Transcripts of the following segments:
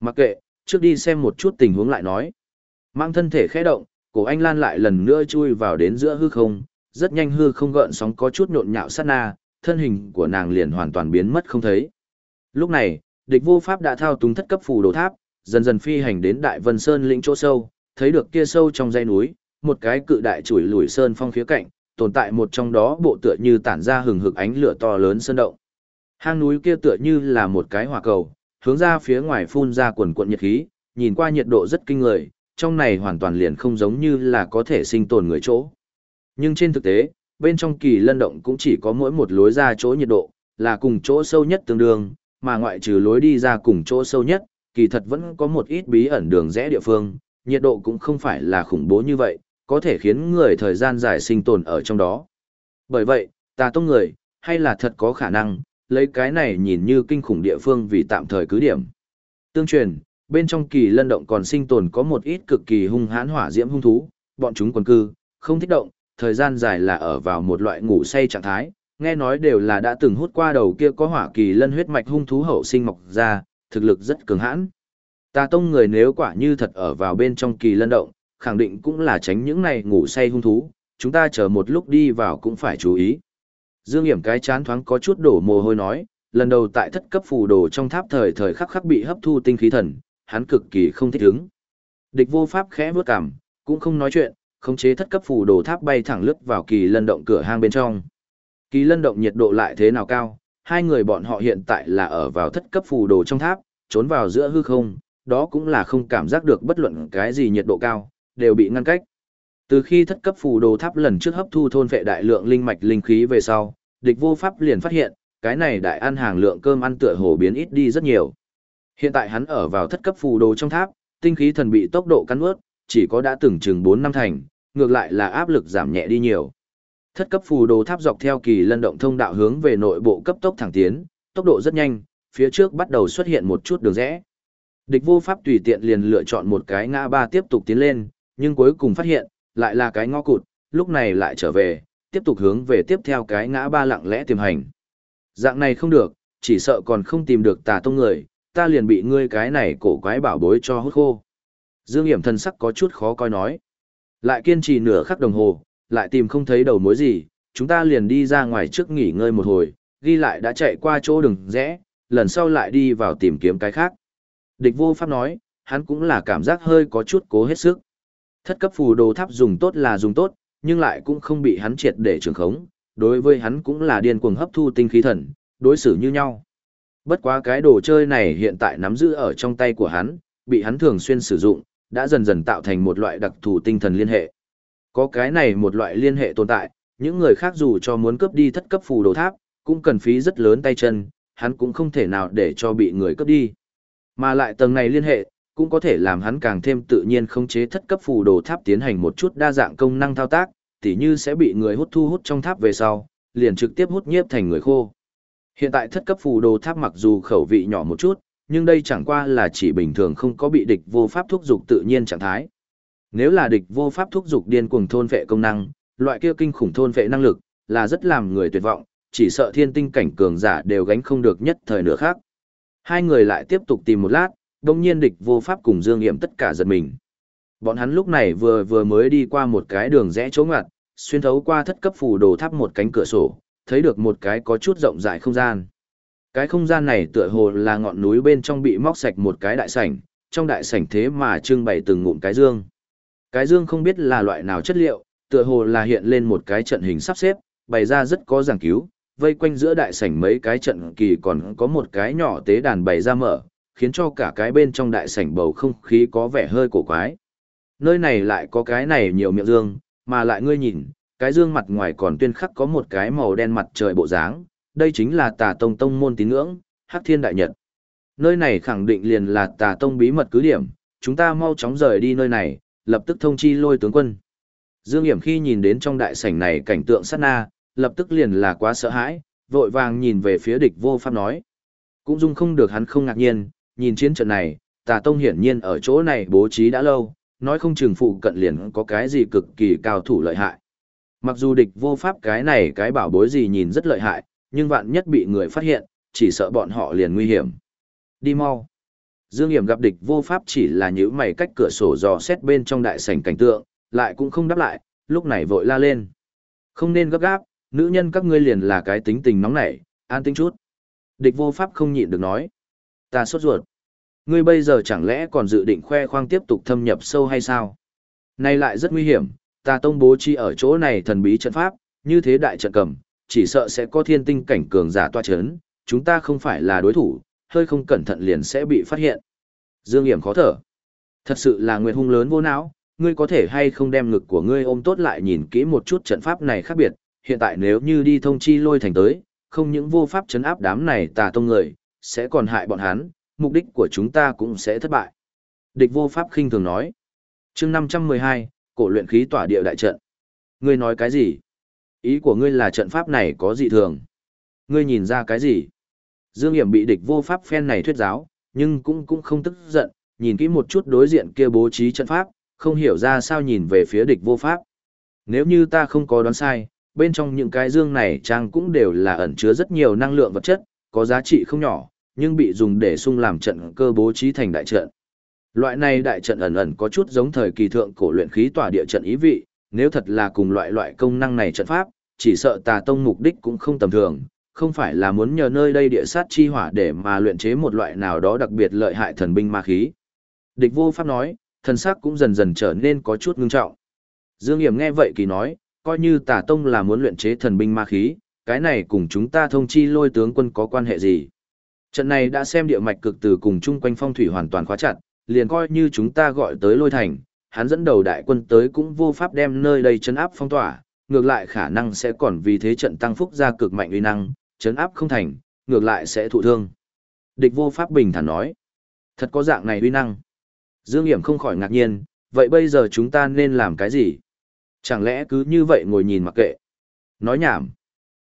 Mặc kệ, trước đi xem một chút tình huống lại nói. Mang thân thể khẽ động, cổ anh Lan lại lần nữa chui vào đến giữa hư không, rất nhanh hư không gợn sóng có chút nhộn nhạo sát na, thân hình của nàng liền hoàn toàn biến mất không thấy. Lúc này, địch vô pháp đã thao túng thất cấp phù đồ tháp, dần dần phi hành đến Đại Vân Sơn lĩnh chỗ sâu, thấy được kia sâu trong dãy núi, một cái cự đại chuỗi lùi sơn phong phía cạnh, tồn tại một trong đó bộ tựa như tản ra hừng hực ánh lửa to lớn sơn động. Hang núi kia tựa như là một cái hỏa cầu, hướng ra phía ngoài phun ra quần cuộn nhiệt khí, nhìn qua nhiệt độ rất kinh người, trong này hoàn toàn liền không giống như là có thể sinh tồn người chỗ. Nhưng trên thực tế, bên trong kỳ lân động cũng chỉ có mỗi một lối ra chỗ nhiệt độ, là cùng chỗ sâu nhất tương đương, mà ngoại trừ lối đi ra cùng chỗ sâu nhất, kỳ thật vẫn có một ít bí ẩn đường rẽ địa phương, nhiệt độ cũng không phải là khủng bố như vậy, có thể khiến người thời gian dài sinh tồn ở trong đó. Bởi vậy, ta tông người, hay là thật có khả năng, lấy cái này nhìn như kinh khủng địa phương vì tạm thời cứ điểm. Tương truyền, bên trong kỳ lân động còn sinh tồn có một ít cực kỳ hung hãn hỏa diễm hung thú, bọn chúng quần cư, không thích động, thời gian dài là ở vào một loại ngủ say trạng thái, nghe nói đều là đã từng hút qua đầu kia có hỏa kỳ lân huyết mạch hung thú hậu sinh mọc ra, thực lực rất cường hãn. Tà tông người nếu quả như thật ở vào bên trong kỳ lân động, khẳng định cũng là tránh những này ngủ say hung thú, chúng ta chờ một lúc đi vào cũng phải chú ý. Dương Hiểm cái chán thoáng có chút đổ mồ hôi nói, lần đầu tại thất cấp phù đồ trong tháp thời thời khắc khắc bị hấp thu tinh khí thần, hắn cực kỳ không thích ứng. Địch vô pháp khẽ bước cằm, cũng không nói chuyện, khống chế thất cấp phù đồ tháp bay thẳng lướt vào kỳ lân động cửa hang bên trong. Kỳ lân động nhiệt độ lại thế nào cao, hai người bọn họ hiện tại là ở vào thất cấp phù đồ trong tháp, trốn vào giữa hư không, đó cũng là không cảm giác được bất luận cái gì nhiệt độ cao, đều bị ngăn cách. Từ khi thất cấp phù đồ tháp lần trước hấp thu thôn vệ đại lượng linh mạch linh khí về sau, địch vô pháp liền phát hiện, cái này đại ăn hàng lượng cơm ăn tựa hồ biến ít đi rất nhiều. Hiện tại hắn ở vào thất cấp phù đồ trong tháp, tinh khí thần bị tốc độ cắn ướt, chỉ có đã từng chừng 4 năm thành, ngược lại là áp lực giảm nhẹ đi nhiều. Thất cấp phù đồ tháp dọc theo kỳ lân động thông đạo hướng về nội bộ cấp tốc thẳng tiến, tốc độ rất nhanh, phía trước bắt đầu xuất hiện một chút đường rẽ. Địch vô pháp tùy tiện liền lựa chọn một cái ngã ba tiếp tục tiến lên, nhưng cuối cùng phát hiện, lại là cái ngõ cụt, lúc này lại trở về, tiếp tục hướng về tiếp theo cái ngã ba lặng lẽ tiềm hành. Dạng này không được, chỉ sợ còn không tìm được tà tông người, ta liền bị ngươi cái này cổ quái bảo bối cho hút khô. Dương Hiểm thân sắc có chút khó coi nói. Lại kiên trì nửa khắc đồng hồ, lại tìm không thấy đầu mối gì, chúng ta liền đi ra ngoài trước nghỉ ngơi một hồi, ghi lại đã chạy qua chỗ đường rẽ, lần sau lại đi vào tìm kiếm cái khác. Địch vô pháp nói, hắn cũng là cảm giác hơi có chút cố hết sức. Thất cấp phù đồ tháp dùng tốt là dùng tốt, nhưng lại cũng không bị hắn triệt để trường khống, đối với hắn cũng là điên cuồng hấp thu tinh khí thần, đối xử như nhau. Bất quá cái đồ chơi này hiện tại nắm giữ ở trong tay của hắn, bị hắn thường xuyên sử dụng, đã dần dần tạo thành một loại đặc thù tinh thần liên hệ. Có cái này một loại liên hệ tồn tại, những người khác dù cho muốn cướp đi thất cấp phù đồ tháp, cũng cần phí rất lớn tay chân, hắn cũng không thể nào để cho bị người cướp đi. Mà lại tầng này liên hệ, cũng có thể làm hắn càng thêm tự nhiên khống chế thất cấp phù đồ tháp tiến hành một chút đa dạng công năng thao tác, tỉ như sẽ bị người hút thu hút trong tháp về sau, liền trực tiếp hút nhiếp thành người khô. Hiện tại thất cấp phù đồ tháp mặc dù khẩu vị nhỏ một chút, nhưng đây chẳng qua là chỉ bình thường không có bị địch vô pháp thúc dục tự nhiên trạng thái. Nếu là địch vô pháp thúc dục điên cuồng thôn vệ công năng, loại kia kinh khủng thôn vệ năng lực, là rất làm người tuyệt vọng, chỉ sợ thiên tinh cảnh cường giả đều gánh không được nhất thời nữa khác. Hai người lại tiếp tục tìm một lát, đông nhiên địch vô pháp cùng Dương Nghiệm tất cả giật mình. Bọn hắn lúc này vừa vừa mới đi qua một cái đường rẽ chỗ ngặt, xuyên thấu qua thất cấp phù đồ tháp một cánh cửa sổ, thấy được một cái có chút rộng rãi không gian. Cái không gian này tựa hồ là ngọn núi bên trong bị móc sạch một cái đại sảnh, trong đại sảnh thế mà trưng bày từng ngụm cái dương. Cái dương không biết là loại nào chất liệu, tựa hồ là hiện lên một cái trận hình sắp xếp, bày ra rất có giảng cứu, vây quanh giữa đại sảnh mấy cái trận kỳ còn có một cái nhỏ tế đàn bày ra mở, khiến cho cả cái bên trong đại sảnh bầu không khí có vẻ hơi cổ quái. Nơi này lại có cái này nhiều miệng dương, mà lại ngươi nhìn, cái dương mặt ngoài còn tuyên khắc có một cái màu đen mặt trời bộ dáng, đây chính là tà tông tông môn tín ngưỡng, Hắc Thiên Đại Nhật. Nơi này khẳng định liền là tà tông bí mật cứ điểm, chúng ta mau chóng rời đi nơi này, lập tức thông chi lôi tướng quân. Dương Hiểm khi nhìn đến trong đại sảnh này cảnh tượng sát na, lập tức liền là quá sợ hãi, vội vàng nhìn về phía địch vô pháp nói. Cũng dung không được hắn không ngạc nhiên, nhìn chiến trận này, tà tông hiển nhiên ở chỗ này bố trí đã lâu, nói không chừng phụ cận liền có cái gì cực kỳ cao thủ lợi hại. Mặc dù địch vô pháp cái này cái bảo bối gì nhìn rất lợi hại, nhưng vạn nhất bị người phát hiện, chỉ sợ bọn họ liền nguy hiểm. Đi mau. Dương Hiểm gặp địch vô pháp chỉ là những mày cách cửa sổ dò xét bên trong đại sảnh cảnh tượng, lại cũng không đáp lại, lúc này vội la lên. Không nên gấp gáp, nữ nhân các ngươi liền là cái tính tình nóng nảy, an tĩnh chút. Địch vô pháp không nhịn được nói. Ta sốt ruột. Ngươi bây giờ chẳng lẽ còn dự định khoe khoang tiếp tục thâm nhập sâu hay sao? Này lại rất nguy hiểm, ta tông bố chi ở chỗ này thần bí trận pháp, như thế đại trận cầm, chỉ sợ sẽ có thiên tinh cảnh cường giả toa chấn, chúng ta không phải là đối thủ, hơi không cẩn thận liền sẽ bị phát hiện. Dương Hiểm khó thở. Thật sự là nguyệt hung lớn vô não, ngươi có thể hay không đem ngực của ngươi ôm tốt lại nhìn kỹ một chút trận pháp này khác biệt, hiện tại nếu như đi thông chi lôi thành tới, không những vô pháp chấn áp đám này tà tông người, sẽ còn hại bọn hắn, mục đích của chúng ta cũng sẽ thất bại. Địch vô pháp khinh thường nói. chương 512, cổ luyện khí tỏa địa đại trận. Ngươi nói cái gì? Ý của ngươi là trận pháp này có gì thường? Ngươi nhìn ra cái gì? Dương Hiểm bị địch vô pháp phen này thuyết giáo, nhưng cũng cũng không tức giận, nhìn kỹ một chút đối diện kia bố trí trận pháp, không hiểu ra sao nhìn về phía địch vô pháp. Nếu như ta không có đoán sai, bên trong những cái dương này trang cũng đều là ẩn chứa rất nhiều năng lượng vật chất, có giá trị không nhỏ, nhưng bị dùng để sung làm trận cơ bố trí thành đại trận. Loại này đại trận ẩn ẩn có chút giống thời kỳ thượng cổ luyện khí tỏa địa trận ý vị, nếu thật là cùng loại loại công năng này trận pháp, chỉ sợ tà tông mục đích cũng không tầm thường, không phải là muốn nhờ nơi đây địa sát chi hỏa để mà luyện chế một loại nào đó đặc biệt lợi hại thần binh ma khí. Địch vô pháp nói, thần sắc cũng dần dần trở nên có chút ngưng trọng. Dương Hiểm nghe vậy kỳ nói, coi như tà tông là muốn luyện chế thần binh ma khí, cái này cùng chúng ta thông chi lôi tướng quân có quan hệ gì. Trận này đã xem địa mạch cực từ cùng chung quanh phong thủy hoàn toàn khóa chặt, liền coi như chúng ta gọi tới lôi thành, hắn dẫn đầu đại quân tới cũng vô pháp đem nơi đây chấn áp phong tỏa, ngược lại khả năng sẽ còn vì thế trận tăng phúc ra cực mạnh uy năng, chấn áp không thành, ngược lại sẽ thụ thương. Địch vô pháp bình thản nói, thật có dạng này uy năng. Dương Hiểm không khỏi ngạc nhiên, vậy bây giờ chúng ta nên làm cái gì? Chẳng lẽ cứ như vậy ngồi nhìn mặc kệ? Nói nhảm.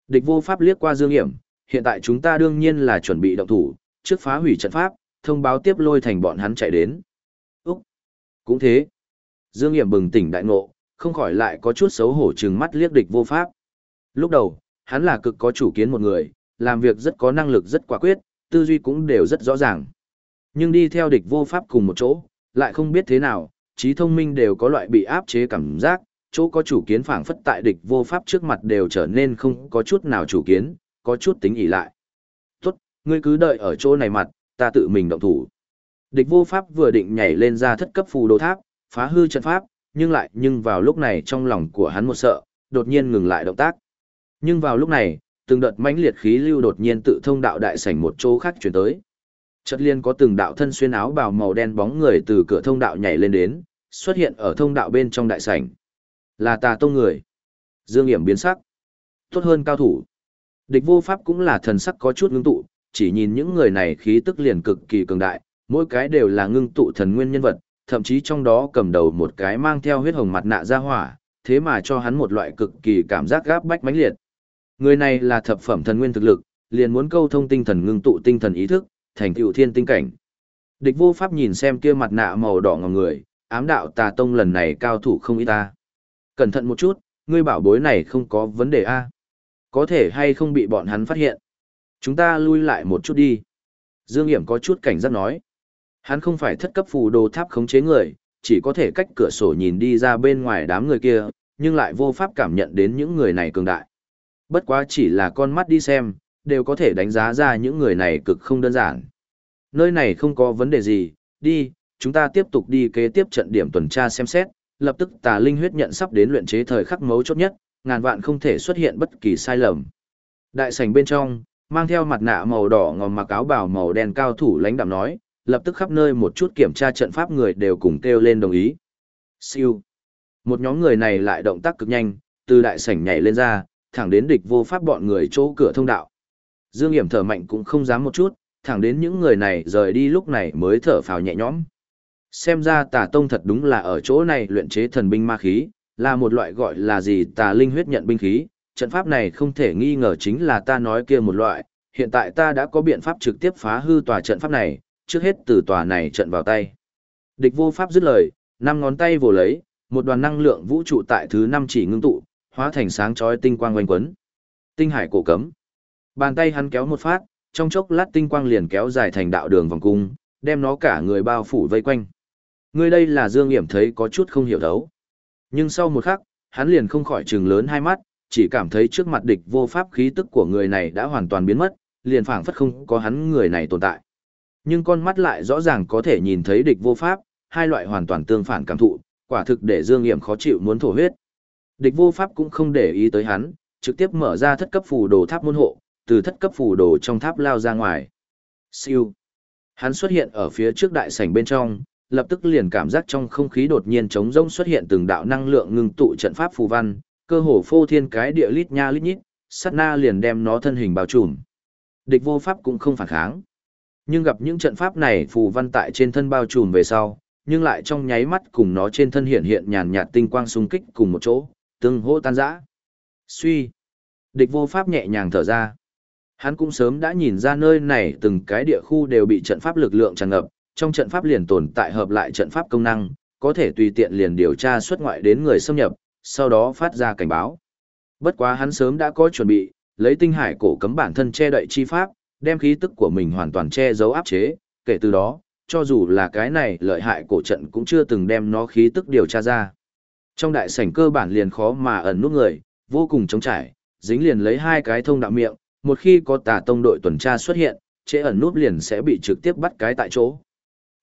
Địch vô pháp liếc qua Dương Hiểm, hiện tại chúng ta đương nhiên là chuẩn bị động thủ, trước phá hủy trận pháp, thông báo tiếp lôi thành bọn hắn chạy đến. Úc! Cũng thế. Dương Hiểm bừng tỉnh đại ngộ, không khỏi lại có chút xấu hổ trừng mắt liếc địch vô pháp. Lúc đầu, hắn là cực có chủ kiến một người, làm việc rất có năng lực rất quả quyết, tư duy cũng đều rất rõ ràng. Nhưng đi theo địch vô pháp cùng một chỗ, lại không biết thế nào, trí thông minh đều có loại bị áp chế cảm giác, chỗ có chủ kiến phảng phất tại địch vô pháp trước mặt đều trở nên không có chút nào chủ kiến, có chút tính ỉ lại. Tốt, ngươi cứ đợi ở chỗ này mặt, ta tự mình động thủ. Địch vô pháp vừa định nhảy lên ra thất cấp phù đồ tháp, phá hư trận pháp, nhưng lại nhưng vào lúc này trong lòng của hắn một sợ, đột nhiên ngừng lại động tác. Nhưng vào lúc này, từng đợt mãnh liệt khí lưu đột nhiên tự thông đạo đại sảnh một chỗ khác chuyển tới. Chợt liên có từng đạo thân xuyên áo bào màu đen bóng người từ cửa thông đạo nhảy lên đến, xuất hiện ở thông đạo bên trong đại sảnh. Là tà tông người. Dương Hiểm biến sắc. Tốt hơn cao thủ. Địch vô pháp cũng là thần sắc có chút ngưng tụ, chỉ nhìn những người này khí tức liền cực kỳ cường đại, mỗi cái đều là ngưng tụ thần nguyên nhân vật, thậm chí trong đó cầm đầu một cái mang theo huyết hồng mặt nạ ra hỏa, thế mà cho hắn một loại cực kỳ cảm giác gáp bách mãnh liệt. Người này là thập phẩm thần nguyên thực lực, liền muốn câu thông tinh thần ngưng tụ tinh thần ý thức, thành tựu thiên tinh cảnh. Địch vô pháp nhìn xem kia mặt nạ màu đỏ ngầu người, ám đạo tà tông lần này cao thủ không ít ta. Cẩn thận một chút, ngươi bảo bối này không có vấn đề a Có thể hay không bị bọn hắn phát hiện. Chúng ta lui lại một chút đi. Dương Hiểm có chút cảnh giác nói. Hắn không phải thất cấp phù đồ tháp khống chế người, chỉ có thể cách cửa sổ nhìn đi ra bên ngoài đám người kia, nhưng lại vô pháp cảm nhận đến những người này cường đại. Bất quá chỉ là con mắt đi xem, đều có thể đánh giá ra những người này cực không đơn giản. Nơi này không có vấn đề gì, đi, chúng ta tiếp tục đi kế tiếp trận điểm tuần tra xem xét, lập tức tà linh huyết nhận sắp đến luyện chế thời khắc mấu chốt nhất, ngàn vạn không thể xuất hiện bất kỳ sai lầm. Đại sảnh bên trong, mang theo mặt nạ màu đỏ ngòm mặc áo bào màu đen cao thủ lãnh đạm nói, lập tức khắp nơi một chút kiểm tra trận pháp người đều cùng kêu lên đồng ý. Siêu. Một nhóm người này lại động tác cực nhanh, từ đại sảnh nhảy lên ra, thẳng đến địch vô pháp bọn người chỗ cửa thông đạo. Dương Hiểm thở mạnh cũng không dám một chút, thẳng đến những người này rời đi lúc này mới thở phào nhẹ nhõm. Xem ra tà tông thật đúng là ở chỗ này luyện chế thần binh ma khí, là một loại gọi là gì tà linh huyết nhận binh khí, trận pháp này không thể nghi ngờ chính là ta nói kia một loại, hiện tại ta đã có biện pháp trực tiếp phá hư tòa trận pháp này, trước hết từ tòa này trận vào tay. Địch vô pháp dứt lời, năm ngón tay vồ lấy, một đoàn năng lượng vũ trụ tại thứ năm chỉ ngưng tụ, hóa thành sáng chói tinh quang quanh quấn. Tinh hải cổ cấm. Bàn tay hắn kéo một phát, trong chốc lát tinh quang liền kéo dài thành đạo đường vòng cung, đem nó cả người bao phủ vây quanh. Ngươi đây là Dương Nghiễm thấy có chút không hiểu đấu. Nhưng sau một khắc, hắn liền không khỏi trừng lớn hai mắt, chỉ cảm thấy trước mặt địch vô pháp khí tức của người này đã hoàn toàn biến mất, liền phảng phất không có hắn người này tồn tại. Nhưng con mắt lại rõ ràng có thể nhìn thấy địch vô pháp, hai loại hoàn toàn tương phản cảm thụ, quả thực để Dương Nghiễm khó chịu muốn thổ huyết. Địch vô pháp cũng không để ý tới hắn, trực tiếp mở ra thất cấp phù đồ tháp môn hộ, từ thất cấp phù đồ trong tháp lao ra ngoài. Siêu. Hắn xuất hiện ở phía trước đại sảnh bên trong, lập tức liền cảm giác trong không khí đột nhiên trống rỗng xuất hiện từng đạo năng lượng ngưng tụ trận pháp phù văn, cơ hồ phô thiên cái địa lít nha lít nhít, sát na liền đem nó thân hình bao trùm. Địch vô pháp cũng không phản kháng. Nhưng gặp những trận pháp này phù văn tại trên thân bao trùm về sau, nhưng lại trong nháy mắt cùng nó trên thân hiện hiện nhàn nhạt tinh quang xung kích cùng một chỗ, tương hỗ tan rã. Suy. Địch vô pháp nhẹ nhàng thở ra. Hắn cũng sớm đã nhìn ra nơi này từng cái địa khu đều bị trận pháp lực lượng tràn ngập, trong trận pháp liền tồn tại hợp lại trận pháp công năng, có thể tùy tiện liền điều tra xuất ngoại đến người xâm nhập, sau đó phát ra cảnh báo. Bất quá hắn sớm đã có chuẩn bị, lấy tinh hải cổ cấm bản thân che đậy chi pháp, đem khí tức của mình hoàn toàn che giấu áp chế, kể từ đó, cho dù là cái này lợi hại cổ trận cũng chưa từng đem nó khí tức điều tra ra. Trong đại sảnh cơ bản liền khó mà ẩn nút người, vô cùng trống trải, dính liền lấy hai cái thông đạo miệng, một khi có tà tông đội tuần tra xuất hiện, chế ẩn nút liền sẽ bị trực tiếp bắt cái tại chỗ.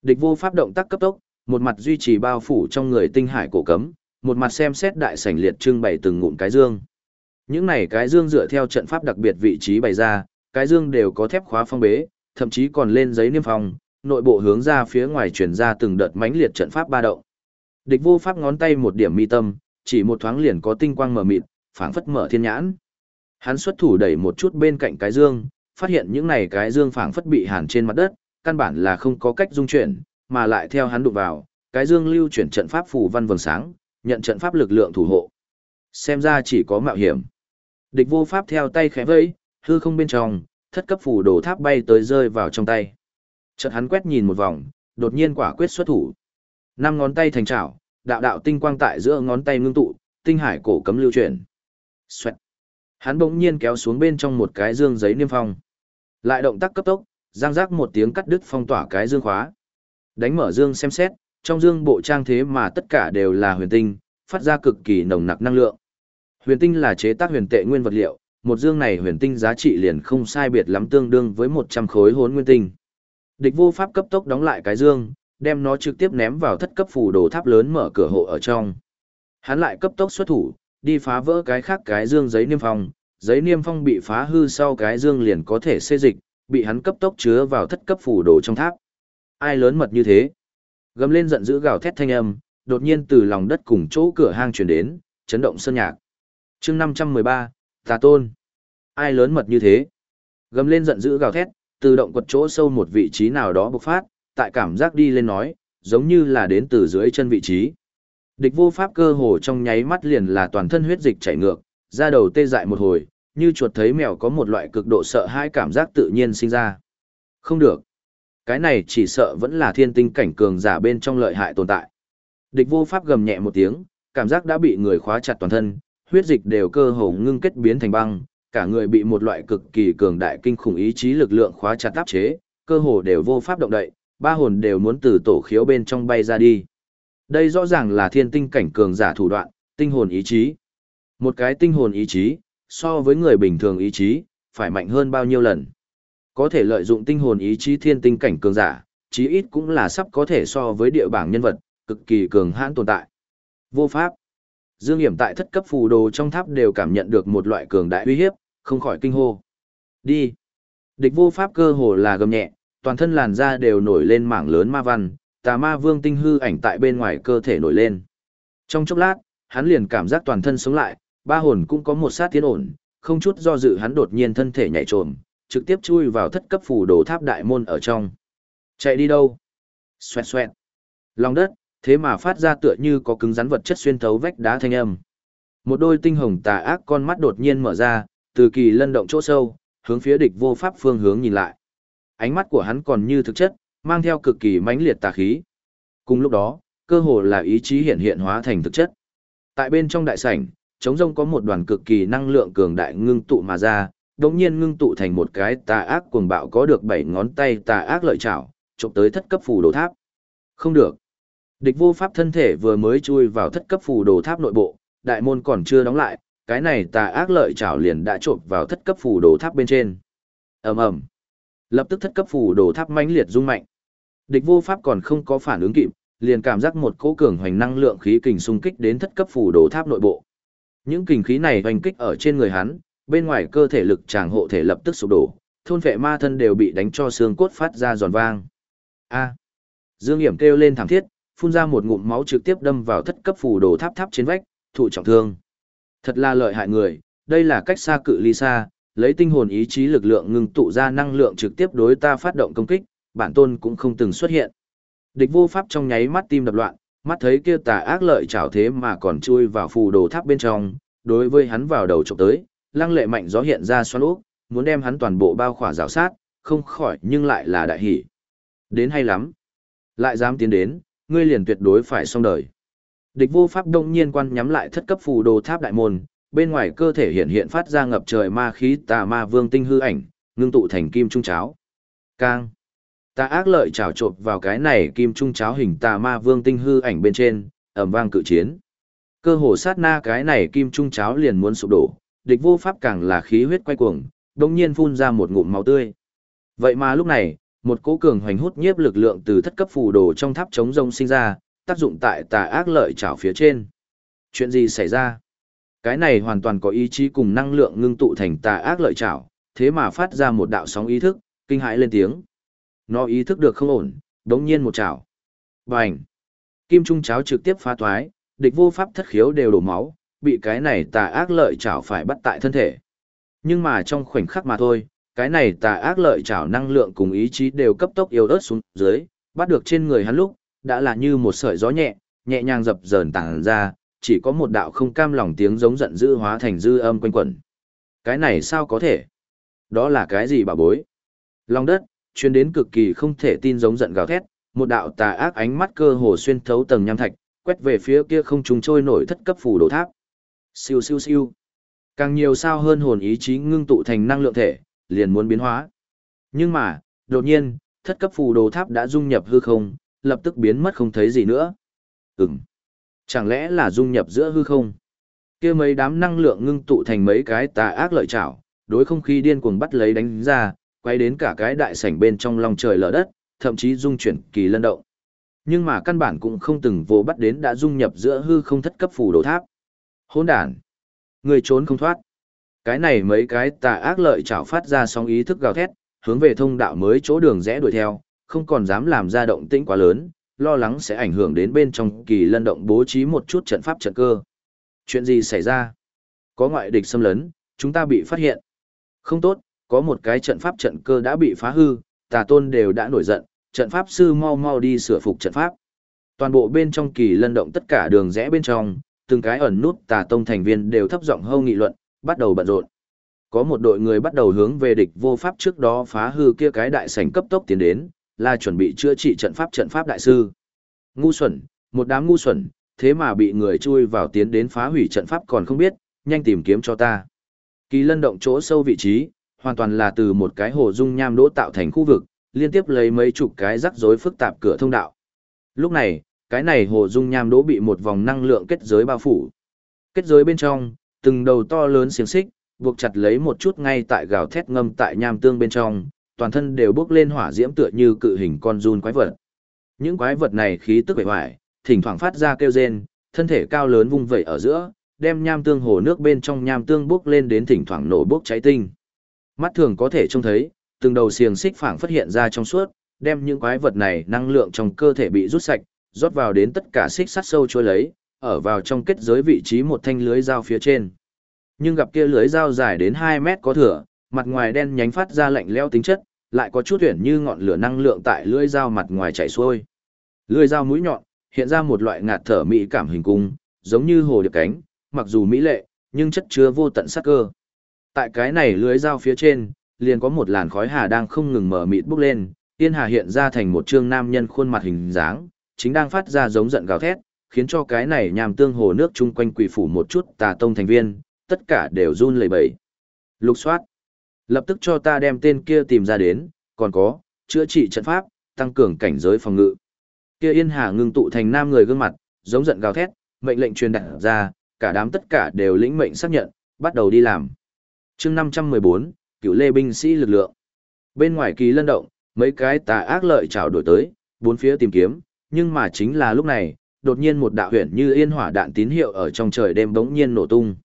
Địch vô pháp động tác cấp tốc, một mặt duy trì bao phủ trong người tinh hải cổ cấm, một mặt xem xét đại sảnh liệt trưng bày từng ngụm cái dương. Những này cái dương dựa theo trận pháp đặc biệt vị trí bày ra, cái dương đều có thép khóa phong bế, thậm chí còn lên giấy niêm phong, nội bộ hướng ra phía ngoài truyền ra từng đợt mãnh liệt trận pháp ba động. Địch vô pháp ngón tay một điểm mi tâm, chỉ một thoáng liền có tinh quang mở mịt, phảng phất mở thiên nhãn. Hắn xuất thủ đẩy một chút bên cạnh cái dương, phát hiện những này cái dương phảng phất bị hàn trên mặt đất, căn bản là không có cách dung chuyển, mà lại theo hắn đụng vào, cái dương lưu chuyển trận pháp phù văn vầng sáng, nhận trận pháp lực lượng thủ hộ. Xem ra chỉ có mạo hiểm. Địch vô pháp theo tay khẽ vẫy, hư không bên trong, thất cấp phù đồ tháp bay tới rơi vào trong tay. Chợt hắn quét nhìn một vòng, đột nhiên quả quyết xuất thủ. Năm ngón tay thành trảo đạo đạo tinh quang tại giữa ngón tay ngưng tụ, tinh hải cổ cấm lưu chuyển. Xoẹt. Hắn bỗng nhiên kéo xuống bên trong một cái dương giấy niêm phong. Lại động tác cấp tốc, giang giác một tiếng cắt đứt phong tỏa cái dương khóa. Đánh mở dương xem xét, trong dương bộ trang thế mà tất cả đều là huyền tinh, phát ra cực kỳ nồng nặc năng lượng. Huyền tinh là chế tác huyền tệ nguyên vật liệu, một dương này huyền tinh giá trị liền không sai biệt lắm tương đương với 100 khối hốn nguyên tinh. Địch vô pháp cấp tốc đóng lại cái dương, đem nó trực tiếp ném vào thất cấp phủ đồ tháp lớn mở cửa hộ ở trong. Hắn lại cấp tốc xuất thủ, đi phá vỡ cái khác cái dương giấy niêm phong, giấy niêm phong bị phá hư sau cái dương liền có thể xê dịch, bị hắn cấp tốc chứa vào thất cấp phủ đồ trong tháp. Ai lớn mật như thế? Gầm lên giận dữ gào thét thanh âm, đột nhiên từ lòng đất cùng chỗ cửa hang truyền đến, chấn động sơn nhạc. Chương 513, Tà Tôn. Ai lớn mật như thế? Gầm lên giận dữ gào thét, từ động quật chỗ sâu một vị trí nào đó bộc phát, tại cảm giác đi lên nói, giống như là đến từ dưới chân vị trí. Địch vô pháp cơ hồ trong nháy mắt liền là toàn thân huyết dịch chảy ngược, ra đầu tê dại một hồi, như chuột thấy mèo có một loại cực độ sợ hãi cảm giác tự nhiên sinh ra. Không được. Cái này chỉ sợ vẫn là thiên tinh cảnh cường giả bên trong lợi hại tồn tại. Địch vô pháp gầm nhẹ một tiếng, cảm giác đã bị người khóa chặt toàn thân, huyết dịch đều cơ hồ ngưng kết biến thành băng, cả người bị một loại cực kỳ cường đại kinh khủng ý chí lực lượng khóa chặt áp chế, cơ hồ đều vô pháp động đậy, ba hồn đều muốn từ tổ khiếu bên trong bay ra đi. Đây rõ ràng là thiên tinh cảnh cường giả thủ đoạn, tinh hồn ý chí. Một cái tinh hồn ý chí, so với người bình thường ý chí, phải mạnh hơn bao nhiêu lần. Có thể lợi dụng tinh hồn ý chí thiên tinh cảnh cường giả, chí ít cũng là sắp có thể so với địa bảng nhân vật, cực kỳ cường hãn tồn tại. Vô pháp. Dương Hiểm tại thất cấp phù đồ trong tháp đều cảm nhận được một loại cường đại uy hiếp, không khỏi kinh hô. Đi. Địch vô pháp cơ hồ là gầm nhẹ, toàn thân làn da đều nổi lên mảng lớn ma văn, tà ma vương tinh hư ảnh tại bên ngoài cơ thể nổi lên. Trong chốc lát, hắn liền cảm giác toàn thân sống lại, ba hồn cũng có một sát tiến ổn, không chút do dự hắn đột nhiên thân thể nhảy trồm, trực tiếp chui vào thất cấp phủ đồ tháp đại môn ở trong. Chạy đi đâu? Xoẹt xoẹt. Lòng đất, thế mà phát ra tựa như có cứng rắn vật chất xuyên thấu vách đá thanh âm. Một đôi tinh hồng tà ác con mắt đột nhiên mở ra, từ kỳ lân động chỗ sâu, hướng phía địch vô pháp phương hướng nhìn lại. Ánh mắt của hắn còn như thực chất, mang theo cực kỳ mãnh liệt tà khí. Cùng lúc đó, cơ hồ là ý chí hiện hiện hóa thành thực chất. Tại bên trong đại sảnh, trống rông có một đoàn cực kỳ năng lượng cường đại ngưng tụ mà ra, đồng nhiên ngưng tụ thành một cái tà ác cuồng bạo có được bảy ngón tay tà ác lợi chảo, trộm tới thất cấp phù đồ tháp. Không được. Địch vô pháp thân thể vừa mới chui vào thất cấp phù đồ tháp nội bộ, đại môn còn chưa đóng lại, cái này tà ác lợi chảo liền đã trộm vào thất cấp phù đồ tháp bên trên. ầm ầm, lập tức thất cấp phù đồ tháp mãnh liệt rung mạnh. Địch vô pháp còn không có phản ứng kịp, liền cảm giác một cỗ cường hoành năng lượng khí kình xung kích đến thất cấp phù đồ tháp nội bộ. Những kình khí này hoành kích ở trên người hắn, bên ngoài cơ thể lực tràng hộ thể lập tức sụp đổ, thôn vệ ma thân đều bị đánh cho xương cốt phát ra giòn vang. A. Dương Hiểm kêu lên thảm thiết, phun ra một ngụm máu trực tiếp đâm vào thất cấp phù đồ tháp tháp trên vách, thụ trọng thương. Thật là lợi hại người, đây là cách xa cự ly xa, lấy tinh hồn ý chí lực lượng ngưng tụ ra năng lượng trực tiếp đối ta phát động công kích, bản tôn cũng không từng xuất hiện. Địch vô pháp trong nháy mắt tim đập loạn, mắt thấy kia tà ác lợi chảo thế mà còn chui vào phù đồ tháp bên trong, đối với hắn vào đầu chụp tới, lăng lệ mạnh gió hiện ra xoắn ốc, muốn đem hắn toàn bộ bao khỏa rào sát, không khỏi nhưng lại là đại hỉ Đến hay lắm. Lại dám tiến đến, ngươi liền tuyệt đối phải xong đời. Địch vô pháp đông nhiên quan nhắm lại thất cấp phù đồ tháp đại môn, bên ngoài cơ thể hiện hiện phát ra ngập trời ma khí tà ma vương tinh hư ảnh, ngưng tụ thành kim trung cháo. Cang. Tà ác lợi trào trộn vào cái này kim trung cháo hình tà ma vương tinh hư ảnh bên trên, ầm vang cự chiến. Cơ hồ sát na cái này kim trung cháo liền muốn sụp đổ, địch vô pháp càng là khí huyết quay cuồng, đồng nhiên phun ra một ngụm máu tươi. Vậy mà lúc này, một cỗ cường hoành hút nhiếp lực lượng từ thất cấp phù đồ trong tháp chống rông sinh ra, tác dụng tại tà ác lợi trảo phía trên. Chuyện gì xảy ra? Cái này hoàn toàn có ý chí cùng năng lượng ngưng tụ thành tà ác lợi trảo, thế mà phát ra một đạo sóng ý thức, kinh hãi lên tiếng. Nó ý thức được không ổn, đống nhiên một chảo. Bành! Kim trung cháo trực tiếp phá thoái, địch vô pháp thất khiếu đều đổ máu, bị cái này tà ác lợi chảo phải bắt tại thân thể. Nhưng mà trong khoảnh khắc mà thôi, cái này tà ác lợi chảo năng lượng cùng ý chí đều cấp tốc yếu ớt xuống dưới, bắt được trên người hắn lúc, đã là như một sợi gió nhẹ, nhẹ nhàng dập dờn tàng ra, chỉ có một đạo không cam lòng tiếng giống giận dữ hóa thành dư âm quanh quẩn. Cái này sao có thể? Đó là cái gì bà bối? Lòng đất, chuyên đến cực kỳ không thể tin giống giận gào thét, một đạo tà ác ánh mắt cơ hồ xuyên thấu tầng nham thạch, quét về phía kia không trùng trôi nổi thất cấp phủ đồ tháp. Siêu siêu siêu. Càng nhiều sao hơn hồn ý chí ngưng tụ thành năng lượng thể, liền muốn biến hóa. Nhưng mà, đột nhiên, thất cấp phù đồ tháp đã dung nhập hư không, lập tức biến mất không thấy gì nữa. Ừm. Chẳng lẽ là dung nhập giữa hư không? kia mấy đám năng lượng ngưng tụ thành mấy cái tà ác lợi chảo, đối không khí điên cuồng bắt lấy đánh ra, quay đến cả cái đại sảnh bên trong lòng trời lở đất, thậm chí dung chuyển kỳ lân động. Nhưng mà căn bản cũng không từng vô bắt đến đã dung nhập giữa hư không thất cấp phù đồ tháp. Hỗn đản, người trốn không thoát. Cái này mấy cái tà ác lợi chảo phát ra sóng ý thức gào thét, hướng về thông đạo mới chỗ đường rẽ đuổi theo, không còn dám làm ra động tĩnh quá lớn, lo lắng sẽ ảnh hưởng đến bên trong kỳ lân động bố trí một chút trận pháp trận cơ. Chuyện gì xảy ra? Có ngoại địch xâm lấn, chúng ta bị phát hiện. Không tốt, có một cái trận pháp trận cơ đã bị phá hư, tà tôn đều đã nổi giận, trận pháp sư mau mau đi sửa phục trận pháp. Toàn bộ bên trong kỳ lân động tất cả đường rẽ bên trong, từng cái ẩn nút tà tông thành viên đều thấp giọng hâu nghị luận, bắt đầu bận rộn. Có một đội người bắt đầu hướng về địch vô pháp trước đó phá hư kia cái đại sảnh cấp tốc tiến đến, là chuẩn bị chữa trị trận pháp trận pháp đại sư. Ngu xuẩn, một đám ngu xuẩn, thế mà bị người chui vào tiến đến phá hủy trận pháp còn không biết, nhanh tìm kiếm cho ta. Kỳ lân động chỗ sâu vị trí, hoàn toàn là từ một cái hồ dung nham đỗ tạo thành khu vực, liên tiếp lấy mấy chục cái rắc rối phức tạp cửa thông đạo. Lúc này, cái này hồ dung nham đỗ bị một vòng năng lượng kết giới bao phủ. Kết giới bên trong, từng đầu to lớn xiềng xích, buộc chặt lấy một chút ngay tại gào thét ngâm tại nham tương bên trong, toàn thân đều bước lên hỏa diễm tựa như cự hình con run quái vật. Những quái vật này khí tức bề hoài, thỉnh thoảng phát ra kêu rên, thân thể cao lớn vung vẩy ở giữa, đem nham tương hồ nước bên trong nham tương bước lên đến thỉnh thoảng nổ bốc cháy tinh. Mắt thường có thể trông thấy, từng đầu xiềng xích phảng phát hiện ra trong suốt, đem những quái vật này năng lượng trong cơ thể bị rút sạch, rót vào đến tất cả xích sắt sâu trôi lấy, ở vào trong kết giới vị trí một thanh lưới dao phía trên. Nhưng gặp kia lưới dao dài đến 2 mét có thừa, mặt ngoài đen nhánh phát ra lạnh leo tính chất, lại có chút tuyển như ngọn lửa năng lượng tại lưỡi dao mặt ngoài chảy xuôi. Lưỡi dao mũi nhọn, hiện ra một loại ngạt thở mỹ cảm hình cung, giống như hồ điệp cánh, mặc dù mỹ lệ, nhưng chất chứa vô tận sắc cơ. Tại cái này lưới dao phía trên, liền có một làn khói hà đang không ngừng mở mịt bốc lên, yên hà hiện ra thành một trương nam nhân khuôn mặt hình dáng, chính đang phát ra giống giận gào thét, khiến cho cái này nhàm tương hồ nước chung quanh quỷ phủ một chút tà tông thành viên, tất cả đều run lẩy bẩy. Lục soát. Lập tức cho ta đem tên kia tìm ra đến, còn có, chữa trị trận pháp, tăng cường cảnh giới phòng ngự. Kia Yên Hà ngưng tụ thành nam người gương mặt, giống giận gào thét, mệnh lệnh truyền đạt ra, cả đám tất cả đều lĩnh mệnh xác nhận, bắt đầu đi làm chương 514, cựu lê binh sĩ lực lượng. Bên ngoài kỳ lân động, mấy cái tà ác lợi trào đổi tới, bốn phía tìm kiếm, nhưng mà chính là lúc này, đột nhiên một đạo huyền như yên hỏa đạn tín hiệu ở trong trời đêm bỗng nhiên nổ tung.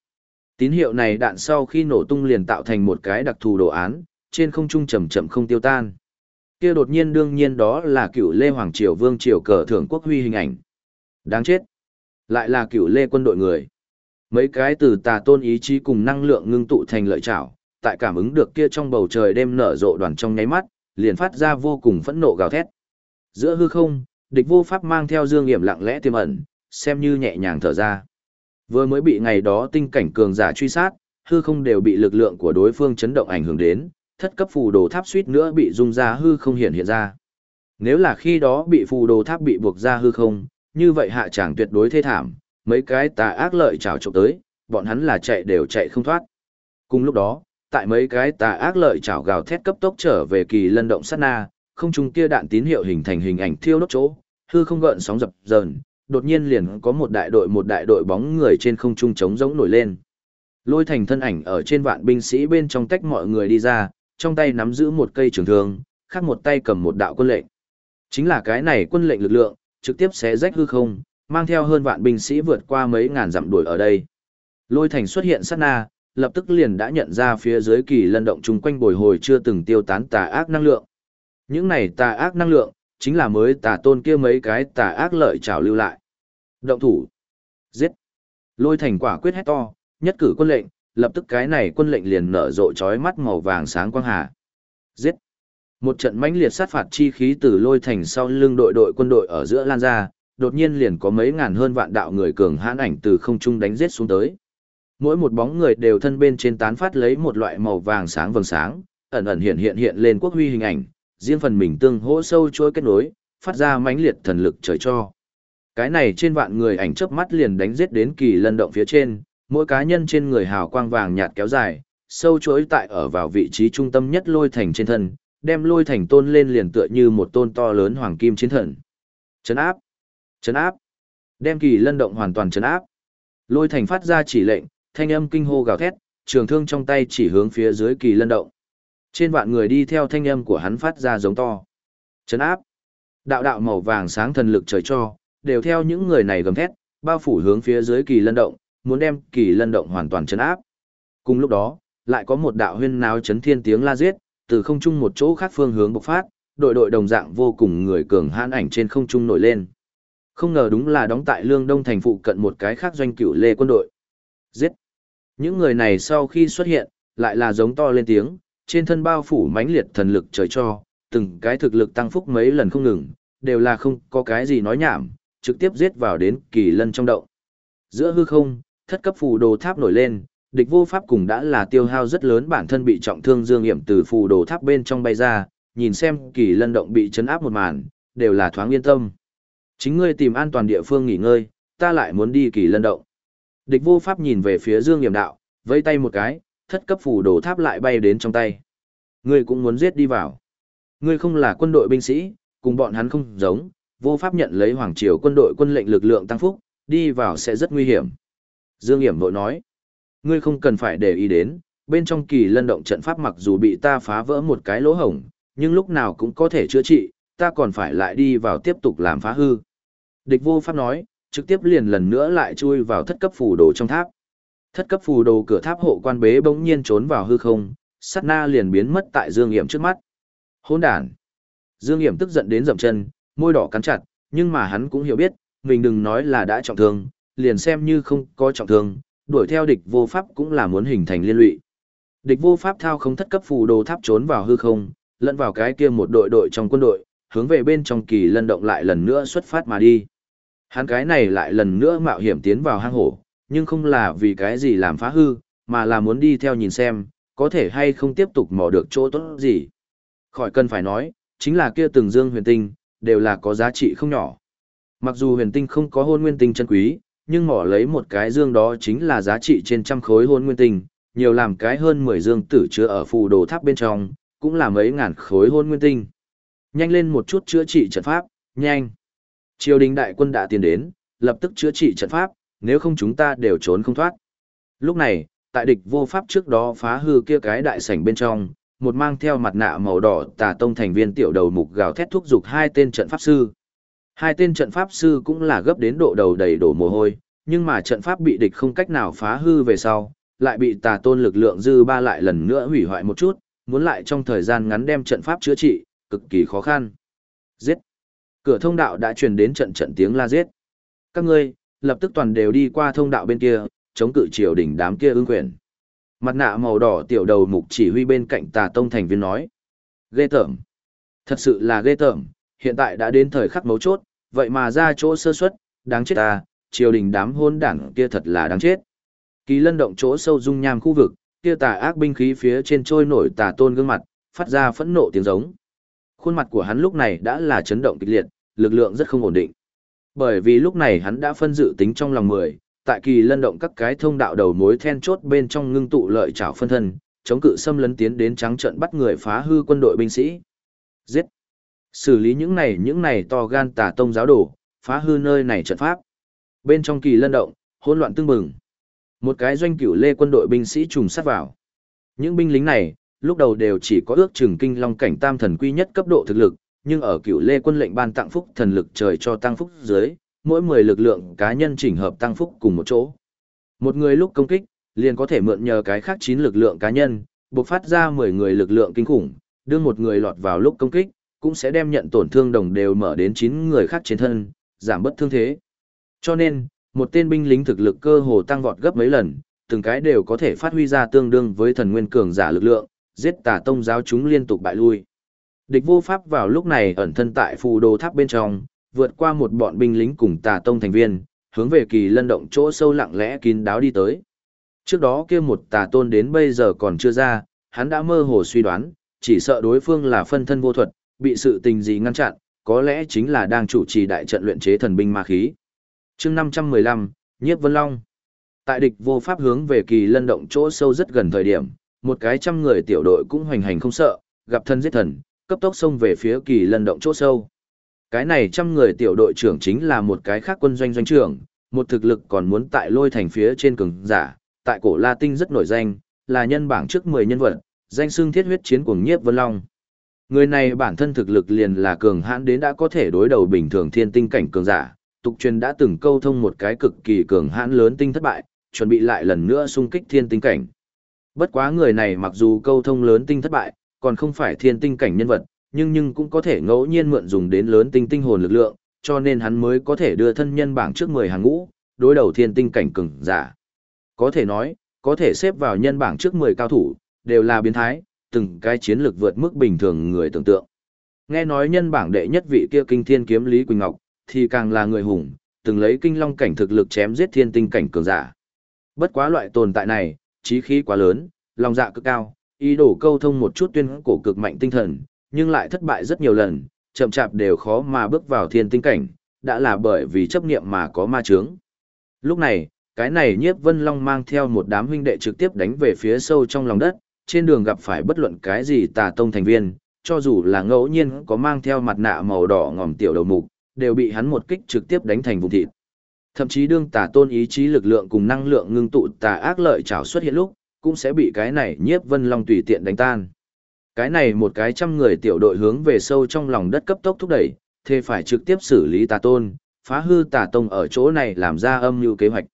Tín hiệu này đạn sau khi nổ tung liền tạo thành một cái đặc thù đồ án, trên không trung chậm chậm không tiêu tan. Kia đột nhiên đương nhiên đó là cựu Lê Hoàng Triều Vương Triều cờ thưởng quốc huy hình ảnh. Đáng chết. Lại là cựu Lê quân đội người. Mấy cái từ tà tôn ý chí cùng năng lượng ngưng tụ thành lợi trảo, tại cảm ứng được kia trong bầu trời đêm nở rộ đoàn trong nháy mắt, liền phát ra vô cùng phẫn nộ gào thét. Giữa hư không, địch vô pháp mang theo dương hiểm lặng lẽ tiềm ẩn, xem như nhẹ nhàng thở ra. Vừa mới bị ngày đó tinh cảnh cường giả truy sát, hư không đều bị lực lượng của đối phương chấn động ảnh hưởng đến, thất cấp phù đồ tháp suýt nữa bị dung ra hư không hiện hiện ra. Nếu là khi đó bị phù đồ tháp bị buộc ra hư không, như vậy hạ chẳng tuyệt đối thê thảm, mấy cái tà ác lợi trào trộm tới, bọn hắn là chạy đều chạy không thoát. Cùng lúc đó, tại mấy cái tà ác lợi chảo gào thét cấp tốc trở về kỳ lân động sát na, không trung kia đạn tín hiệu hình thành hình ảnh thiêu đốt chỗ, hư không gợn sóng dập dờn, đột nhiên liền có một đại đội một đại đội bóng người trên không trung trống rỗng nổi lên. Lôi thành thân ảnh ở trên vạn binh sĩ bên trong tách mọi người đi ra, trong tay nắm giữ một cây trường thương, khác một tay cầm một đạo quân lệnh. Chính là cái này quân lệnh lực lượng, trực tiếp xé rách hư không, mang theo hơn vạn binh sĩ vượt qua mấy ngàn dặm đuổi ở đây. Lôi thành xuất hiện sát na, lập tức liền đã nhận ra phía dưới kỳ lân động chung quanh bồi hồi chưa từng tiêu tán tà ác năng lượng. Những này tà ác năng lượng, chính là mới tà tôn kia mấy cái tà ác lợi trào lưu lại. Động thủ. Giết. Lôi thành quả quyết hét to, nhất cử quân lệnh, lập tức cái này quân lệnh liền nở rộ trói mắt màu vàng sáng quang hà. Giết. Một trận mãnh liệt sát phạt chi khí từ lôi thành sau lưng đội đội quân đội ở giữa lan ra, đột nhiên liền có mấy ngàn hơn vạn đạo người cường hãn ảnh từ không trung đánh giết xuống tới. Mỗi một bóng người đều thân bên trên tán phát lấy một loại màu vàng sáng vầng sáng, ẩn ẩn hiện hiện hiện lên quốc huy hình ảnh, riêng phần mình tương hỗ sâu chối kết nối, phát ra mãnh liệt thần lực trời cho. Cái này trên vạn người ảnh chớp mắt liền đánh giết đến kỳ lân động phía trên, mỗi cá nhân trên người hào quang vàng nhạt kéo dài, sâu chối tại ở vào vị trí trung tâm nhất lôi thành trên thân, đem lôi thành tôn lên liền tựa như một tôn to lớn hoàng kim chiến thần. Chấn áp! Chấn áp! Đem kỳ lân động hoàn toàn chấn áp. Lôi thành phát ra chỉ lệnh, thanh âm kinh hô gào thét, trường thương trong tay chỉ hướng phía dưới kỳ lân động. Trên vạn người đi theo thanh âm của hắn phát ra giống to. Chấn áp! Đạo đạo màu vàng sáng thần lực trời cho, đều theo những người này gầm thét, bao phủ hướng phía dưới kỳ lân động, muốn đem kỳ lân động hoàn toàn chấn áp. Cùng lúc đó, lại có một đạo huyên náo chấn thiên tiếng la giết, từ không trung một chỗ khác phương hướng bộc phát, đội đội đồng dạng vô cùng người cường hãn ảnh trên không trung nổi lên. Không ngờ đúng là đóng tại Lương Đông thành phụ cận một cái khác doanh cửu lê quân đội. Giết! Những người này sau khi xuất hiện, lại là giống to lên tiếng, trên thân bao phủ mãnh liệt thần lực trời cho, từng cái thực lực tăng phúc mấy lần không ngừng, đều là không có cái gì nói nhảm, trực tiếp giết vào đến kỳ lân trong động. Giữa hư không, thất cấp phù đồ tháp nổi lên, địch vô pháp cùng đã là tiêu hao rất lớn bản thân bị trọng thương dương hiểm từ phù đồ tháp bên trong bay ra, nhìn xem kỳ lân động bị chấn áp một màn, đều là thoáng yên tâm. Chính ngươi tìm an toàn địa phương nghỉ ngơi, ta lại muốn đi kỳ lân động. Địch vô pháp nhìn về phía dương Nghiệm đạo, vẫy tay một cái, thất cấp phủ đồ tháp lại bay đến trong tay. Ngươi cũng muốn giết đi vào. Ngươi không là quân đội binh sĩ, cùng bọn hắn không giống, vô pháp nhận lấy hoàng triều quân đội quân lệnh lực lượng tăng phúc, đi vào sẽ rất nguy hiểm. Dương Nghiệm vội nói, ngươi không cần phải để ý đến, bên trong kỳ lân động trận pháp mặc dù bị ta phá vỡ một cái lỗ hổng, nhưng lúc nào cũng có thể chữa trị, ta còn phải lại đi vào tiếp tục làm phá hư. Địch vô pháp nói, trực tiếp liền lần nữa lại chui vào thất cấp phù đồ trong tháp. Thất cấp phù đồ cửa tháp hộ quan bế bỗng nhiên trốn vào hư không, sát na liền biến mất tại Dương Hiểm trước mắt. Hỗn đản. Dương Hiểm tức giận đến dậm chân, môi đỏ cắn chặt, nhưng mà hắn cũng hiểu biết, mình đừng nói là đã trọng thương, liền xem như không có trọng thương, đuổi theo địch vô pháp cũng là muốn hình thành liên lụy. Địch vô pháp thao không thất cấp phù đồ tháp trốn vào hư không, lẫn vào cái kia một đội đội trong quân đội, hướng về bên trong kỳ lân động lại lần nữa xuất phát mà đi. Hắn cái này lại lần nữa mạo hiểm tiến vào hang hổ, nhưng không là vì cái gì làm phá hư, mà là muốn đi theo nhìn xem, có thể hay không tiếp tục mò được chỗ tốt gì. Khỏi cần phải nói, chính là kia từng dương huyền tinh, đều là có giá trị không nhỏ. Mặc dù huyền tinh không có hôn nguyên tinh chân quý, nhưng mỏ lấy một cái dương đó chính là giá trị trên trăm khối hôn nguyên tinh, nhiều làm cái hơn 10 dương tử chứa ở phù đồ tháp bên trong, cũng là mấy ngàn khối hôn nguyên tinh. Nhanh lên một chút chữa trị trận pháp, nhanh. Triều đình đại quân đã tiến đến, lập tức chữa trị trận pháp, nếu không chúng ta đều trốn không thoát. Lúc này, tại địch vô pháp trước đó phá hư kia cái đại sảnh bên trong, một mang theo mặt nạ màu đỏ tà tông thành viên tiểu đầu mục gào thét thúc giục hai tên trận pháp sư. Hai tên trận pháp sư cũng là gấp đến độ đầu đầy đổ mồ hôi, nhưng mà trận pháp bị địch không cách nào phá hư về sau, lại bị tà tôn lực lượng dư ba lại lần nữa hủy hoại một chút, muốn lại trong thời gian ngắn đem trận pháp chữa trị, cực kỳ khó khăn. Giết! Cửa thông đạo đã truyền đến trận trận tiếng la giết. Các ngươi, lập tức toàn đều đi qua thông đạo bên kia, chống cự triều đỉnh đám kia ưng quyền. Mặt nạ màu đỏ tiểu đầu mục chỉ huy bên cạnh tà tông thành viên nói. Ghê tởm. Thật sự là ghê tởm, hiện tại đã đến thời khắc mấu chốt, vậy mà ra chỗ sơ suất, đáng chết ta, triều đình đám hôn đảng kia thật là đáng chết. Kỳ lân động chỗ sâu dung nham khu vực, kia tà ác binh khí phía trên trôi nổi tà tôn gương mặt, phát ra phẫn nộ tiếng giống. Khuôn mặt của hắn lúc này đã là chấn động kịch liệt, lực lượng rất không ổn định. Bởi vì lúc này hắn đã phân dự tính trong lòng mười, tại kỳ lân động các cái thông đạo đầu mối then chốt bên trong ngưng tụ lợi trảo phân thân, chống cự xâm lấn tiến đến trắng trận bắt người phá hư quân đội binh sĩ. Giết! Xử lý những này những này to gan tà tông giáo đồ, phá hư nơi này trận pháp. Bên trong kỳ lân động, hỗn loạn tương bừng. Một cái doanh cửu lê quân đội binh sĩ trùng sát vào. Những binh lính này, lúc đầu đều chỉ có ước chừng kinh long cảnh tam thần quy nhất cấp độ thực lực, nhưng ở cửu lê quân lệnh ban tặng phúc thần lực trời cho tăng phúc dưới, mỗi 10 lực lượng cá nhân chỉnh hợp tăng phúc cùng một chỗ. Một người lúc công kích, liền có thể mượn nhờ cái khác 9 lực lượng cá nhân, bộc phát ra 10 người lực lượng kinh khủng, đưa một người lọt vào lúc công kích, cũng sẽ đem nhận tổn thương đồng đều mở đến 9 người khác trên thân, giảm bất thương thế. Cho nên, một tên binh lính thực lực cơ hồ tăng vọt gấp mấy lần, từng cái đều có thể phát huy ra tương đương với thần nguyên cường giả lực lượng, giết tà tông giáo chúng liên tục bại lui. Địch vô pháp vào lúc này ẩn thân tại phù đồ tháp bên trong, vượt qua một bọn binh lính cùng tà tông thành viên, hướng về kỳ lân động chỗ sâu lặng lẽ kín đáo đi tới. Trước đó kia một tà tôn đến bây giờ còn chưa ra, hắn đã mơ hồ suy đoán, chỉ sợ đối phương là phân thân vô thuật, bị sự tình gì ngăn chặn, có lẽ chính là đang chủ trì đại trận luyện chế thần binh ma khí. chương 515, Nhiếp Vân Long. Tại địch vô pháp hướng về kỳ lân động chỗ sâu rất gần thời điểm, một cái trăm người tiểu đội cũng hoành hành không sợ, gặp thân giết thần, cấp tốc xông về phía kỳ lân động chỗ sâu. Cái này trăm người tiểu đội trưởng chính là một cái khác quân doanh doanh trưởng, một thực lực còn muốn tại lôi thành phía trên cường giả, tại cổ La Tinh rất nổi danh, là nhân bảng trước 10 nhân vật, danh xưng thiết huyết chiến cuồng nhiếp vân long. Người này bản thân thực lực liền là cường hãn đến đã có thể đối đầu bình thường thiên tinh cảnh cường giả, tục truyền đã từng câu thông một cái cực kỳ cường hãn lớn tinh thất bại, chuẩn bị lại lần nữa xung kích thiên tinh cảnh. Bất quá người này mặc dù câu thông lớn tinh thất bại, còn không phải thiên tinh cảnh nhân vật, nhưng nhưng cũng có thể ngẫu nhiên mượn dùng đến lớn tinh tinh hồn lực lượng, cho nên hắn mới có thể đưa thân nhân bảng trước 10 hàng ngũ, đối đầu thiên tinh cảnh cường giả. Có thể nói, có thể xếp vào nhân bảng trước 10 cao thủ, đều là biến thái, từng cái chiến lược vượt mức bình thường người tưởng tượng. Nghe nói nhân bảng đệ nhất vị kia kinh thiên kiếm Lý Quỳnh Ngọc, thì càng là người hùng, từng lấy kinh long cảnh thực lực chém giết thiên tinh cảnh cường giả. Bất quá loại tồn tại này, trí khí quá lớn, lòng dạ cực cao, ý đồ câu thông một chút tuyên cổ cực mạnh tinh thần, nhưng lại thất bại rất nhiều lần, chậm chạp đều khó mà bước vào thiên tinh cảnh, đã là bởi vì chấp niệm mà có ma chướng. Lúc này, cái này nhiếp vân long mang theo một đám huynh đệ trực tiếp đánh về phía sâu trong lòng đất, trên đường gặp phải bất luận cái gì tà tông thành viên, cho dù là ngẫu nhiên có mang theo mặt nạ màu đỏ ngòm tiểu đầu mục, đều bị hắn một kích trực tiếp đánh thành vùng thịt. Thậm chí đương tà tôn ý chí lực lượng cùng năng lượng ngưng tụ tà ác lợi trảo xuất hiện lúc, cũng sẽ bị cái này nhiếp vân long tùy tiện đánh tan. Cái này một cái trăm người tiểu đội hướng về sâu trong lòng đất cấp tốc thúc đẩy, thế phải trực tiếp xử lý tà tôn, phá hư tà tông ở chỗ này làm ra âm mưu kế hoạch.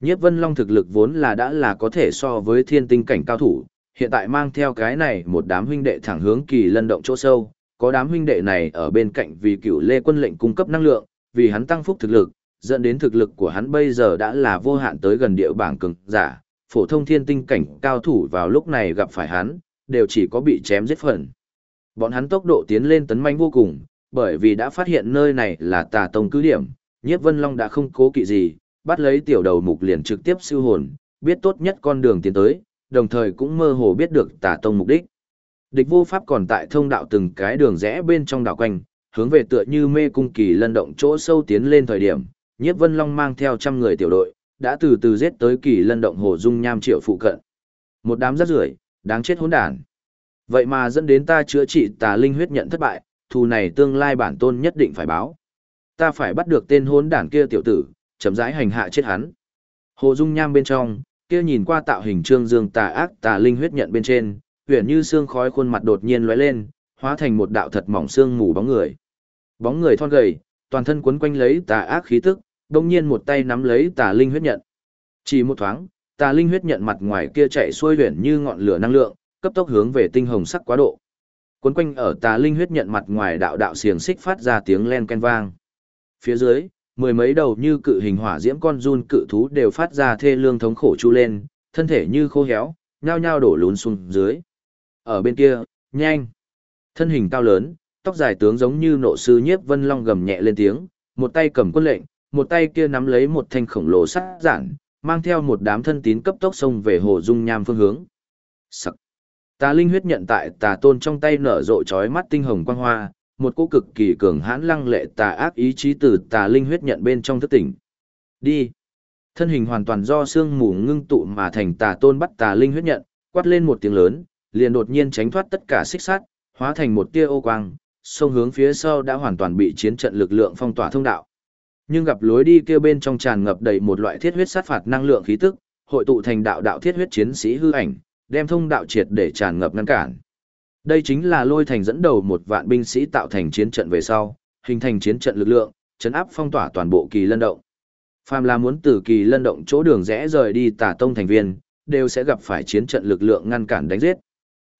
Nhiếp Vân Long thực lực vốn là đã là có thể so với thiên tinh cảnh cao thủ, hiện tại mang theo cái này một đám huynh đệ thẳng hướng kỳ lân động chỗ sâu, có đám huynh đệ này ở bên cạnh vì cựu lê quân lệnh cung cấp năng lượng, vì hắn tăng phúc thực lực, dẫn đến thực lực của hắn bây giờ đã là vô hạn tới gần địa bảng cường giả, phổ thông thiên tinh cảnh cao thủ vào lúc này gặp phải hắn, đều chỉ có bị chém giết phần. Bọn hắn tốc độ tiến lên tấn manh vô cùng, bởi vì đã phát hiện nơi này là tà tông cứ điểm, nhiếp vân long đã không cố kỵ gì, bắt lấy tiểu đầu mục liền trực tiếp siêu hồn, biết tốt nhất con đường tiến tới, đồng thời cũng mơ hồ biết được tà tông mục đích. Địch vô pháp còn tại thông đạo từng cái đường rẽ bên trong đảo quanh, hướng về tựa như mê cung kỳ lân động chỗ sâu tiến lên thời điểm, nhiếp vân long mang theo trăm người tiểu đội, đã từ từ giết tới kỳ lân động hồ dung nham triệu phụ cận. Một đám rác rưởi đáng chết hỗn đản. Vậy mà dẫn đến ta chữa trị tà linh huyết nhận thất bại, thù này tương lai bản tôn nhất định phải báo. Ta phải bắt được tên hôn đản kia tiểu tử, chấm dãi hành hạ chết hắn. Hồ Dung Nham bên trong, kia nhìn qua tạo hình trương dương tà ác tà linh huyết nhận bên trên, huyền như xương khói khuôn mặt đột nhiên lóe lên, hóa thành một đạo thật mỏng xương mù bóng người. Bóng người thon gầy, toàn thân quấn quanh lấy tà ác khí tức, đông nhiên một tay nắm lấy tà linh huyết nhận. Chỉ một thoáng, tà linh huyết nhận mặt ngoài kia chạy xuôi huyền như ngọn lửa năng lượng, cấp tốc hướng về tinh hồng sắc quá độ. Cuốn quanh ở tà linh huyết nhận mặt ngoài đạo đạo xiềng xích phát ra tiếng len ken vang. Phía dưới, mười mấy đầu như cự hình hỏa diễm con run cự thú đều phát ra thê lương thống khổ chu lên, thân thể như khô héo, nhao nhao đổ lún xuống dưới. Ở bên kia, nhanh. Thân hình cao lớn, tóc dài tướng giống như nộ sư nhiếp vân long gầm nhẹ lên tiếng, một tay cầm quân lệnh, một tay kia nắm lấy một thanh khổng lồ sắt giản, mang theo một đám thân tín cấp tốc xông về hồ dung nham phương hướng. Sắc. Tà linh huyết nhận tại tà tôn trong tay nở rộ chói mắt tinh hồng quang hoa, một cỗ cực kỳ cường hãn lăng lệ tà ác ý chí từ tà linh huyết nhận bên trong thức tỉnh. Đi. Thân hình hoàn toàn do xương mù ngưng tụ mà thành tà tôn bắt tà linh huyết nhận, quát lên một tiếng lớn, liền đột nhiên tránh thoát tất cả xích sát, hóa thành một tia ô quang, sông hướng phía sau đã hoàn toàn bị chiến trận lực lượng phong tỏa thông đạo. Nhưng gặp lối đi kia bên trong tràn ngập đầy một loại thiết huyết sát phạt năng lượng khí tức, hội tụ thành đạo đạo thiết huyết chiến sĩ hư ảnh, đem thông đạo triệt để tràn ngập ngăn cản. Đây chính là lôi thành dẫn đầu một vạn binh sĩ tạo thành chiến trận về sau, hình thành chiến trận lực lượng, chấn áp phong tỏa toàn bộ kỳ lân động. Phàm là muốn từ kỳ lân động chỗ đường rẽ rời đi tà tông thành viên, đều sẽ gặp phải chiến trận lực lượng ngăn cản đánh giết.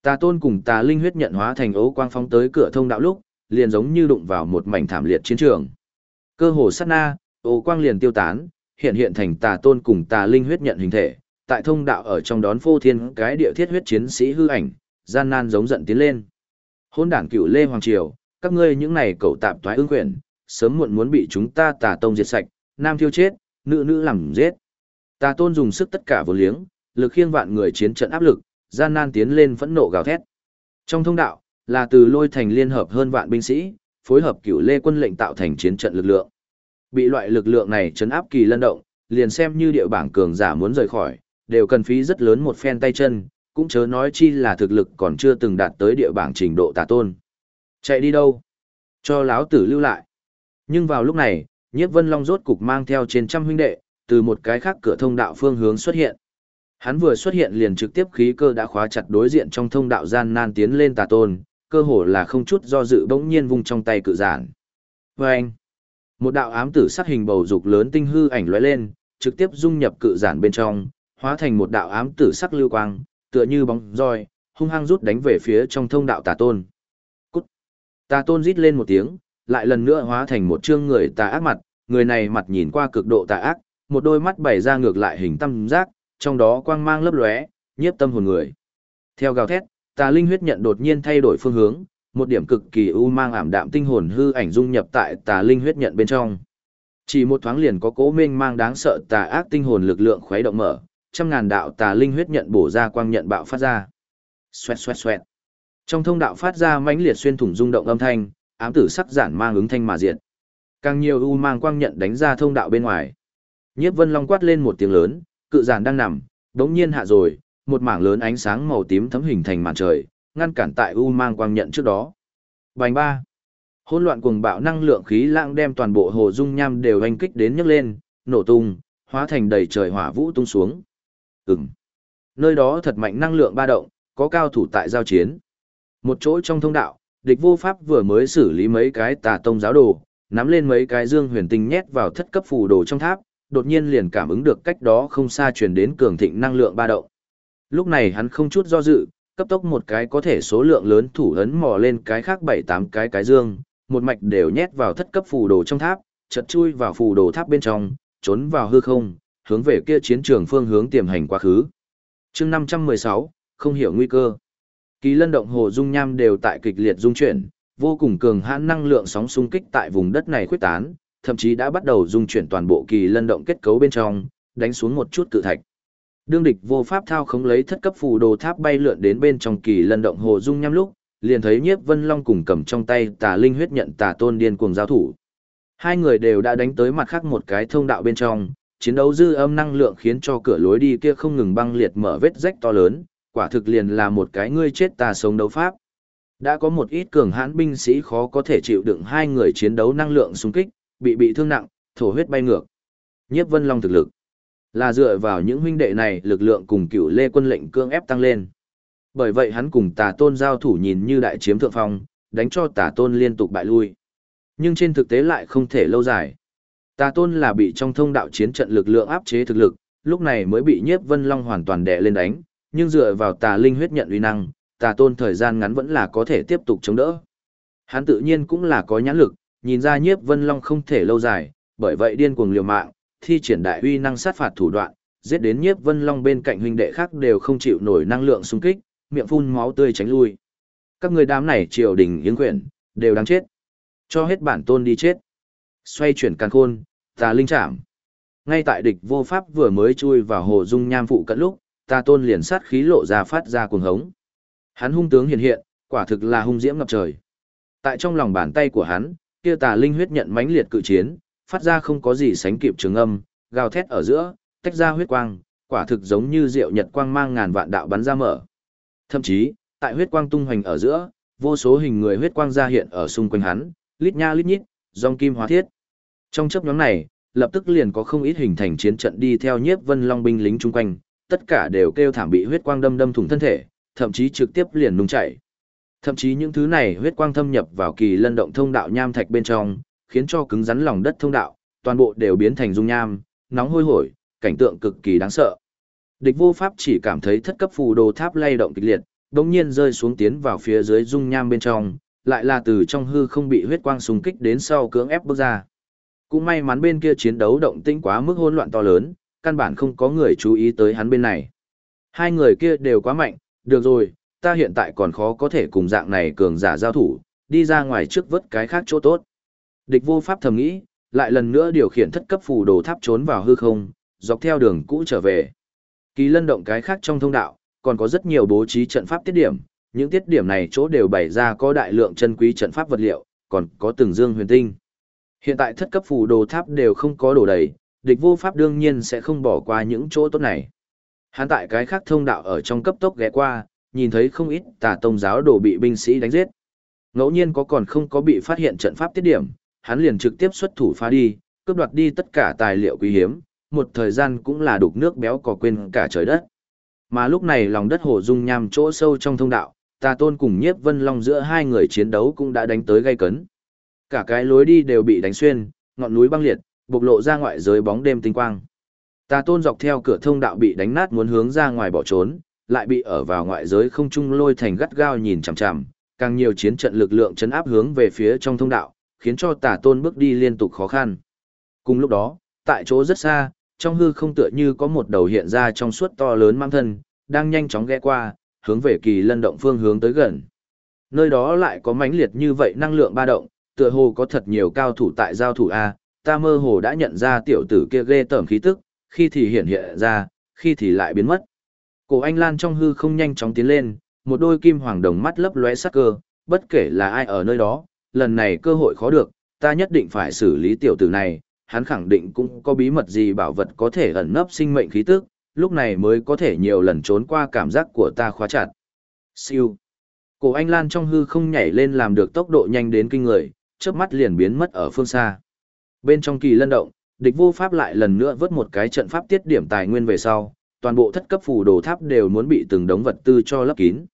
Tà tôn cùng tà linh huyết nhận hóa thành ấu quang phóng tới cửa thông đạo lúc, liền giống như đụng vào một mảnh thảm liệt chiến trường. Cơ hồ sát na, ô quang liền tiêu tán, hiện hiện thành tà tôn cùng tà linh huyết nhận hình thể, tại thông đạo ở trong đón phô thiên cái địa thiết huyết chiến sĩ hư ảnh, gian nan giống giận tiến lên. Hôn đảng cựu Lê Hoàng Triều, các ngươi những này cậu tạp thoái ương quyển, sớm muộn muốn bị chúng ta tà tông diệt sạch, nam thiêu chết, nữ nữ làm giết. Tà tôn dùng sức tất cả vô liếng, lực khiêng vạn người chiến trận áp lực, gian nan tiến lên phẫn nộ gào thét. Trong thông đạo, là từ lôi thành liên hợp hơn vạn binh sĩ, phối hợp cửu lê quân lệnh tạo thành chiến trận lực lượng. Bị loại lực lượng này chấn áp kỳ lân động, liền xem như địa bảng cường giả muốn rời khỏi, đều cần phí rất lớn một phen tay chân, cũng chớ nói chi là thực lực còn chưa từng đạt tới địa bảng trình độ tà tôn. Chạy đi đâu? Cho láo tử lưu lại. Nhưng vào lúc này, nhiếp vân long rốt cục mang theo trên trăm huynh đệ, từ một cái khác cửa thông đạo phương hướng xuất hiện. Hắn vừa xuất hiện liền trực tiếp khí cơ đã khóa chặt đối diện trong thông đạo gian nan tiến lên tà tôn, cơ hồ là không chút do dự bỗng nhiên vung trong tay cự giản. Và anh, một đạo ám tử sắc hình bầu dục lớn tinh hư ảnh lóe lên, trực tiếp dung nhập cự giản bên trong, hóa thành một đạo ám tử sắc lưu quang, tựa như bóng roi, hung hăng rút đánh về phía trong thông đạo tà tôn. Cút! Tà tôn rít lên một tiếng, lại lần nữa hóa thành một trương người tà ác mặt, người này mặt nhìn qua cực độ tà ác, một đôi mắt bày ra ngược lại hình tam giác, trong đó quang mang lấp lóe, nhiếp tâm hồn người. Theo gào thét, tà linh huyết nhận đột nhiên thay đổi phương hướng, một điểm cực kỳ u mang ảm đạm tinh hồn hư ảnh dung nhập tại tà linh huyết nhận bên trong. Chỉ một thoáng liền có cố minh mang đáng sợ tà ác tinh hồn lực lượng khuấy động mở, trăm ngàn đạo tà linh huyết nhận bổ ra quang nhận bạo phát ra. Xoẹt xoẹt xoẹt. Trong thông đạo phát ra mãnh liệt xuyên thủng rung động âm thanh, ám tử sắc giản mang ứng thanh mà diệt. Càng nhiều u mang quang nhận đánh ra thông đạo bên ngoài. Nhiếp Vân Long quát lên một tiếng lớn, cự giản đang nằm, đống nhiên hạ rồi, một mảng lớn ánh sáng màu tím thấm hình thành màn trời, ngăn cản tại u mang quang nhận trước đó. Bành ba. Hỗn loạn cuồng bạo năng lượng khí lãng đem toàn bộ hồ dung nham đều hành kích đến nhấc lên, nổ tung, hóa thành đầy trời hỏa vũ tung xuống. Ừm. Nơi đó thật mạnh năng lượng ba động, có cao thủ tại giao chiến. Một chỗ trong thông đạo, địch vô pháp vừa mới xử lý mấy cái tà tông giáo đồ, nắm lên mấy cái dương huyền tinh nhét vào thất cấp phù đồ trong tháp, đột nhiên liền cảm ứng được cách đó không xa truyền đến cường thịnh năng lượng ba động. Lúc này hắn không chút do dự, cấp tốc một cái có thể số lượng lớn thủ ấn mò lên cái khác bảy tám cái cái dương, một mạch đều nhét vào thất cấp phù đồ trong tháp, chật chui vào phù đồ tháp bên trong, trốn vào hư không, hướng về kia chiến trường phương hướng tiềm hành quá khứ. chương 516, không hiểu nguy cơ. Kỳ lân động hồ dung nham đều tại kịch liệt dung chuyển, vô cùng cường hãn năng lượng sóng xung kích tại vùng đất này khuyết tán, thậm chí đã bắt đầu dung chuyển toàn bộ kỳ lân động kết cấu bên trong, đánh xuống một chút cự thạch. Đương địch vô pháp thao khống lấy thất cấp phù đồ tháp bay lượn đến bên trong kỳ lân động hồ dung nhăm lúc, liền thấy Nhiếp Vân Long cùng cầm trong tay Tà Linh huyết nhận Tà Tôn điên cuồng giao thủ. Hai người đều đã đánh tới mặt khác một cái thông đạo bên trong, chiến đấu dư âm năng lượng khiến cho cửa lối đi kia không ngừng băng liệt mở vết rách to lớn, quả thực liền là một cái ngươi chết ta sống đấu pháp. Đã có một ít cường hãn binh sĩ khó có thể chịu đựng hai người chiến đấu năng lượng xung kích, bị bị thương nặng, thổ huyết bay ngược. Nhiếp Vân Long thực lực là dựa vào những huynh đệ này lực lượng cùng cựu lê quân lệnh cương ép tăng lên. Bởi vậy hắn cùng tà tôn giao thủ nhìn như đại chiếm thượng phong, đánh cho tà tôn liên tục bại lui. Nhưng trên thực tế lại không thể lâu dài. Tà tôn là bị trong thông đạo chiến trận lực lượng áp chế thực lực, lúc này mới bị nhiếp vân long hoàn toàn đè lên đánh, nhưng dựa vào tà linh huyết nhận uy năng, tà tôn thời gian ngắn vẫn là có thể tiếp tục chống đỡ. Hắn tự nhiên cũng là có nhãn lực, nhìn ra nhiếp vân long không thể lâu dài, bởi vậy điên cuồng liều mạng, thi triển đại uy năng sát phạt thủ đoạn, giết đến nhiếp vân long bên cạnh huynh đệ khác đều không chịu nổi năng lượng xung kích, miệng phun máu tươi tránh lui. Các người đám này triều đình yến quyển, đều đáng chết. Cho hết bản tôn đi chết. Xoay chuyển càn khôn, tà linh chạm. Ngay tại địch vô pháp vừa mới chui vào hồ dung nham phụ cận lúc, tà tôn liền sát khí lộ ra phát ra cuồng hống. Hắn hung tướng hiện hiện, quả thực là hung diễm ngập trời. Tại trong lòng bàn tay của hắn, kia tà linh huyết nhận mãnh liệt cự chiến, phát ra không có gì sánh kịp trường âm, gào thét ở giữa, tách ra huyết quang, quả thực giống như diệu nhật quang mang ngàn vạn đạo bắn ra mở. Thậm chí, tại huyết quang tung hoành ở giữa, vô số hình người huyết quang ra hiện ở xung quanh hắn, lít nha lít nhít, dòng kim hóa thiết. Trong chấp nhóm này, lập tức liền có không ít hình thành chiến trận đi theo nhiếp vân long binh lính chung quanh, tất cả đều kêu thảm bị huyết quang đâm đâm thủng thân thể, thậm chí trực tiếp liền nung chảy. Thậm chí những thứ này huyết quang thâm nhập vào kỳ lân động thông đạo nham thạch bên trong, khiến cho cứng rắn lòng đất thông đạo, toàn bộ đều biến thành dung nham, nóng hôi hổi, cảnh tượng cực kỳ đáng sợ. Địch vô pháp chỉ cảm thấy thất cấp phù đồ tháp lay động kịch liệt, đồng nhiên rơi xuống tiến vào phía dưới dung nham bên trong, lại là từ trong hư không bị huyết quang xung kích đến sau cưỡng ép bước ra. Cũng may mắn bên kia chiến đấu động tĩnh quá mức hỗn loạn to lớn, căn bản không có người chú ý tới hắn bên này. Hai người kia đều quá mạnh, được rồi, ta hiện tại còn khó có thể cùng dạng này cường giả giao thủ, đi ra ngoài trước vớt cái khác chỗ tốt. Địch vô pháp thầm nghĩ, lại lần nữa điều khiển thất cấp phù đồ tháp trốn vào hư không, dọc theo đường cũ trở về. Kỳ lân động cái khác trong thông đạo, còn có rất nhiều bố trí trận pháp tiết điểm, những tiết điểm này chỗ đều bày ra có đại lượng chân quý trận pháp vật liệu, còn có từng dương huyền tinh. Hiện tại thất cấp phù đồ tháp đều không có đồ đầy, địch vô pháp đương nhiên sẽ không bỏ qua những chỗ tốt này. Hắn tại cái khác thông đạo ở trong cấp tốc ghé qua, nhìn thấy không ít tà tông giáo đồ bị binh sĩ đánh giết. Ngẫu nhiên có còn không có bị phát hiện trận pháp tiết điểm, hắn liền trực tiếp xuất thủ phá đi, cướp đoạt đi tất cả tài liệu quý hiếm, một thời gian cũng là đục nước béo cò quên cả trời đất. Mà lúc này lòng đất hồ dung nham chỗ sâu trong thông đạo, tà tôn cùng nhiếp vân long giữa hai người chiến đấu cũng đã đánh tới gay cấn. Cả cái lối đi đều bị đánh xuyên, ngọn núi băng liệt, bộc lộ ra ngoại giới bóng đêm tinh quang. Tà tôn dọc theo cửa thông đạo bị đánh nát muốn hướng ra ngoài bỏ trốn, lại bị ở vào ngoại giới không trung lôi thành gắt gao nhìn chằm chằm, càng nhiều chiến trận lực lượng chấn áp hướng về phía trong thông đạo, khiến cho tà tôn bước đi liên tục khó khăn. Cùng lúc đó, tại chỗ rất xa, trong hư không tựa như có một đầu hiện ra trong suốt to lớn mang thân, đang nhanh chóng ghé qua, hướng về kỳ lân động phương hướng tới gần. Nơi đó lại có mãnh liệt như vậy năng lượng ba động, tựa hồ có thật nhiều cao thủ tại giao thủ A, ta mơ hồ đã nhận ra tiểu tử kia ghê tởm khí tức, khi thì hiện hiện ra, khi thì lại biến mất. Cổ anh Lan trong hư không nhanh chóng tiến lên, một đôi kim hoàng đồng mắt lấp lóe sắc cơ, bất kể là ai ở nơi đó, lần này cơ hội khó được, ta nhất định phải xử lý tiểu tử này, hắn khẳng định cũng có bí mật gì bảo vật có thể ẩn nấp sinh mệnh khí tức, lúc này mới có thể nhiều lần trốn qua cảm giác của ta khóa chặt. Siêu. Cổ anh Lan trong hư không nhảy lên làm được tốc độ nhanh đến kinh người, chớp mắt liền biến mất ở phương xa. Bên trong kỳ lân động, địch vô pháp lại lần nữa vớt một cái trận pháp tiết điểm tài nguyên về sau, toàn bộ thất cấp phù đồ tháp đều muốn bị từng đống vật tư cho lấp kín.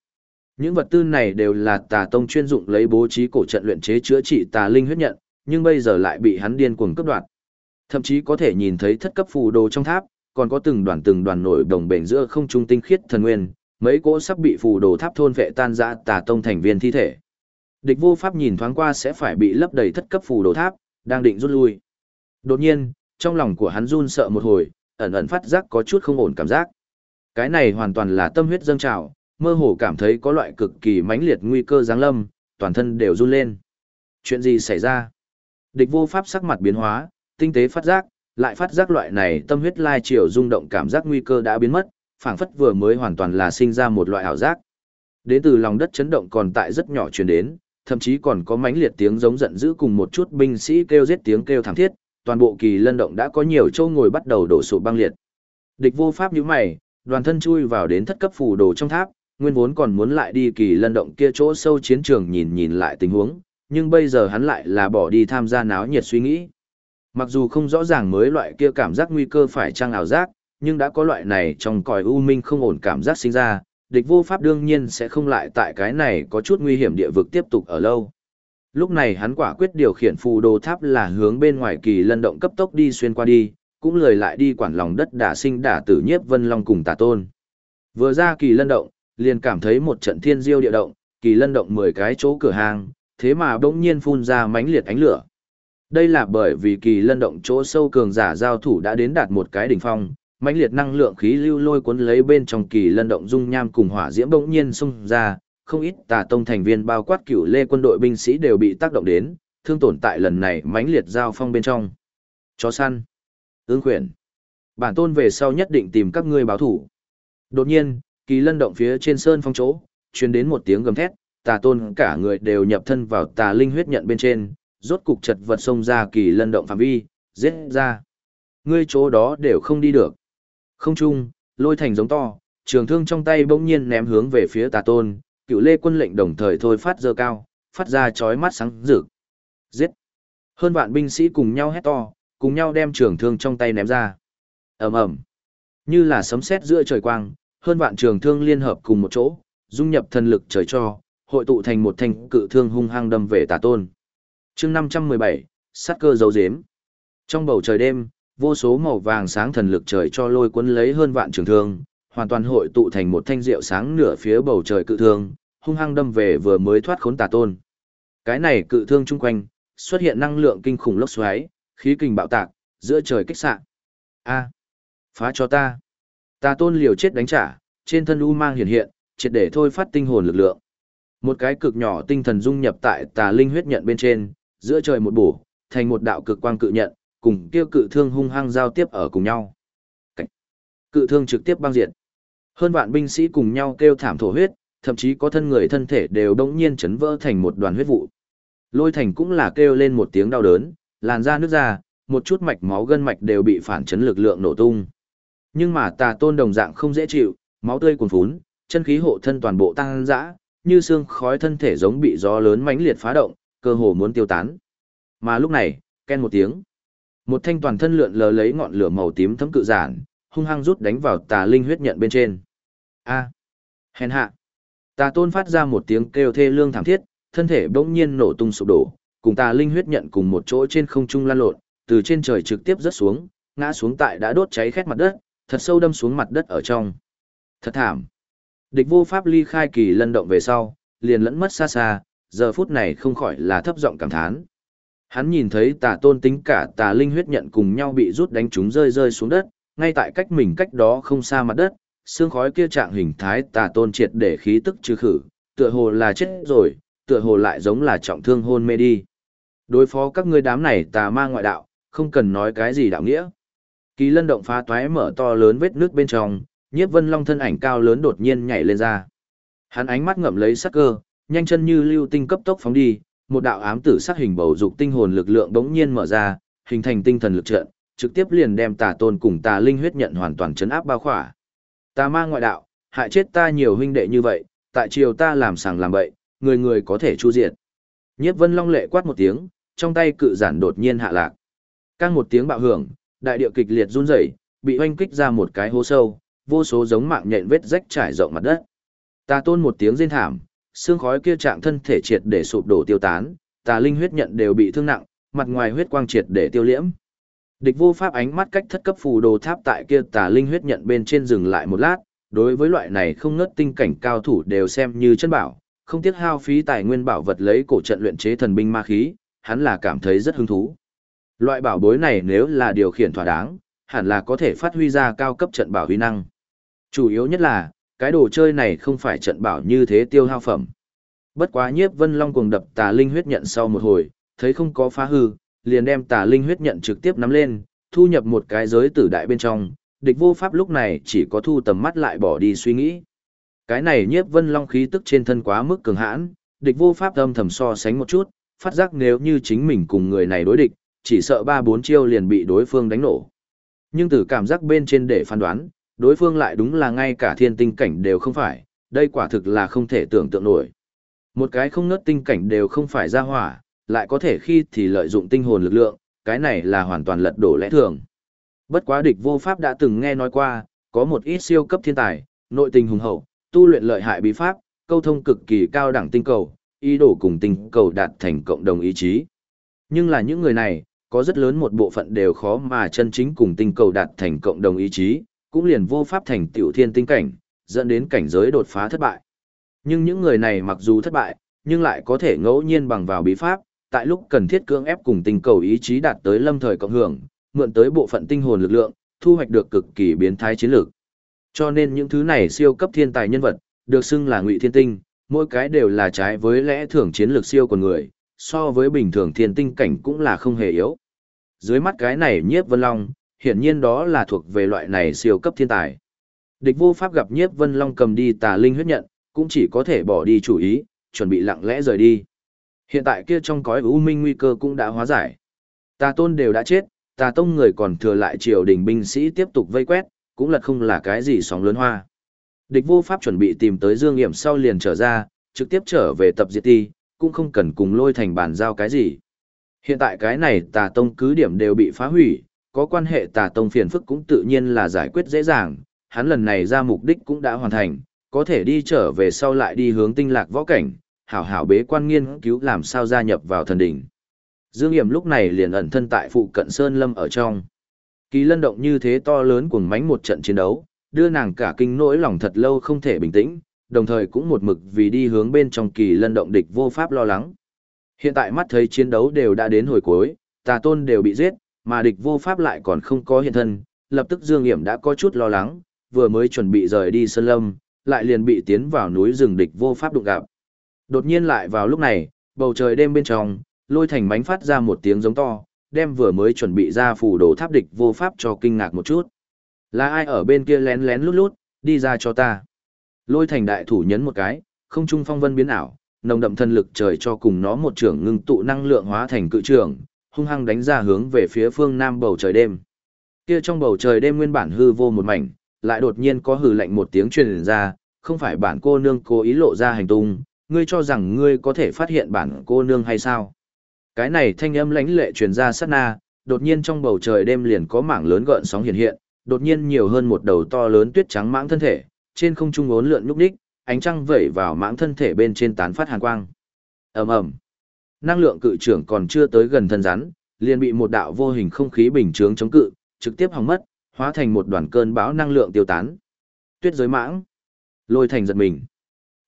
Những vật tư này đều là tà tông chuyên dụng lấy bố trí cổ trận luyện chế chữa trị tà linh huyết nhận, nhưng bây giờ lại bị hắn điên cuồng cướp đoạt. Thậm chí có thể nhìn thấy thất cấp phù đồ trong tháp, còn có từng đoàn từng đoàn nổi đồng bền giữa không trung tinh khiết thần nguyên, mấy cỗ sắp bị phù đồ tháp thôn vệ tan rã tà tông thành viên thi thể. Địch vô pháp nhìn thoáng qua sẽ phải bị lấp đầy thất cấp phù đồ tháp, đang định rút lui. Đột nhiên, trong lòng của hắn run sợ một hồi, ẩn ẩn phát giác có chút không ổn cảm giác. Cái này hoàn toàn là tâm huyết dâng trào, mơ hồ cảm thấy có loại cực kỳ mãnh liệt nguy cơ giáng lâm, toàn thân đều run lên. Chuyện gì xảy ra? Địch vô pháp sắc mặt biến hóa, tinh tế phát giác, lại phát giác loại này tâm huyết lai chiều rung động cảm giác nguy cơ đã biến mất, phảng phất vừa mới hoàn toàn là sinh ra một loại ảo giác. Đến từ lòng đất chấn động còn tại rất nhỏ truyền đến, thậm chí còn có mãnh liệt tiếng giống giận dữ cùng một chút binh sĩ kêu giết tiếng kêu thảm thiết, toàn bộ kỳ lân động đã có nhiều châu ngồi bắt đầu đổ sụp băng liệt. Địch vô pháp nhíu mày, đoàn thân chui vào đến thất cấp phù đồ trong tháp, nguyên vốn còn muốn lại đi kỳ lân động kia chỗ sâu chiến trường nhìn nhìn lại tình huống, nhưng bây giờ hắn lại là bỏ đi tham gia náo nhiệt suy nghĩ. Mặc dù không rõ ràng mới loại kia cảm giác nguy cơ phải trang ảo giác, nhưng đã có loại này trong còi u minh không ổn cảm giác sinh ra, địch vô pháp đương nhiên sẽ không lại tại cái này có chút nguy hiểm địa vực tiếp tục ở lâu. Lúc này hắn quả quyết điều khiển phù đồ tháp là hướng bên ngoài kỳ lân động cấp tốc đi xuyên qua đi, cũng lười lại đi quản lòng đất đả sinh đả tử nhiếp vân long cùng tà tôn. Vừa ra kỳ lân động, liền cảm thấy một trận thiên diêu địa động, kỳ lân động 10 cái chỗ cửa hàng, thế mà bỗng nhiên phun ra mãnh liệt ánh lửa. Đây là bởi vì kỳ lân động chỗ sâu cường giả giao thủ đã đến đạt một cái đỉnh phong, mãnh liệt năng lượng khí lưu lôi cuốn lấy bên trong kỳ lân động dung nham cùng hỏa diễm bỗng nhiên xung ra, không ít tà tông thành viên bao quát cửu lê quân đội binh sĩ đều bị tác động đến, thương tổn tại lần này mãnh liệt giao phong bên trong. Chó săn, ương quyển, bản tôn về sau nhất định tìm các ngươi báo thủ. Đột nhiên, kỳ lân động phía trên sơn phong chỗ, truyền đến một tiếng gầm thét, tà tôn cả người đều nhập thân vào tà linh huyết nhận bên trên, rốt cục chật vật xông ra kỳ lân động phạm vi, giết ra. Ngươi chỗ đó đều không đi được. Không chung, lôi thành giống to, trường thương trong tay bỗng nhiên ném hướng về phía tà tôn, cựu lê quân lệnh đồng thời thôi phát dơ cao, phát ra chói mắt sáng rực. Giết! Hơn vạn binh sĩ cùng nhau hét to, cùng nhau đem trường thương trong tay ném ra. ầm ầm, Như là sấm sét giữa trời quang, hơn vạn trường thương liên hợp cùng một chỗ, dung nhập thần lực trời cho, hội tụ thành một thanh cự thương hung hăng đâm về tà tôn. chương 517, sát cơ dấu dếm. Trong bầu trời đêm, vô số màu vàng sáng thần lực trời cho lôi cuốn lấy hơn vạn trường thương, hoàn toàn hội tụ thành một thanh rượu sáng nửa phía bầu trời cự thương, hung hăng đâm về vừa mới thoát khốn tà tôn. Cái này cự thương chung quanh, xuất hiện năng lượng kinh khủng lốc xoáy, khí kình bạo tạc, giữa trời kích xạ. A, phá cho ta. Tà tôn liều chết đánh trả, trên thân u mang hiện hiện, triệt để thôi phát tinh hồn lực lượng. Một cái cực nhỏ tinh thần dung nhập tại tà linh huyết nhận bên trên, giữa trời một bổ, thành một đạo cực quang cự nhận, cùng kêu cự thương hung hăng giao tiếp ở cùng nhau. Cảnh. Cự thương trực tiếp băng diệt. Hơn vạn binh sĩ cùng nhau kêu thảm thổ huyết, thậm chí có thân người thân thể đều đống nhiên chấn vỡ thành một đoàn huyết vụ. Lôi thành cũng là kêu lên một tiếng đau đớn, làn da nước ra, một chút mạch máu gân mạch đều bị phản chấn lực lượng nổ tung. Nhưng mà tà tôn đồng dạng không dễ chịu, máu tươi cuồn phún, chân khí hộ thân toàn bộ tăng dã, như xương khói thân thể giống bị gió lớn mãnh liệt phá động, cơ hồ muốn tiêu tán. Mà lúc này, ken một tiếng, một thanh toàn thân lượn lờ lấy ngọn lửa màu tím thấm cự giản, hung hăng rút đánh vào tà linh huyết nhận bên trên. A. Hèn hạ. Tà tôn phát ra một tiếng kêu thê lương thảm thiết, thân thể bỗng nhiên nổ tung sụp đổ, cùng tà linh huyết nhận cùng một chỗ trên không trung lan lộn, từ trên trời trực tiếp rớt xuống, ngã xuống tại đã đốt cháy khét mặt đất, thật sâu đâm xuống mặt đất ở trong. Thật thảm. Địch vô pháp ly khai kỳ lân động về sau, liền lẫn mất xa xa, giờ phút này không khỏi là thấp giọng cảm thán. Hắn nhìn thấy tà tôn tính cả tà linh huyết nhận cùng nhau bị rút đánh chúng rơi rơi xuống đất, ngay tại cách mình cách đó không xa mặt đất, xương khói kia trạng hình thái tà tôn triệt để khí tức trừ khử, tựa hồ là chết rồi, tựa hồ lại giống là trọng thương hôn mê đi. Đối phó các ngươi đám này tà ma ngoại đạo, không cần nói cái gì đạo nghĩa. Kỳ lân động phá toái mở to lớn vết nước bên trong, nhiếp vân long thân ảnh cao lớn đột nhiên nhảy lên ra. Hắn ánh mắt ngậm lấy sắc cơ, nhanh chân như lưu tinh cấp tốc phóng đi, một đạo ám tử sắc hình bầu dục tinh hồn lực lượng đống nhiên mở ra, hình thành tinh thần lực trận, trực tiếp liền đem tà tôn cùng tà linh huyết nhận hoàn toàn chấn áp bao khỏa. Tà ma ngoại đạo, hại chết ta nhiều huynh đệ như vậy, tại triều ta làm sàng làm bậy, người người có thể chu diệt. Nhiếp vân long lệ quát một tiếng, trong tay cự giản đột nhiên hạ lạc. Căng một tiếng bạo hưởng, đại địa kịch liệt run rẩy, bị oanh kích ra một cái hố sâu, vô số giống mạng nhện vết rách trải rộng mặt đất. Tà tôn một tiếng rên thảm, xương khói kia trạng thân thể triệt để sụp đổ tiêu tán, tà linh huyết nhận đều bị thương nặng, mặt ngoài huyết quang triệt để tiêu liễm. Địch vô pháp ánh mắt cách thất cấp phù đồ tháp tại kia tà linh huyết nhận bên trên dừng lại một lát, đối với loại này không ngớt tinh cảnh cao thủ đều xem như chân bảo, không tiếc hao phí tài nguyên bảo vật lấy cổ trận luyện chế thần binh ma khí, hắn là cảm thấy rất hứng thú. Loại bảo bối này nếu là điều khiển thỏa đáng, hẳn là có thể phát huy ra cao cấp trận bảo huy năng. Chủ yếu nhất là, cái đồ chơi này không phải trận bảo như thế tiêu hao phẩm. Bất quá nhiếp vân long cuồng đập tà linh huyết nhận sau một hồi, thấy không có phá hư, liền đem tà linh huyết nhận trực tiếp nắm lên, thu nhập một cái giới tử đại bên trong, địch vô pháp lúc này chỉ có thu tầm mắt lại bỏ đi suy nghĩ. Cái này nhiếp vân long khí tức trên thân quá mức cường hãn, địch vô pháp âm thầm so sánh một chút, phát giác nếu như chính mình cùng người này đối địch, chỉ sợ ba bốn chiêu liền bị đối phương đánh nổ. Nhưng từ cảm giác bên trên để phán đoán, đối phương lại đúng là ngay cả thiên tinh cảnh đều không phải, đây quả thực là không thể tưởng tượng nổi. Một cái không nớt tinh cảnh đều không phải ra hỏa, lại có thể khi thì lợi dụng tinh hồn lực lượng, cái này là hoàn toàn lật đổ lẽ thường. Bất quá địch vô pháp đã từng nghe nói qua, có một ít siêu cấp thiên tài, nội tình hùng hậu, tu luyện lợi hại bí pháp, câu thông cực kỳ cao đẳng tinh cầu, ý đồ cùng tinh cầu đạt thành cộng đồng ý chí. Nhưng là những người này, có rất lớn một bộ phận đều khó mà chân chính cùng tinh cầu đạt thành cộng đồng ý chí, cũng liền vô pháp thành tiểu thiên tinh cảnh, dẫn đến cảnh giới đột phá thất bại. Nhưng những người này mặc dù thất bại, nhưng lại có thể ngẫu nhiên bằng vào bí pháp, tại lúc cần thiết cưỡng ép cùng tinh cầu ý chí đạt tới lâm thời cộng hưởng, mượn tới bộ phận tinh hồn lực lượng, thu hoạch được cực kỳ biến thái chiến lược. Cho nên những thứ này siêu cấp thiên tài nhân vật, được xưng là ngụy thiên tinh, mỗi cái đều là trái với lẽ thưởng chiến lược siêu của người, so với bình thường thiên tinh cảnh cũng là không hề yếu. Dưới mắt cái này nhiếp vân long, hiển nhiên đó là thuộc về loại này siêu cấp thiên tài. Địch vô pháp gặp nhiếp vân long cầm đi tà linh huyết nhận, cũng chỉ có thể bỏ đi chủ ý, chuẩn bị lặng lẽ rời đi. Hiện tại kia trong cõi u minh nguy cơ cũng đã hóa giải. Tà tôn đều đã chết, tà tông người còn thừa lại triều đình binh sĩ tiếp tục vây quét, cũng lật không là cái gì sóng lớn hoa. Địch vô pháp chuẩn bị tìm tới Dương Nghiệm sau liền trở ra, trực tiếp trở về tập diệt ti, cũng không cần cùng lôi thành bàn giao cái gì. Hiện tại cái này tà tông cứ điểm đều bị phá hủy, có quan hệ tà tông phiền phức cũng tự nhiên là giải quyết dễ dàng, hắn lần này ra mục đích cũng đã hoàn thành, có thể đi trở về sau lại đi hướng tinh lạc võ cảnh, hảo hảo bế quan nghiên cứu làm sao gia nhập vào thần đỉnh. Dương Hiểm lúc này liền ẩn thân tại phụ cận Sơn Lâm ở trong. Kỳ lân động như thế to lớn cuồng mánh một trận chiến đấu, đưa nàng cả kinh nỗi lòng thật lâu không thể bình tĩnh, đồng thời cũng một mực vì đi hướng bên trong kỳ lân động địch vô pháp lo lắng. Hiện tại mắt thấy chiến đấu đều đã đến hồi cuối, tà tôn đều bị giết, mà địch vô pháp lại còn không có hiện thân, lập tức Dương Hiểm đã có chút lo lắng, vừa mới chuẩn bị rời đi Sơn Lâm, lại liền bị tiến vào núi rừng địch vô pháp đụng gặp. Đột nhiên lại vào lúc này, bầu trời đêm bên trong, lôi thành mánh phát ra một tiếng giống to, đem vừa mới chuẩn bị ra phủ đồ tháp địch vô pháp cho kinh ngạc một chút. Là ai ở bên kia lén lén lút lút, đi ra cho ta. Lôi thành đại thủ nhấn một cái, không trung phong vân biến ảo, nồng đậm thân lực trời cho cùng nó một trưởng ngưng tụ năng lượng hóa thành cự trưởng, hung hăng đánh ra hướng về phía phương nam bầu trời đêm. Kia trong bầu trời đêm nguyên bản hư vô một mảnh, lại đột nhiên có hừ lạnh một tiếng truyền ra, không phải bản cô nương cố ý lộ ra hành tung, ngươi cho rằng ngươi có thể phát hiện bản cô nương hay sao? Cái này thanh âm lãnh lệ truyền ra sát na, đột nhiên trong bầu trời đêm liền có mảng lớn gợn sóng hiện hiện, đột nhiên nhiều hơn một đầu to lớn tuyết trắng mãng thân thể, trên không trung ốn lượn nhúc đích, ánh trăng vẩy vào mãng thân thể bên trên tán phát hàn quang. Ầm ầm. Năng lượng cự trưởng còn chưa tới gần thân rắn, liền bị một đạo vô hình không khí bình chướng chống cự, trực tiếp hỏng mất, hóa thành một đoàn cơn bão năng lượng tiêu tán. Tuyết giới mãng, lôi thành giật mình.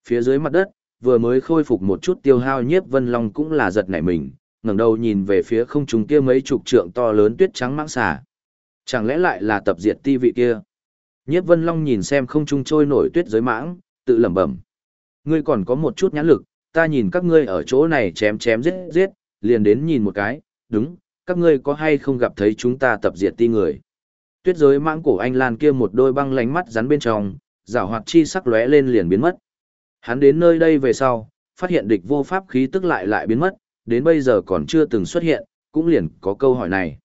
Phía dưới mặt đất, vừa mới khôi phục một chút tiêu hao nhiếp vân long cũng là giật nảy mình, ngẩng đầu nhìn về phía không trung kia mấy chục trượng to lớn tuyết trắng mãng xà. Chẳng lẽ lại là tập diệt ti vị kia? Nhiếp Vân Long nhìn xem không trung trôi nổi tuyết giới mãng, tự lẩm bẩm. Ngươi còn có một chút nhãn lực, ta nhìn các ngươi ở chỗ này chém chém giết giết, liền đến nhìn một cái, đúng, các ngươi có hay không gặp thấy chúng ta tập diệt ti người. Tuyết giới mãng cổ anh Lan kia một đôi băng lánh mắt rắn bên trong, rảo hoạt chi sắc lóe lên liền biến mất. Hắn đến nơi đây về sau, phát hiện địch vô pháp khí tức lại lại biến mất, đến bây giờ còn chưa từng xuất hiện, cũng liền có câu hỏi này.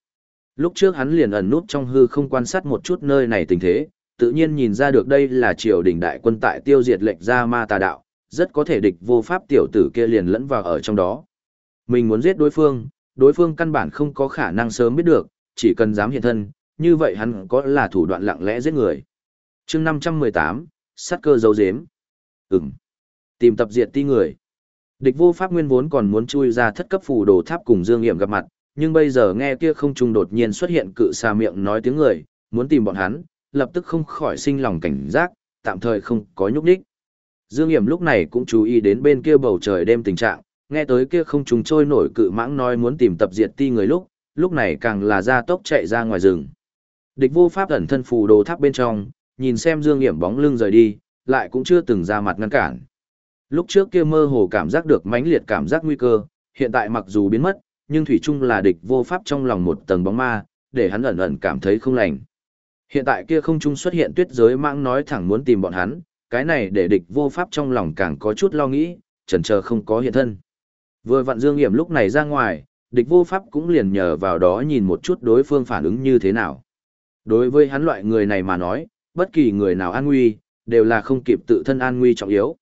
Lúc trước hắn liền ẩn nút trong hư không quan sát một chút nơi này tình thế, tự nhiên nhìn ra được đây là triều đình đại quân tại tiêu diệt lệnh ra ma tà đạo, rất có thể địch vô pháp tiểu tử kia liền lẫn vào ở trong đó. Mình muốn giết đối phương, đối phương căn bản không có khả năng sớm biết được, chỉ cần dám hiện thân, như vậy hắn có là thủ đoạn lặng lẽ giết người. chương 518, sát cơ dấu dếm. Ừm. Tìm tập diệt ti người. Địch vô pháp nguyên vốn còn muốn chui ra thất cấp phù đồ tháp cùng Dương Nghiệm gặp mặt, nhưng bây giờ nghe kia không trung đột nhiên xuất hiện cự xà miệng nói tiếng người, muốn tìm bọn hắn, lập tức không khỏi sinh lòng cảnh giác, tạm thời không có nhúc nhích. Dương Nghiệm lúc này cũng chú ý đến bên kia bầu trời đêm tình trạng, nghe tới kia không trùng trôi nổi cự mãng nói muốn tìm tập diệt ti người lúc, lúc này càng là ra tốc chạy ra ngoài rừng. Địch vô pháp ẩn thân phù đồ tháp bên trong, nhìn xem Dương Nghiệm bóng lưng rời đi, lại cũng chưa từng ra mặt ngăn cản. Lúc trước kia mơ hồ cảm giác được mãnh liệt cảm giác nguy cơ, hiện tại mặc dù biến mất, nhưng thủy chung là địch vô pháp trong lòng một tầng bóng ma, để hắn ẩn ẩn cảm thấy không lành. Hiện tại kia không trung xuất hiện tuyết giới mãng nói thẳng muốn tìm bọn hắn, cái này để địch vô pháp trong lòng càng có chút lo nghĩ, chần chờ không có hiện thân. Vừa vặn Dương Hiểm lúc này ra ngoài, địch vô pháp cũng liền nhờ vào đó nhìn một chút đối phương phản ứng như thế nào. Đối với hắn loại người này mà nói, bất kỳ người nào an nguy, đều là không kịp tự thân an nguy trọng yếu.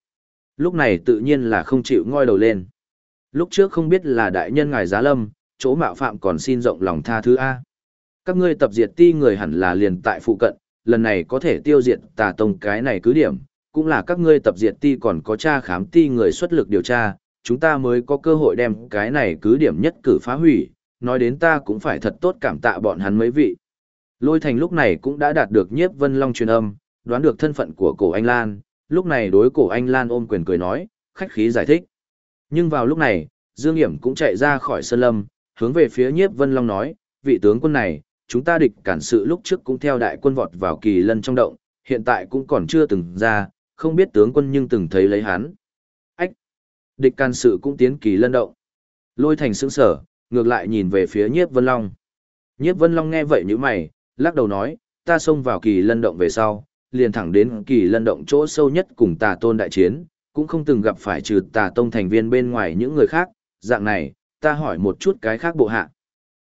Lúc này tự nhiên là không chịu ngoi đầu lên. Lúc trước không biết là đại nhân ngài giá lâm, chỗ mạo phạm còn xin rộng lòng tha thứ A. Các ngươi tập diệt ti người hẳn là liền tại phụ cận, lần này có thể tiêu diệt tà tông cái này cứ điểm, cũng là các ngươi tập diệt ti còn có tra khám ti người xuất lực điều tra, chúng ta mới có cơ hội đem cái này cứ điểm nhất cử phá hủy, nói đến ta cũng phải thật tốt cảm tạ bọn hắn mấy vị. Lôi thành lúc này cũng đã đạt được nhiếp vân long truyền âm, đoán được thân phận của cổ anh Lan, lúc này đối cổ anh Lan ôm quyền cười nói, khách khí giải thích. Nhưng vào lúc này, Dương Hiểm cũng chạy ra khỏi sơn lâm, hướng về phía nhiếp vân long nói, vị tướng quân này, chúng ta địch cản sự lúc trước cũng theo đại quân vọt vào kỳ lân trong động, hiện tại cũng còn chưa từng ra, không biết tướng quân nhưng từng thấy lấy hắn. Ách! Địch can sự cũng tiến kỳ lân động. Lôi thành sững sở, ngược lại nhìn về phía nhiếp vân long. Nhiếp vân long nghe vậy như mày, lắc đầu nói, ta xông vào kỳ lân động về sau, liền thẳng đến kỳ lân động chỗ sâu nhất cùng tà tôn đại chiến, cũng không từng gặp phải trừ tà tông thành viên bên ngoài những người khác, dạng này, ta hỏi một chút cái khác bộ hạ.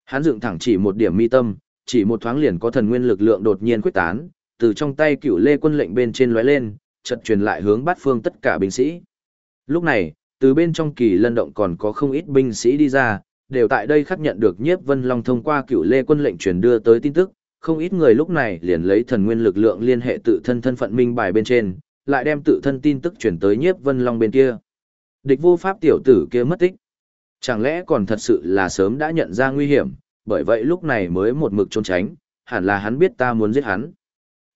Hắn dựng thẳng chỉ một điểm mi tâm, chỉ một thoáng liền có thần nguyên lực lượng đột nhiên quyết tán, từ trong tay cựu lê quân lệnh bên trên lóe lên, chợt truyền lại hướng bát phương tất cả binh sĩ. Lúc này, từ bên trong kỳ lân động còn có không ít binh sĩ đi ra, đều tại đây khắc nhận được nhiếp vân long thông qua cựu lê quân lệnh truyền đưa tới tin tức, không ít người lúc này liền lấy thần nguyên lực lượng liên hệ tự thân thân phận minh bài bên trên, lại đem tự thân tin tức truyền tới nhiếp vân long bên kia. Địch vô pháp tiểu tử kia mất tích. Chẳng lẽ còn thật sự là sớm đã nhận ra nguy hiểm, bởi vậy lúc này mới một mực trốn tránh, hẳn là hắn biết ta muốn giết hắn.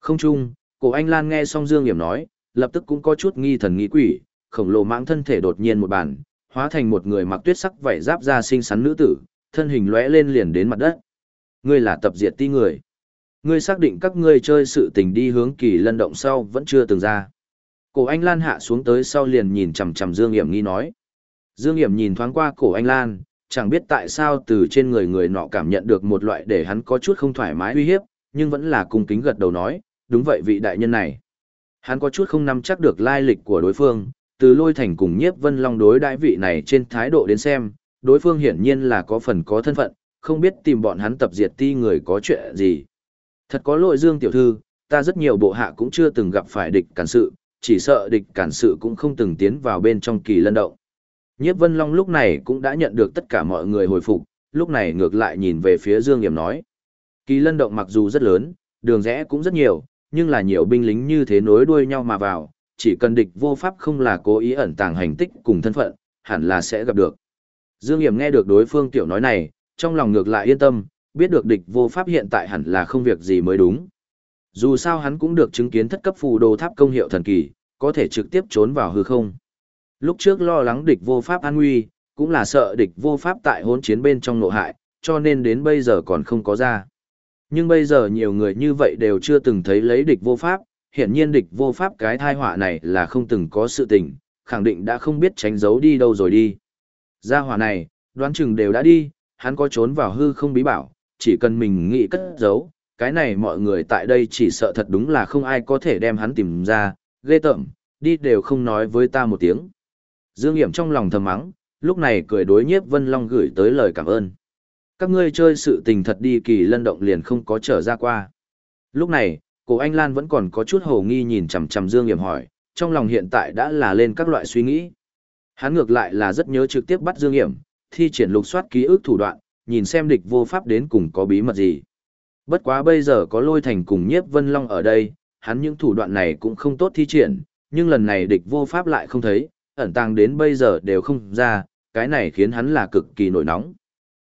Không chung, cổ anh Lan nghe xong Dương Hiểm nói, lập tức cũng có chút nghi thần nghi quỷ, khổng lồ mãng thân thể đột nhiên một bản, hóa thành một người mặc tuyết sắc vảy giáp da xinh xắn nữ tử, thân hình lóe lên liền đến mặt đất. Ngươi là tập diệt ti người. Ngươi xác định các ngươi chơi sự tình đi hướng kỳ lân động sau vẫn chưa từng ra. Cổ anh Lan hạ xuống tới sau liền nhìn chằm chằm Dương Hiểm nghi nói. Dương Hiểm nhìn thoáng qua cổ anh Lan, chẳng biết tại sao từ trên người người nọ cảm nhận được một loại để hắn có chút không thoải mái uy hiếp, nhưng vẫn là cung kính gật đầu nói, đúng vậy vị đại nhân này. Hắn có chút không nắm chắc được lai lịch của đối phương, từ lôi thành cùng nhiếp vân long đối đại vị này trên thái độ đến xem, đối phương hiển nhiên là có phần có thân phận, không biết tìm bọn hắn tập diệt ti người có chuyện gì. Thật có lỗi Dương tiểu thư, ta rất nhiều bộ hạ cũng chưa từng gặp phải địch cản sự, chỉ sợ địch cản sự cũng không từng tiến vào bên trong kỳ lân động. Nhiếp Vân Long lúc này cũng đã nhận được tất cả mọi người hồi phục, lúc này ngược lại nhìn về phía Dương Nghiệm nói. Kỳ lân động mặc dù rất lớn, đường rẽ cũng rất nhiều, nhưng là nhiều binh lính như thế nối đuôi nhau mà vào, chỉ cần địch vô pháp không là cố ý ẩn tàng hành tích cùng thân phận, hẳn là sẽ gặp được. Dương Nghiệm nghe được đối phương tiểu nói này, trong lòng ngược lại yên tâm, biết được địch vô pháp hiện tại hẳn là không việc gì mới đúng. Dù sao hắn cũng được chứng kiến thất cấp phù đồ tháp công hiệu thần kỳ, có thể trực tiếp trốn vào hư không. Lúc trước lo lắng địch vô pháp an nguy, cũng là sợ địch vô pháp tại hỗn chiến bên trong nội hại, cho nên đến bây giờ còn không có ra. Nhưng bây giờ nhiều người như vậy đều chưa từng thấy lấy địch vô pháp, hiện nhiên địch vô pháp cái thai họa này là không từng có sự tình, khẳng định đã không biết tránh giấu đi đâu rồi đi. Gia hỏa này, đoán chừng đều đã đi, hắn có trốn vào hư không bí bảo, chỉ cần mình nghĩ cất giấu, cái này mọi người tại đây chỉ sợ thật đúng là không ai có thể đem hắn tìm ra, ghê tởm, đi đều không nói với ta một tiếng. Dương Hiểm trong lòng thầm mắng, lúc này cười đối nhiếp Vân Long gửi tới lời cảm ơn. Các ngươi chơi sự tình thật đi kỳ lân động liền không có trở ra qua. Lúc này, cổ anh Lan vẫn còn có chút hồ nghi nhìn chằm chằm Dương Hiểm hỏi, trong lòng hiện tại đã là lên các loại suy nghĩ. Hắn ngược lại là rất nhớ trực tiếp bắt Dương Hiểm, thi triển lục soát ký ức thủ đoạn, nhìn xem địch vô pháp đến cùng có bí mật gì. Bất quá bây giờ có lôi thành cùng nhiếp Vân Long ở đây, hắn những thủ đoạn này cũng không tốt thi triển, nhưng lần này địch vô pháp lại không thấy, ẩn tàng đến bây giờ đều không ra, cái này khiến hắn là cực kỳ nổi nóng.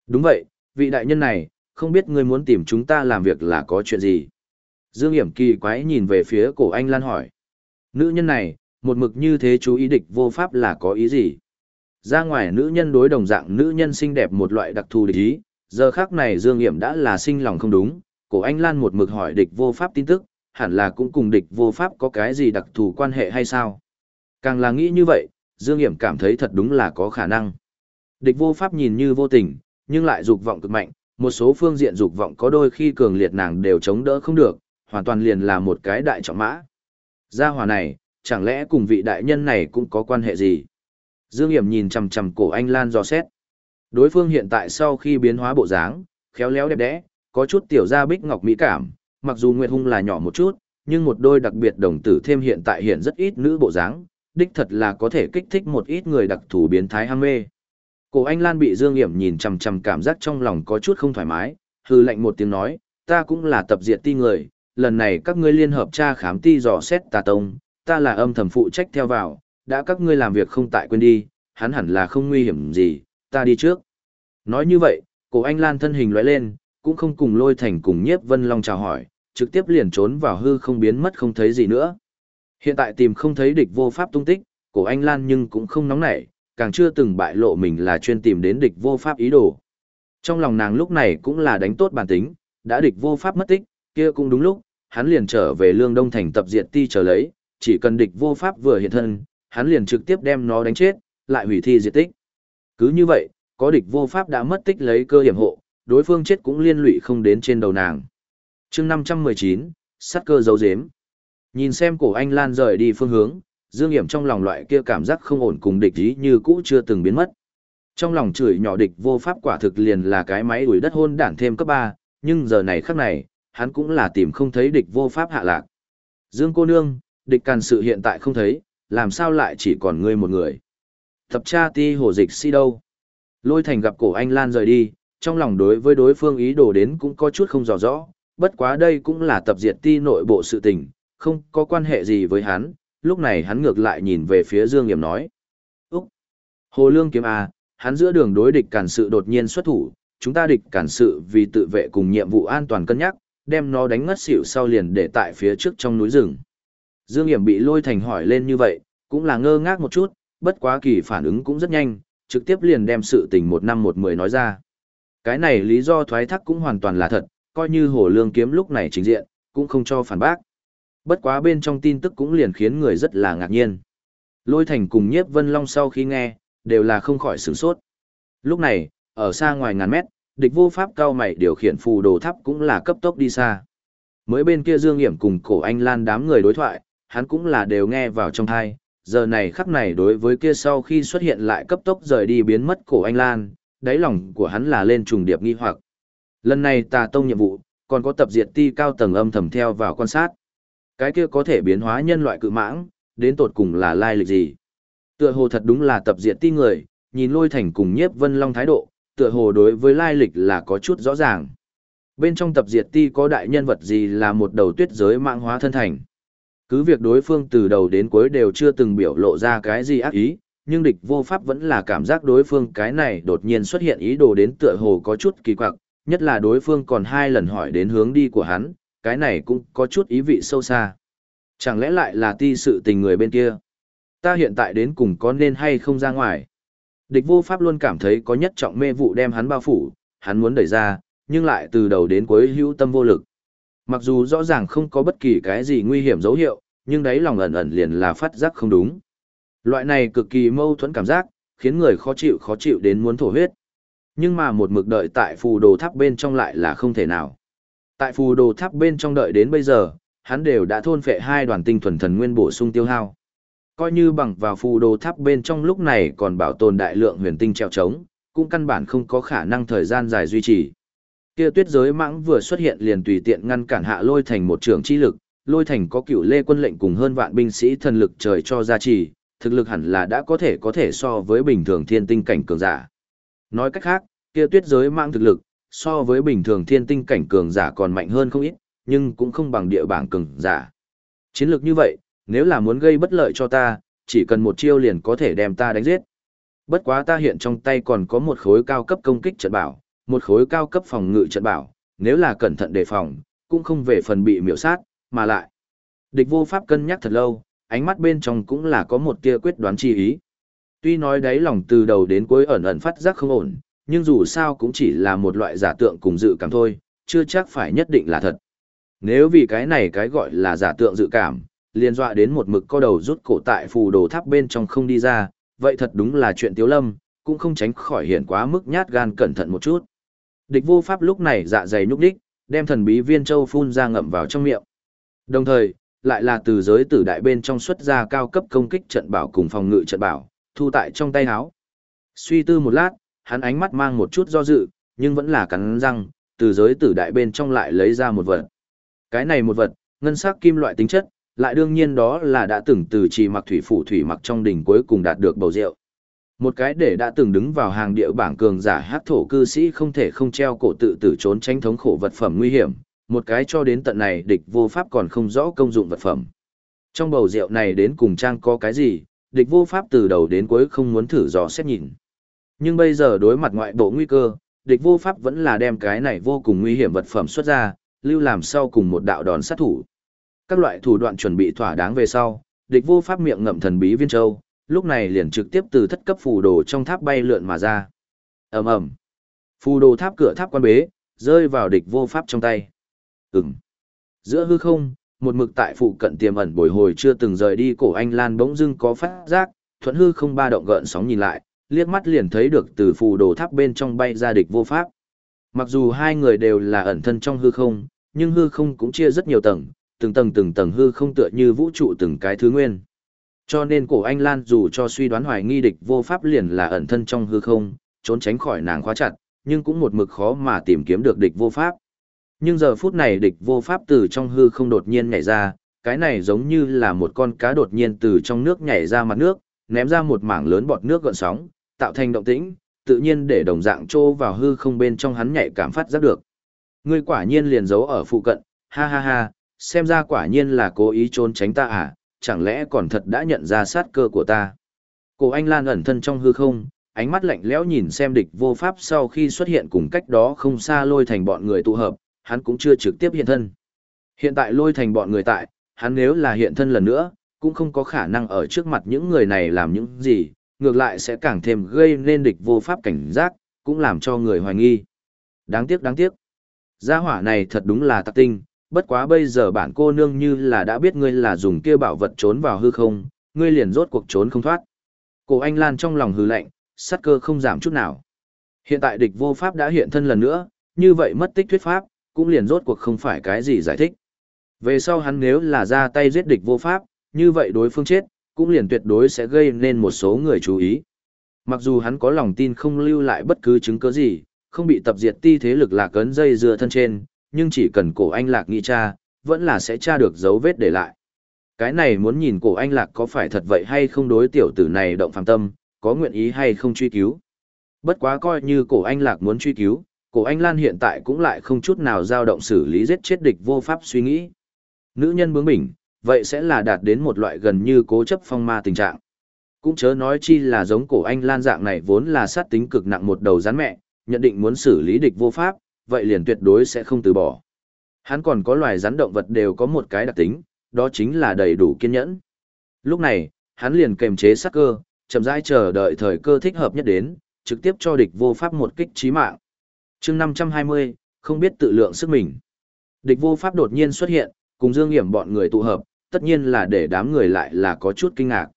Đúng vậy, vị đại nhân này, không biết ngươi muốn tìm chúng ta làm việc là có chuyện gì. Dương Hiểm kỳ quái nhìn về phía cổ anh Lan hỏi. Nữ nhân này, một mực như thế chú ý địch vô pháp là có ý gì? Ra ngoài nữ nhân đối đồng dạng nữ nhân xinh đẹp một loại đặc thù địch ý, giờ khác này Dương Hiểm đã là sinh lòng không đúng, cổ anh Lan một mực hỏi địch vô pháp tin tức, hẳn là cũng cùng địch vô pháp có cái gì đặc thù quan hệ hay sao? Càng là nghĩ như vậy, Dương Hiểm cảm thấy thật đúng là có khả năng. Địch vô pháp nhìn như vô tình, nhưng lại dục vọng cực mạnh, một số phương diện dục vọng có đôi khi cường liệt nàng đều chống đỡ không được, hoàn toàn liền là một cái đại trọng mã. Gia hòa này, chẳng lẽ cùng vị đại nhân này cũng có quan hệ gì? Dương Hiểm nhìn chằm chằm cổ anh Lan dò xét. Đối phương hiện tại sau khi biến hóa bộ dáng, khéo léo đẹp đẽ, có chút tiểu gia bích ngọc mỹ cảm, mặc dù Nguyệt Hung là nhỏ một chút, nhưng một đôi đặc biệt đồng tử thêm hiện tại hiện rất ít nữ bộ dáng, đích thật là có thể kích thích một ít người đặc thù biến thái ham mê. Cổ Anh Lan bị Dương Nghiễm nhìn chằm chằm cảm giác trong lòng có chút không thoải mái, hư lạnh một tiếng nói, ta cũng là tập diệt ti người, lần này các ngươi liên hợp tra khám ti dò xét tà tông, ta là âm thầm phụ trách theo vào, đã các ngươi làm việc không tại quên đi, hắn hẳn là không nguy hiểm gì, ta đi trước. Nói như vậy, cổ anh Lan thân hình lóe lên, cũng không cùng lôi thành cùng nhiếp vân long chào hỏi, trực tiếp liền trốn vào hư không biến mất không thấy gì nữa. Hiện tại tìm không thấy địch vô pháp tung tích, cổ anh Lan nhưng cũng không nóng nảy, càng chưa từng bại lộ mình là chuyên tìm đến địch vô pháp ý đồ. Trong lòng nàng lúc này cũng là đánh tốt bản tính, đã địch vô pháp mất tích, kia cũng đúng lúc, hắn liền trở về lương đông thành tập diện ti chờ lấy, chỉ cần địch vô pháp vừa hiện thân, hắn liền trực tiếp đem nó đánh chết, lại hủy thi diệt tích. Cứ như vậy, có địch vô pháp đã mất tích lấy cơ hiểm hộ, đối phương chết cũng liên lụy không đến trên đầu nàng. chương 519, sát cơ dấu dếm. Nhìn xem cổ anh Lan rời đi phương hướng, Dương Hiểm trong lòng loại kia cảm giác không ổn cùng địch ý như cũ chưa từng biến mất. Trong lòng chửi nhỏ địch vô pháp quả thực liền là cái máy đuổi đất hôn đản thêm cấp 3, nhưng giờ này khắc này, hắn cũng là tìm không thấy địch vô pháp hạ lạc. Dương cô nương, địch càn sự hiện tại không thấy, làm sao lại chỉ còn ngươi một người. Thập tra ti hồ dịch si đâu. Lôi thành gặp cổ anh Lan rời đi, trong lòng đối với đối phương ý đồ đến cũng có chút không rõ rõ, bất quá đây cũng là tập diệt ti nội bộ sự tình, không có quan hệ gì với hắn, lúc này hắn ngược lại nhìn về phía Dương Nghiệm nói. Úc! Hồ Lương kiếm à, hắn giữa đường đối địch cản sự đột nhiên xuất thủ, chúng ta địch cản sự vì tự vệ cùng nhiệm vụ an toàn cân nhắc, đem nó đánh ngất xỉu sau liền để tại phía trước trong núi rừng. Dương Nghiệm bị lôi thành hỏi lên như vậy, cũng là ngơ ngác một chút, bất quá kỳ phản ứng cũng rất nhanh, trực tiếp liền đem sự tình một năm một mười nói ra. Cái này lý do thoái thác cũng hoàn toàn là thật, coi như hồ lương kiếm lúc này chính diện, cũng không cho phản bác. Bất quá bên trong tin tức cũng liền khiến người rất là ngạc nhiên. Lôi thành cùng nhiếp vân long sau khi nghe, đều là không khỏi sửng sốt. Lúc này, ở xa ngoài ngàn mét, địch vô pháp cao mày điều khiển phù đồ tháp cũng là cấp tốc đi xa. Mới bên kia Dương Hiểm cùng cổ anh lan đám người đối thoại, hắn cũng là đều nghe vào trong thai, giờ này khắc này đối với kia sau khi xuất hiện lại cấp tốc rời đi biến mất cổ anh Lan, đáy lòng của hắn là lên trùng điệp nghi hoặc. Lần này tà tông nhiệm vụ, còn có tập diệt ti cao tầng âm thầm theo vào quan sát. Cái kia có thể biến hóa nhân loại cự mãng, đến tột cùng là lai lịch gì? Tựa hồ thật đúng là tập diệt ti người, nhìn lôi thành cùng nhiếp vân long thái độ, tựa hồ đối với lai lịch là có chút rõ ràng. Bên trong tập diệt ti có đại nhân vật gì là một đầu tuyết giới mạng hóa thân thành. Cứ việc đối phương từ đầu đến cuối đều chưa từng biểu lộ ra cái gì ác ý, nhưng địch vô pháp vẫn là cảm giác đối phương cái này đột nhiên xuất hiện ý đồ đến tựa hồ có chút kỳ quặc, nhất là đối phương còn hai lần hỏi đến hướng đi của hắn, cái này cũng có chút ý vị sâu xa. Chẳng lẽ lại là ti sự tình người bên kia? Ta hiện tại đến cùng có nên hay không ra ngoài? Địch vô pháp luôn cảm thấy có nhất trọng mê vụ đem hắn bao phủ, hắn muốn đẩy ra, nhưng lại từ đầu đến cuối hữu tâm vô lực. Mặc dù rõ ràng không có bất kỳ cái gì nguy hiểm dấu hiệu, nhưng đấy lòng ẩn ẩn liền là phát giác không đúng. Loại này cực kỳ mâu thuẫn cảm giác, khiến người khó chịu khó chịu đến muốn thổ huyết. Nhưng mà một mực đợi tại phù đồ tháp bên trong lại là không thể nào. Tại phù đồ tháp bên trong đợi đến bây giờ, hắn đều đã thôn phệ hai đoàn tinh thuần thần nguyên bổ sung tiêu hao. Coi như bằng vào phù đồ tháp bên trong lúc này còn bảo tồn đại lượng huyền tinh treo trống, cũng căn bản không có khả năng thời gian dài duy trì kia tuyết giới mãng vừa xuất hiện liền tùy tiện ngăn cản hạ lôi thành một trường chi lực, lôi thành có cựu lê quân lệnh cùng hơn vạn binh sĩ thần lực trời cho gia trì, thực lực hẳn là đã có thể có thể so với bình thường thiên tinh cảnh cường giả. Nói cách khác, kia tuyết giới mãng thực lực, so với bình thường thiên tinh cảnh cường giả còn mạnh hơn không ít, nhưng cũng không bằng địa bảng cường giả. Chiến lược như vậy, nếu là muốn gây bất lợi cho ta, chỉ cần một chiêu liền có thể đem ta đánh giết. Bất quá ta hiện trong tay còn có một khối cao cấp công kích trận bảo, một khối cao cấp phòng ngự trận bảo, nếu là cẩn thận đề phòng, cũng không về phần bị miểu sát, mà lại. Địch vô pháp cân nhắc thật lâu, ánh mắt bên trong cũng là có một tia quyết đoán chi ý. Tuy nói đấy lòng từ đầu đến cuối ẩn ẩn phát giác không ổn, nhưng dù sao cũng chỉ là một loại giả tượng cùng dự cảm thôi, chưa chắc phải nhất định là thật. Nếu vì cái này cái gọi là giả tượng dự cảm, liên dọa đến một mực co đầu rút cổ tại phù đồ tháp bên trong không đi ra, vậy thật đúng là chuyện tiếu lâm, cũng không tránh khỏi hiện quá mức nhát gan cẩn thận một chút. Địch vô pháp lúc này dạ dày nhúc đích, đem thần bí viên châu phun ra ngậm vào trong miệng. Đồng thời, lại là từ giới tử đại bên trong xuất ra cao cấp công kích trận bảo cùng phòng ngự trận bảo, thu tại trong tay áo. Suy tư một lát, hắn ánh mắt mang một chút do dự, nhưng vẫn là cắn răng, từ giới tử đại bên trong lại lấy ra một vật. Cái này một vật, ngân sắc kim loại tính chất, lại đương nhiên đó là đã từng từ trì mặc thủy phủ thủy mặc trong đỉnh cuối cùng đạt được bầu rượu. Một cái để đã từng đứng vào hàng địa bảng cường giả hát thổ cư sĩ không thể không treo cổ tự tử trốn tránh thống khổ vật phẩm nguy hiểm, một cái cho đến tận này địch vô pháp còn không rõ công dụng vật phẩm. Trong bầu rượu này đến cùng trang có cái gì, địch vô pháp từ đầu đến cuối không muốn thử dò xét nhìn. Nhưng bây giờ đối mặt ngoại bộ nguy cơ, địch vô pháp vẫn là đem cái này vô cùng nguy hiểm vật phẩm xuất ra, lưu làm sau cùng một đạo đòn sát thủ. Các loại thủ đoạn chuẩn bị thỏa đáng về sau, địch vô pháp miệng ngậm thần bí viên châu, lúc này liền trực tiếp từ thất cấp phù đồ trong tháp bay lượn mà ra. ầm ầm, phù đồ tháp cửa tháp quan bế, rơi vào địch vô pháp trong tay. Ừm. Giữa hư không, một mực tại phụ cận tiềm ẩn bồi hồi chưa từng rời đi cổ anh lan bỗng dưng có phát giác, thuận hư không ba động gợn sóng nhìn lại, liếc mắt liền thấy được từ phù đồ tháp bên trong bay ra địch vô pháp. Mặc dù hai người đều là ẩn thân trong hư không, nhưng hư không cũng chia rất nhiều tầng, từng tầng từng tầng hư không tựa như vũ trụ từng cái thứ nguyên. Cho nên cổ anh Lan dù cho suy đoán hoài nghi địch vô pháp liền là ẩn thân trong hư không, trốn tránh khỏi nàng khóa chặt, nhưng cũng một mực khó mà tìm kiếm được địch vô pháp. Nhưng giờ phút này địch vô pháp từ trong hư không đột nhiên nhảy ra, cái này giống như là một con cá đột nhiên từ trong nước nhảy ra mặt nước, ném ra một mảng lớn bọt nước gợn sóng, tạo thành động tĩnh, tự nhiên để đồng dạng trô vào hư không bên trong hắn nhạy cảm phát giác được. Ngươi quả nhiên liền giấu ở phụ cận, ha ha ha, xem ra quả nhiên là cố ý trốn tránh ta à, chẳng lẽ còn thật đã nhận ra sát cơ của ta. Cổ anh Lan ẩn thân trong hư không, ánh mắt lạnh lẽo nhìn xem địch vô pháp sau khi xuất hiện cùng cách đó không xa lôi thành bọn người tụ hợp, hắn cũng chưa trực tiếp hiện thân. Hiện tại lôi thành bọn người tại, hắn nếu là hiện thân lần nữa, cũng không có khả năng ở trước mặt những người này làm những gì, ngược lại sẽ càng thêm gây nên địch vô pháp cảnh giác, cũng làm cho người hoài nghi. Đáng tiếc đáng tiếc. Gia hỏa này thật đúng là tạc tinh, bất quá bây giờ bản cô nương như là đã biết ngươi là dùng kia bảo vật trốn vào hư không, ngươi liền rốt cuộc trốn không thoát. Cổ anh Lan trong lòng hư lạnh, sát cơ không giảm chút nào. Hiện tại địch vô pháp đã hiện thân lần nữa, như vậy mất tích thuyết pháp, cũng liền rốt cuộc không phải cái gì giải thích. Về sau hắn nếu là ra tay giết địch vô pháp, như vậy đối phương chết, cũng liền tuyệt đối sẽ gây nên một số người chú ý. Mặc dù hắn có lòng tin không lưu lại bất cứ chứng cứ gì, không bị tập diệt ti thế lực lạc cấn dây dựa thân trên, nhưng chỉ cần cổ anh lạc nghĩ cha, vẫn là sẽ tra được dấu vết để lại. Cái này muốn nhìn cổ anh lạc có phải thật vậy hay không đối tiểu tử này động phàm tâm, có nguyện ý hay không truy cứu. Bất quá coi như cổ anh lạc muốn truy cứu, cổ anh Lan hiện tại cũng lại không chút nào dao động xử lý giết chết địch vô pháp suy nghĩ. Nữ nhân bướng bỉnh, vậy sẽ là đạt đến một loại gần như cố chấp phong ma tình trạng. Cũng chớ nói chi là giống cổ anh Lan dạng này vốn là sát tính cực nặng một đầu rắn mẹ, nhận định muốn xử lý địch vô pháp, vậy liền tuyệt đối sẽ không từ bỏ. Hắn còn có loài rắn động vật đều có một cái đặc tính, đó chính là đầy đủ kiên nhẫn. Lúc này, hắn liền kềm chế sát cơ, chậm rãi chờ đợi thời cơ thích hợp nhất đến, trực tiếp cho địch vô pháp một kích chí mạng. chương 520, không biết tự lượng sức mình. Địch vô pháp đột nhiên xuất hiện, cùng Dương Hiểm bọn người tụ hợp, tất nhiên là để đám người lại là có chút kinh ngạc.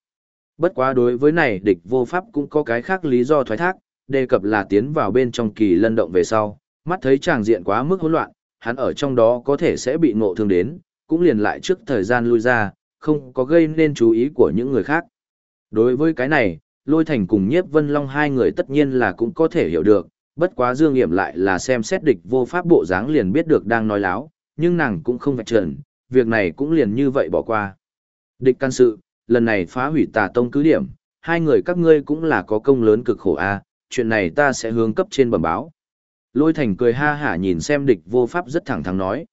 Bất quá đối với này địch vô pháp cũng có cái khác lý do thoái thác, đề cập là tiến vào bên trong kỳ lân động về sau, mắt thấy tràng diện quá mức hỗn loạn, hắn ở trong đó có thể sẽ bị ngộ thương đến, cũng liền lại trước thời gian lui ra, không có gây nên chú ý của những người khác. Đối với cái này, lôi thành cùng nhiếp vân long hai người tất nhiên là cũng có thể hiểu được, bất quá dương hiểm lại là xem xét địch vô pháp bộ dáng liền biết được đang nói láo, nhưng nàng cũng không vạch trần, việc này cũng liền như vậy bỏ qua. Địch can sự, lần này phá hủy tà tông cứ điểm, hai người các ngươi cũng là có công lớn cực khổ a chuyện này ta sẽ hướng cấp trên bẩm báo. Lôi thành cười ha hả nhìn xem địch vô pháp rất thẳng thắn nói.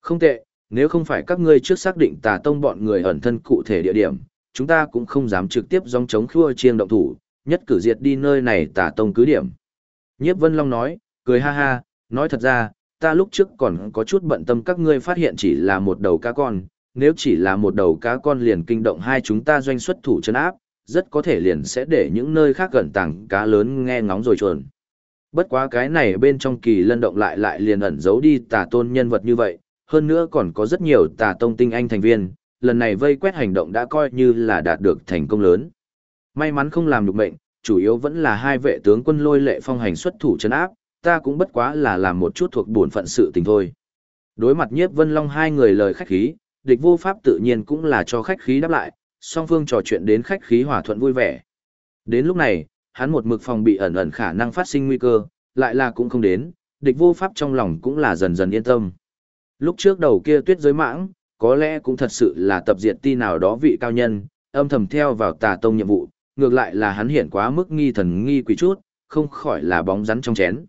Không tệ, nếu không phải các ngươi trước xác định tà tông bọn người ẩn thân cụ thể địa điểm, chúng ta cũng không dám trực tiếp dòng chống khua chiêng động thủ, nhất cử diệt đi nơi này tà tông cứ điểm. Nhiếp Vân Long nói, cười ha ha, nói thật ra, ta lúc trước còn có chút bận tâm các ngươi phát hiện chỉ là một đầu cá con, nếu chỉ là một đầu cá con liền kinh động hai chúng ta doanh xuất thủ chân áp, rất có thể liền sẽ để những nơi khác gần tảng cá lớn nghe ngóng rồi chuồn. Bất quá cái này bên trong kỳ lân động lại lại liền ẩn giấu đi tà tôn nhân vật như vậy, hơn nữa còn có rất nhiều tà tông tinh anh thành viên, lần này vây quét hành động đã coi như là đạt được thành công lớn. May mắn không làm được mệnh, chủ yếu vẫn là hai vệ tướng quân lôi lệ phong hành xuất thủ chân áp, ta cũng bất quá là làm một chút thuộc bổn phận sự tình thôi. Đối mặt nhiếp vân long hai người lời khách khí, địch vô pháp tự nhiên cũng là cho khách khí đáp lại, song phương trò chuyện đến khách khí hòa thuận vui vẻ. Đến lúc này, hắn một mực phòng bị ẩn ẩn khả năng phát sinh nguy cơ, lại là cũng không đến, địch vô pháp trong lòng cũng là dần dần yên tâm. Lúc trước đầu kia tuyết giới mãng, có lẽ cũng thật sự là tập diệt ti nào đó vị cao nhân, âm thầm theo vào tà tông nhiệm vụ, ngược lại là hắn hiện quá mức nghi thần nghi quỷ chút, không khỏi là bóng rắn trong chén.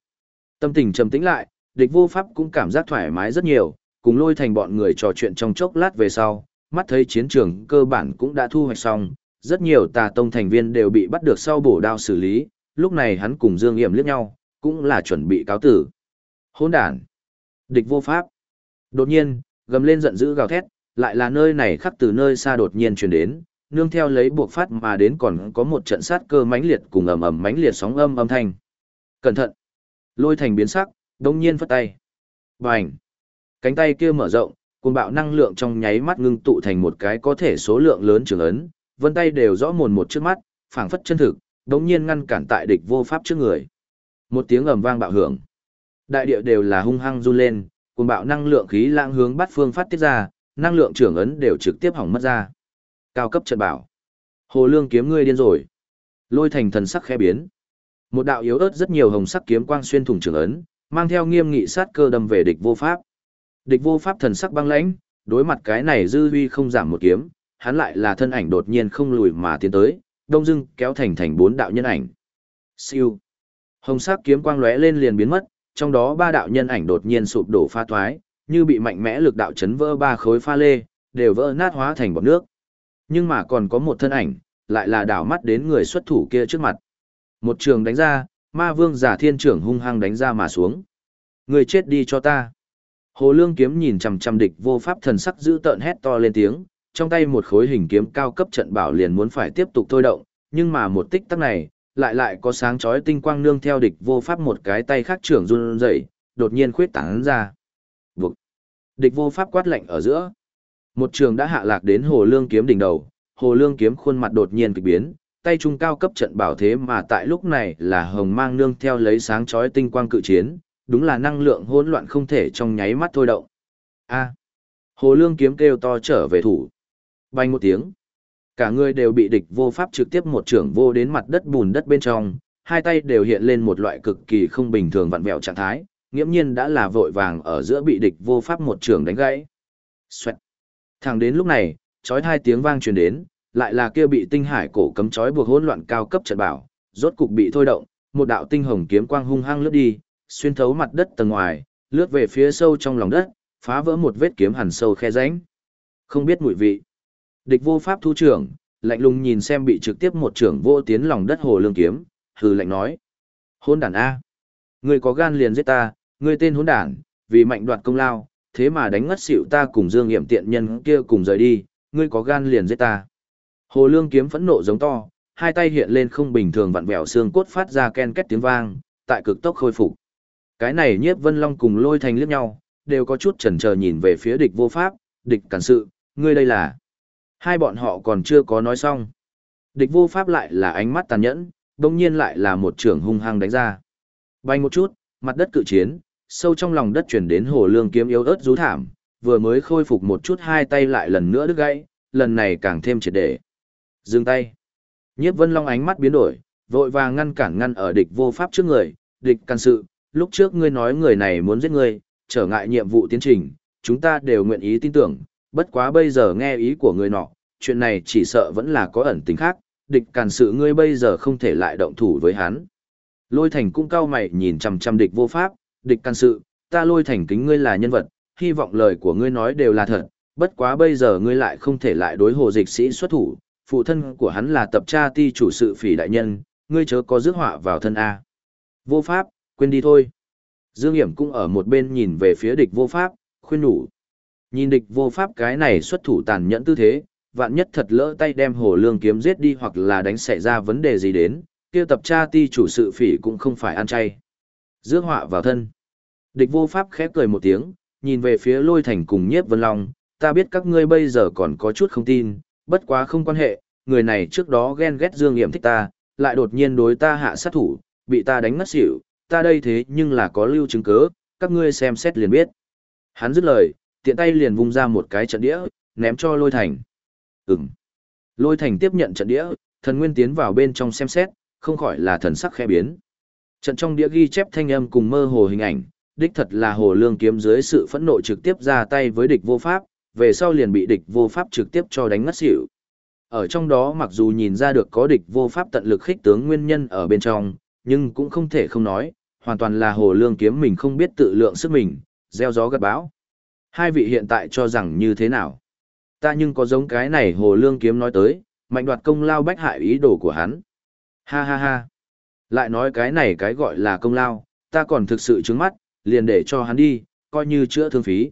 Tâm tình trầm tĩnh lại, địch vô pháp cũng cảm giác thoải mái rất nhiều, cùng lôi thành bọn người trò chuyện trong chốc lát về sau, mắt thấy chiến trường cơ bản cũng đã thu hoạch xong, rất nhiều tà tông thành viên đều bị bắt được sau bổ đao xử lý, lúc này hắn cùng Dương Hiểm liếc nhau, cũng là chuẩn bị cáo tử. Hôn đản, Địch vô pháp! Đột nhiên, gầm lên giận dữ gào thét, lại là nơi này khắc từ nơi xa đột nhiên truyền đến, nương theo lấy buộc phát mà đến còn có một trận sát cơ mãnh liệt cùng ầm ầm mãnh liệt sóng âm âm thanh. Cẩn thận! Lôi thành biến sắc, đông nhiên phất tay. Bành! Cánh tay kia mở rộng, cuồng bạo năng lượng trong nháy mắt ngưng tụ thành một cái có thể số lượng lớn trường ấn, vân tay đều rõ mồn một trước mắt, phảng phất chân thực, đống nhiên ngăn cản tại địch vô pháp trước người. Một tiếng ầm vang bạo hưởng. Đại địa đều là hung hăng run lên, cuồng bạo năng lượng khí lãng hướng bắt phương phát tiết ra, năng lượng trưởng ấn đều trực tiếp hỏng mất ra. Cao cấp trận bảo. Hồ Lương kiếm ngươi điên rồi. Lôi thành thần sắc khẽ biến. Một đạo yếu ớt rất nhiều hồng sắc kiếm quang xuyên thủng trường ấn, mang theo nghiêm nghị sát cơ đâm về địch vô pháp. Địch vô pháp thần sắc băng lãnh, đối mặt cái này dư huy không giảm một kiếm, hắn lại là thân ảnh đột nhiên không lùi mà tiến tới, đông dưng kéo thành thành bốn đạo nhân ảnh. Siêu. Hồng sắc kiếm quang lóe lên liền biến mất, trong đó ba đạo nhân ảnh đột nhiên sụp đổ pha thoái, như bị mạnh mẽ lực đạo chấn vỡ ba khối pha lê, đều vỡ nát hóa thành bọt nước. Nhưng mà còn có một thân ảnh, lại là đảo mắt đến người xuất thủ kia trước mặt. Một trường đánh ra, ma vương giả thiên trưởng hung hăng đánh ra mà xuống. Người chết đi cho ta. Hồ Lương kiếm nhìn chằm chằm địch vô pháp thần sắc dữ tợn hét to lên tiếng, trong tay một khối hình kiếm cao cấp trận bảo liền muốn phải tiếp tục thôi động, nhưng mà một tích tắc này, lại lại có sáng chói tinh quang nương theo địch vô pháp một cái tay khác trưởng run rẩy, đột nhiên khuyết tán ra. Vực. Địch vô pháp quát lạnh ở giữa. Một trường đã hạ lạc đến Hồ Lương kiếm đỉnh đầu, Hồ Lương kiếm khuôn mặt đột nhiên kịch biến, tay trung cao cấp trận bảo thế mà tại lúc này là hồng mang nương theo lấy sáng chói tinh quang cự chiến, đúng là năng lượng hỗn loạn không thể trong nháy mắt thôi động. A. Hồ Lương kiếm kêu to trở về thủ. Bay một tiếng. Cả người đều bị địch vô pháp trực tiếp một trưởng vô đến mặt đất bùn đất bên trong, hai tay đều hiện lên một loại cực kỳ không bình thường vặn vẹo trạng thái, nghiễm nhiên đã là vội vàng ở giữa bị địch vô pháp một trưởng đánh gãy. Xoẹt. Thẳng đến lúc này, chói hai tiếng vang truyền đến, lại là kia bị tinh hải cổ cấm trói buộc hỗn loạn cao cấp trận bảo, rốt cục bị thôi động, một đạo tinh hồng kiếm quang hung hăng lướt đi, xuyên thấu mặt đất tầng ngoài, lướt về phía sâu trong lòng đất, phá vỡ một vết kiếm hằn sâu khe rãnh. Không biết mùi vị. Địch vô pháp thu trưởng, lạnh lùng nhìn xem bị trực tiếp một trưởng vô tiến lòng đất hồ lương kiếm, hừ lạnh nói. hỗn đàn A. Ngươi có gan liền giết ta, ngươi tên hỗn đàn, vì mạnh đoạt công lao, thế mà đánh ngất xỉu ta cùng dương nghiệm tiện nhân kia cùng rời đi, ngươi có gan liền giết ta. Hồ lương kiếm phẫn nộ giống to, hai tay hiện lên không bình thường vặn vẹo xương cốt phát ra ken két tiếng vang, tại cực tốc khôi phục. Cái này nhiếp vân long cùng lôi thành liếc nhau, đều có chút chần chờ nhìn về phía địch vô pháp, địch cản sự, ngươi đây là. Hai bọn họ còn chưa có nói xong. Địch vô pháp lại là ánh mắt tàn nhẫn, đồng nhiên lại là một trưởng hung hăng đánh ra. Bay một chút, mặt đất cự chiến, sâu trong lòng đất chuyển đến hồ lương kiếm yếu ớt rú thảm, vừa mới khôi phục một chút hai tay lại lần nữa đứt gãy, lần này càng thêm triệt để. Dừng tay. Nhiếp vân long ánh mắt biến đổi, vội vàng ngăn cản ngăn ở địch vô pháp trước người, địch can sự, lúc trước ngươi nói người này muốn giết ngươi, trở ngại nhiệm vụ tiến trình, chúng ta đều nguyện ý tin tưởng, bất quá bây giờ nghe ý của người nọ, chuyện này chỉ sợ vẫn là có ẩn tính khác, địch can sự ngươi bây giờ không thể lại động thủ với hắn. Lôi thành cũng cao mày nhìn chằm chằm địch vô pháp, địch can sự, ta lôi thành kính ngươi là nhân vật, hy vọng lời của ngươi nói đều là thật, bất quá bây giờ ngươi lại không thể lại đối hồ dịch sĩ xuất thủ, phụ thân của hắn là tập tra ti chủ sự phỉ đại nhân, ngươi chớ có rước họa vào thân A. Vô pháp, quên đi thôi. Dương Hiểm cũng ở một bên nhìn về phía địch vô pháp, khuyên nhủ. Nhìn địch vô pháp cái này xuất thủ tàn nhẫn tư thế, vạn nhất thật lỡ tay đem hồ lương kiếm giết đi hoặc là đánh xảy ra vấn đề gì đến, kia tập tra ti chủ sự phỉ cũng không phải ăn chay. Rước họa vào thân. Địch vô pháp khép cười một tiếng, nhìn về phía lôi thành cùng nhiếp vân long, ta biết các ngươi bây giờ còn có chút không tin, bất quá không quan hệ, người này trước đó ghen ghét dương nghiệm thích ta, lại đột nhiên đối ta hạ sát thủ, bị ta đánh mất xỉu, ta đây thế nhưng là có lưu chứng cứ các ngươi xem xét liền biết. Hắn dứt lời, tiện tay liền vung ra một cái trận đĩa, ném cho lôi thành. Ừm. Lôi thành tiếp nhận trận đĩa, thần nguyên tiến vào bên trong xem xét, không khỏi là thần sắc khẽ biến. Trận trong đĩa ghi chép thanh âm cùng mơ hồ hình ảnh, đích thật là hồ lương kiếm dưới sự phẫn nộ trực tiếp ra tay với địch vô pháp, về sau liền bị địch vô pháp trực tiếp cho đánh ngất xỉu. Ở trong đó mặc dù nhìn ra được có địch vô pháp tận lực khích tướng nguyên nhân ở bên trong, nhưng cũng không thể không nói, hoàn toàn là hồ lương kiếm mình không biết tự lượng sức mình, gieo gió gặt bão. Hai vị hiện tại cho rằng như thế nào? Ta nhưng có giống cái này hồ lương kiếm nói tới, mạnh đoạt công lao bách hại ý đồ của hắn. Ha ha ha. Lại nói cái này cái gọi là công lao, ta còn thực sự trứng mắt, liền để cho hắn đi, coi như chữa thương phí.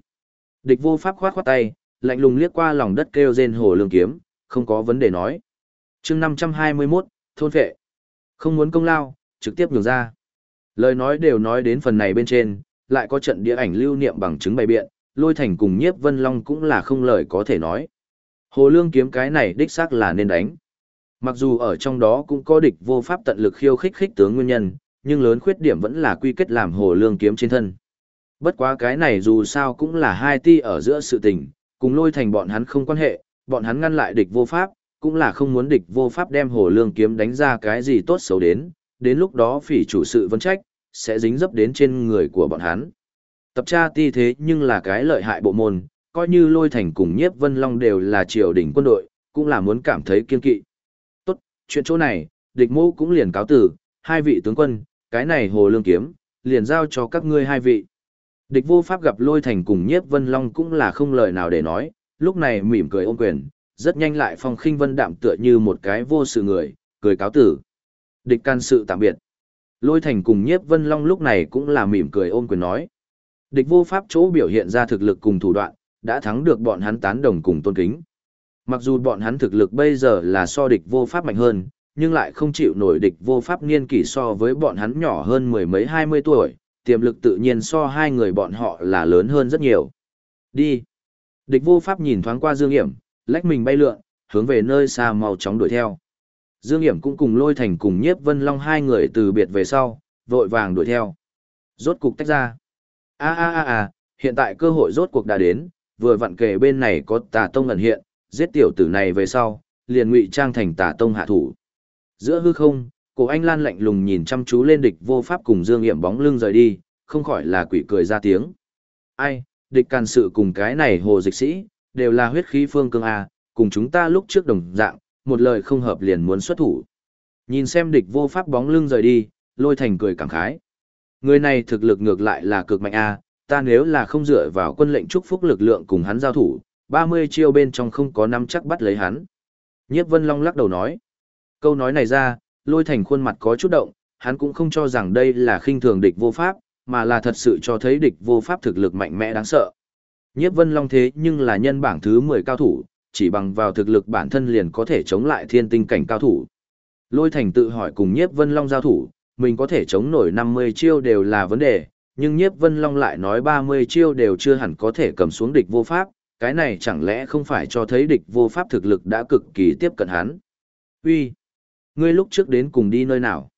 Địch vô pháp khoát khoát tay, lạnh lùng liếc qua lòng đất kêu rên hồ lương kiếm, không có vấn đề nói. chương 521, thôn vệ. Không muốn công lao, trực tiếp nhường ra. Lời nói đều nói đến phần này bên trên, lại có trận địa ảnh lưu niệm bằng chứng bày biện, lôi thành cùng nhiếp vân long cũng là không lời có thể nói. Hồ lương kiếm cái này đích xác là nên đánh. Mặc dù ở trong đó cũng có địch vô pháp tận lực khiêu khích khích tướng nguyên nhân, nhưng lớn khuyết điểm vẫn là quy kết làm hồ lương kiếm trên thân. Bất quá cái này dù sao cũng là hai ti ở giữa sự tình, cùng lôi thành bọn hắn không quan hệ, bọn hắn ngăn lại địch vô pháp, cũng là không muốn địch vô pháp đem hồ lương kiếm đánh ra cái gì tốt xấu đến, đến lúc đó phỉ chủ sự vấn trách, sẽ dính dấp đến trên người của bọn hắn. Tập tra ti thế nhưng là cái lợi hại bộ môn, coi như lôi thành cùng nhiếp vân long đều là triều đình quân đội, cũng là muốn cảm thấy kiên kỵ. Tốt, chuyện chỗ này, địch mô cũng liền cáo tử, hai vị tướng quân, cái này hồ lương kiếm, liền giao cho các ngươi hai vị. Địch vô pháp gặp lôi thành cùng nhiếp vân long cũng là không lời nào để nói, lúc này mỉm cười ôm quyền, rất nhanh lại phong khinh vân đạm tựa như một cái vô sự người, cười cáo tử. Địch can sự tạm biệt. Lôi thành cùng nhiếp vân long lúc này cũng là mỉm cười ôm quyền nói. Địch vô pháp chỗ biểu hiện ra thực lực cùng thủ đoạn, đã thắng được bọn hắn tán đồng cùng tôn kính. Mặc dù bọn hắn thực lực bây giờ là so địch vô pháp mạnh hơn, nhưng lại không chịu nổi địch vô pháp niên kỷ so với bọn hắn nhỏ hơn mười mấy hai mươi tuổi, tiềm lực tự nhiên so hai người bọn họ là lớn hơn rất nhiều. Đi. Địch vô pháp nhìn thoáng qua Dương Hiểm, lách mình bay lượn, hướng về nơi xa mau chóng đuổi theo. Dương Hiểm cũng cùng lôi thành cùng nhiếp vân long hai người từ biệt về sau, vội vàng đuổi theo. Rốt cục tách ra. a a a a hiện tại cơ hội rốt cuộc đã đến, vừa vặn kề bên này có tà tông ẩn hiện, giết tiểu tử này về sau, liền ngụy trang thành tà tông hạ thủ. Giữa hư không, cổ anh lan lạnh lùng nhìn chăm chú lên địch vô pháp cùng Dương nghiệm bóng lưng rời đi, không khỏi là quỷ cười ra tiếng. Ai, địch càn sự cùng cái này hồ dịch sĩ, đều là huyết khí phương cương A, cùng chúng ta lúc trước đồng dạng, một lời không hợp liền muốn xuất thủ. Nhìn xem địch vô pháp bóng lưng rời đi, lôi thành cười cảm khái. Người này thực lực ngược lại là cực mạnh A, ta nếu là không dựa vào quân lệnh chúc phúc lực lượng cùng hắn giao thủ, 30 chiêu bên trong không có năm chắc bắt lấy hắn. Nhiếp Vân Long lắc đầu nói. Câu nói này ra, lôi thành khuôn mặt có chút động, hắn cũng không cho rằng đây là khinh thường địch vô pháp, mà là thật sự cho thấy địch vô pháp thực lực mạnh mẽ đáng sợ. Nhiếp Vân Long thế nhưng là nhân bảng thứ 10 cao thủ, chỉ bằng vào thực lực bản thân liền có thể chống lại thiên tinh cảnh cao thủ. Lôi Thành tự hỏi cùng Nhiếp Vân Long giao thủ, mình có thể chống nổi 50 chiêu đều là vấn đề, nhưng Nhiếp Vân Long lại nói 30 chiêu đều chưa hẳn có thể cầm xuống địch vô pháp, cái này chẳng lẽ không phải cho thấy địch vô pháp thực lực đã cực kỳ tiếp cận hắn. Uy, Ngươi lúc trước đến cùng đi nơi nào?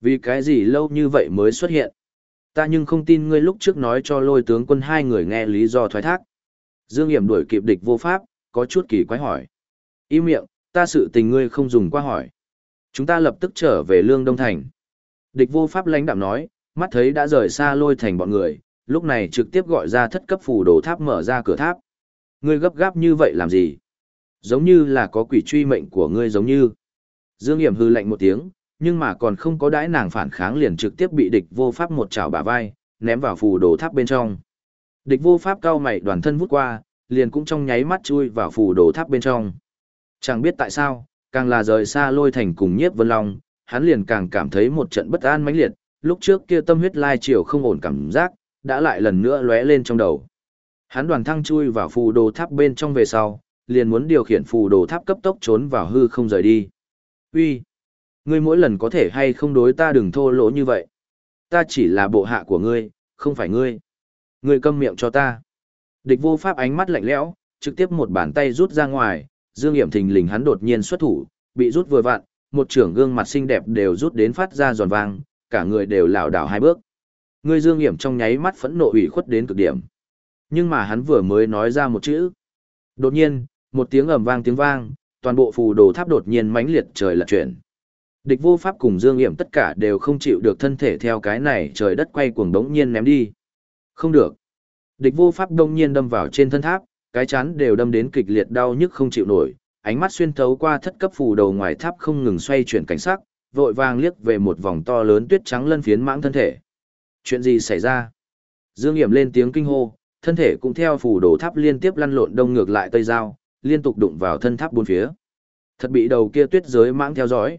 Vì cái gì lâu như vậy mới xuất hiện? Ta nhưng không tin ngươi lúc trước nói cho lôi tướng quân hai người nghe lý do thoái thác. Dương Hiểm đuổi kịp địch vô pháp, có chút kỳ quái hỏi. Im miệng, ta sự tình ngươi không dùng qua hỏi. Chúng ta lập tức trở về Lương Đông Thành. Địch vô pháp lãnh đạm nói, mắt thấy đã rời xa lôi thành bọn người, lúc này trực tiếp gọi ra thất cấp phủ đồ tháp mở ra cửa tháp. Ngươi gấp gáp như vậy làm gì? Giống như là có quỷ truy mệnh của ngươi giống như. Dương Hiểm hư lạnh một tiếng, nhưng mà còn không có đãi nàng phản kháng liền trực tiếp bị địch vô pháp một chảo bả vai, ném vào phù đồ tháp bên trong. Địch vô pháp cao mày đoàn thân vút qua, liền cũng trong nháy mắt chui vào phù đồ tháp bên trong. Chẳng biết tại sao, càng là rời xa lôi thành cùng nhiếp vân long, hắn liền càng cảm thấy một trận bất an mãnh liệt, lúc trước kia tâm huyết lai chiều không ổn cảm giác, đã lại lần nữa lóe lên trong đầu. Hắn đoàn thăng chui vào phù đồ tháp bên trong về sau, liền muốn điều khiển phù đồ tháp cấp tốc trốn vào hư không rời đi. Uy, Ngươi mỗi lần có thể hay không đối ta đừng thô lỗ như vậy. Ta chỉ là bộ hạ của ngươi, không phải ngươi. Ngươi câm miệng cho ta. Địch vô pháp ánh mắt lạnh lẽo, trực tiếp một bàn tay rút ra ngoài, Dương Hiểm thình lình hắn đột nhiên xuất thủ, bị rút vừa vặn, một trưởng gương mặt xinh đẹp đều rút đến phát ra giòn vang, cả người đều lảo đảo hai bước. Ngươi Dương Hiểm trong nháy mắt phẫn nộ ủy khuất đến cực điểm. Nhưng mà hắn vừa mới nói ra một chữ. Đột nhiên, một tiếng ầm vang tiếng vang, toàn bộ phù đồ tháp đột nhiên mãnh liệt trời lật chuyển. Địch vô pháp cùng Dương Hiểm tất cả đều không chịu được thân thể theo cái này trời đất quay cuồng đống nhiên ném đi. Không được. Địch vô pháp đông nhiên đâm vào trên thân tháp, cái chán đều đâm đến kịch liệt đau nhức không chịu nổi, ánh mắt xuyên thấu qua thất cấp phù đầu ngoài tháp không ngừng xoay chuyển cảnh sắc, vội vàng liếc về một vòng to lớn tuyết trắng lân phiến mãng thân thể. Chuyện gì xảy ra? Dương Hiểm lên tiếng kinh hô, thân thể cũng theo phù đồ tháp liên tiếp lăn lộn đông ngược lại tây giao, liên tục đụng vào thân tháp bốn phía. Thật bị đầu kia tuyết giới mãng theo dõi.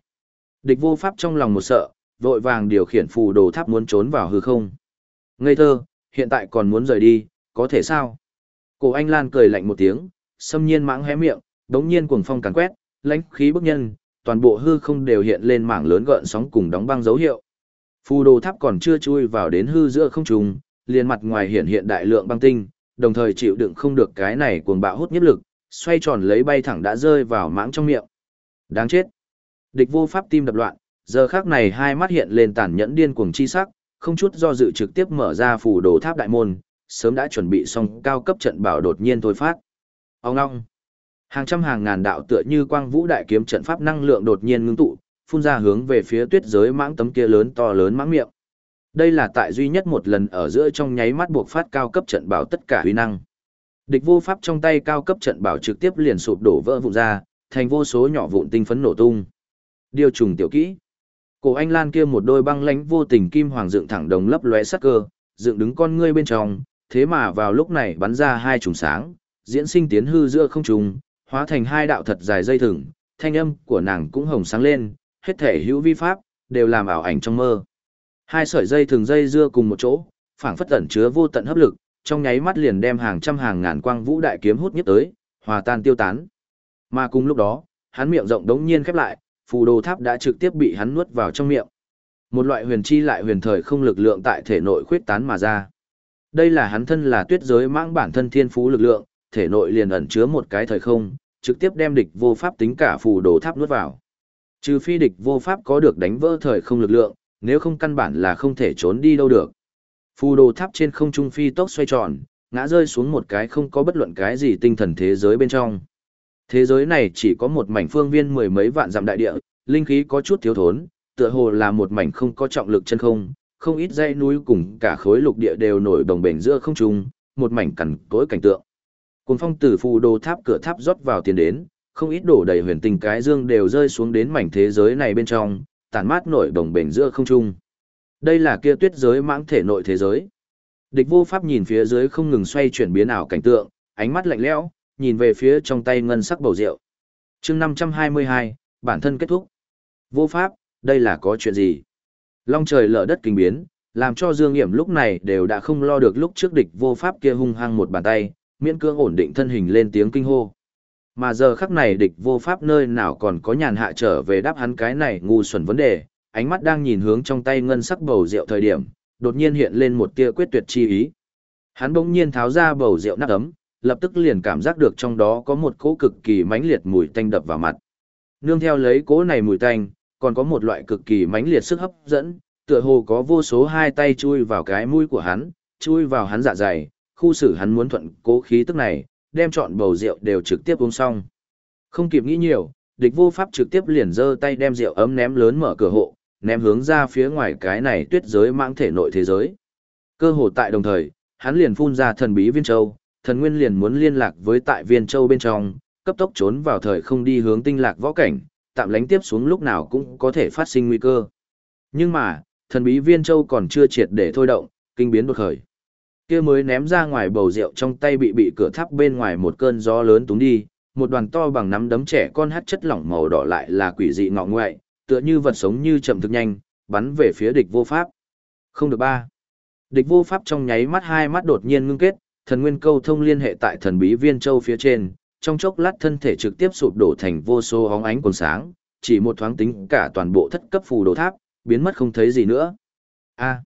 Địch vô pháp trong lòng một sợ, vội vàng điều khiển phù đồ tháp muốn trốn vào hư không. Ngây thơ, hiện tại còn muốn rời đi, có thể sao? Cổ anh Lan cười lạnh một tiếng, xâm nhiên mãng hé miệng, đống nhiên cuồng phong càn quét, lãnh khí bức nhân, toàn bộ hư không đều hiện lên mảng lớn gợn sóng cùng đóng băng dấu hiệu. Phù đồ tháp còn chưa chui vào đến hư giữa không trung, liền mặt ngoài hiện hiện đại lượng băng tinh, đồng thời chịu đựng không được cái này cuồng bạo hút nhất lực, xoay tròn lấy bay thẳng đã rơi vào mãng trong miệng. Đáng chết. Địch vô pháp tim đập loạn, giờ khắc này hai mắt hiện lên tàn nhẫn điên cuồng chi sắc, không chút do dự trực tiếp mở ra phù đồ tháp đại môn, sớm đã chuẩn bị xong cao cấp trận bảo đột nhiên thôi phát. Ông ngong. Hàng trăm hàng ngàn đạo tựa như quang vũ đại kiếm trận pháp năng lượng đột nhiên ngưng tụ, phun ra hướng về phía tuyết giới mãng tấm kia lớn to lớn mãng miệng. Đây là tại duy nhất một lần ở giữa trong nháy mắt buộc phát cao cấp trận bảo tất cả huy năng. Địch vô pháp trong tay cao cấp trận bảo trực tiếp liền sụp đổ vỡ vụn ra, thành vô số nhỏ vụn tinh phấn nổ tung. Điều trùng tiểu kỹ. Cổ anh lan kia một đôi băng lãnh vô tình kim hoàng dựng thẳng đồng lấp lóe sắc cơ, dựng đứng con ngươi bên trong, thế mà vào lúc này bắn ra hai trùng sáng, diễn sinh tiến hư giữa không trùng, hóa thành hai đạo thật dài dây thừng, thanh âm của nàng cũng hồng sáng lên, hết thể hữu vi pháp, đều làm ảo ảnh trong mơ. Hai sợi dây thường dây dưa cùng một chỗ, phảng phất tẩn chứa vô tận hấp lực, trong nháy mắt liền đem hàng trăm hàng ngàn quang vũ đại kiếm hút nhất tới, hòa tan tiêu tán. Mà cùng lúc đó, hắn miệng rộng đống nhiên khép lại, phù đồ tháp đã trực tiếp bị hắn nuốt vào trong miệng. Một loại huyền chi lại huyền thời không lực lượng tại thể nội khuyết tán mà ra. Đây là hắn thân là tuyết giới mãng bản thân thiên phú lực lượng, thể nội liền ẩn chứa một cái thời không, trực tiếp đem địch vô pháp tính cả phù đồ tháp nuốt vào. Trừ phi địch vô pháp có được đánh vỡ thời không lực lượng, nếu không căn bản là không thể trốn đi đâu được. Phù đồ tháp trên không trung phi tốc xoay tròn, ngã rơi xuống một cái không có bất luận cái gì tinh thần thế giới bên trong. Thế giới này chỉ có một mảnh phương viên mười mấy vạn dặm đại địa, linh khí có chút thiếu thốn, tựa hồ là một mảnh không có trọng lực chân không, không ít dãy núi cùng cả khối lục địa đều nổi đồng bền giữa không trung, một mảnh cằn cỗi cảnh tượng. Cuồng phong từ phù đồ tháp cửa tháp rót vào tiền đến, không ít đổ đầy huyền tinh cái dương đều rơi xuống đến mảnh thế giới này bên trong, tản mát nổi đồng bền giữa không trung. Đây là kia tuyết giới mãng thể nội thế giới. Địch vô pháp nhìn phía dưới không ngừng xoay chuyển biến ảo cảnh tượng, ánh mắt lạnh lẽo, nhìn về phía trong tay ngân sắc bầu rượu. chương 522, bản thân kết thúc. Vô pháp, đây là có chuyện gì? Long trời lở đất kinh biến, làm cho Dương Hiểm lúc này đều đã không lo được lúc trước địch vô pháp kia hung hăng một bàn tay, miễn cưỡng ổn định thân hình lên tiếng kinh hô. Mà giờ khắc này địch vô pháp nơi nào còn có nhàn hạ trở về đáp hắn cái này ngu xuẩn vấn đề, ánh mắt đang nhìn hướng trong tay ngân sắc bầu rượu thời điểm, đột nhiên hiện lên một tia quyết tuyệt chi ý. Hắn bỗng nhiên tháo ra bầu rượu nắp ấm, lập tức liền cảm giác được trong đó có một cỗ cực kỳ mãnh liệt mùi tanh đập vào mặt. Nương theo lấy cỗ này mùi tanh, còn có một loại cực kỳ mãnh liệt sức hấp dẫn, tựa hồ có vô số hai tay chui vào cái mũi của hắn, chui vào hắn dạ dày, khu xử hắn muốn thuận cố khí tức này, đem chọn bầu rượu đều trực tiếp uống xong. Không kịp nghĩ nhiều, địch vô pháp trực tiếp liền giơ tay đem rượu ấm ném lớn mở cửa hộ, ném hướng ra phía ngoài cái này tuyết giới mãng thể nội thế giới. Cơ hồ tại đồng thời, hắn liền phun ra thần bí viên châu, thần nguyên liền muốn liên lạc với tại viên châu bên trong, cấp tốc trốn vào thời không đi hướng tinh lạc võ cảnh, tạm lánh tiếp xuống lúc nào cũng có thể phát sinh nguy cơ. Nhưng mà, thần bí viên châu còn chưa triệt để thôi động, kinh biến đột khởi kia mới ném ra ngoài bầu rượu trong tay bị bị cửa tháp bên ngoài một cơn gió lớn túng đi, một đoàn to bằng nắm đấm trẻ con hát chất lỏng màu đỏ lại là quỷ dị ngọ ngoại, tựa như vật sống như chậm thực nhanh, bắn về phía địch vô pháp. Không được ba. Địch vô pháp trong nháy mắt hai mắt đột nhiên ngưng kết, thần nguyên câu thông liên hệ tại thần bí viên châu phía trên, trong chốc lát thân thể trực tiếp sụp đổ thành vô số óng ánh quần sáng, chỉ một thoáng tính cả toàn bộ thất cấp phù đồ tháp, biến mất không thấy gì nữa. A.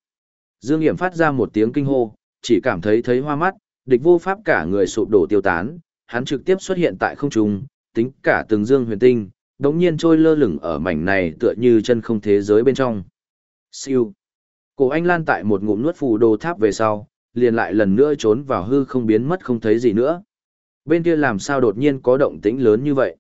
Dương Hiểm phát ra một tiếng kinh hô, chỉ cảm thấy thấy hoa mắt, địch vô pháp cả người sụp đổ tiêu tán, hắn trực tiếp xuất hiện tại không trung, tính cả từng dương huyền tinh, đống nhiên trôi lơ lửng ở mảnh này tựa như chân không thế giới bên trong. Siêu. Cổ anh lan tại một ngụm nuốt phù đồ tháp về sau, liền lại lần nữa trốn vào hư không biến mất không thấy gì nữa. Bên kia làm sao đột nhiên có động tĩnh lớn như vậy?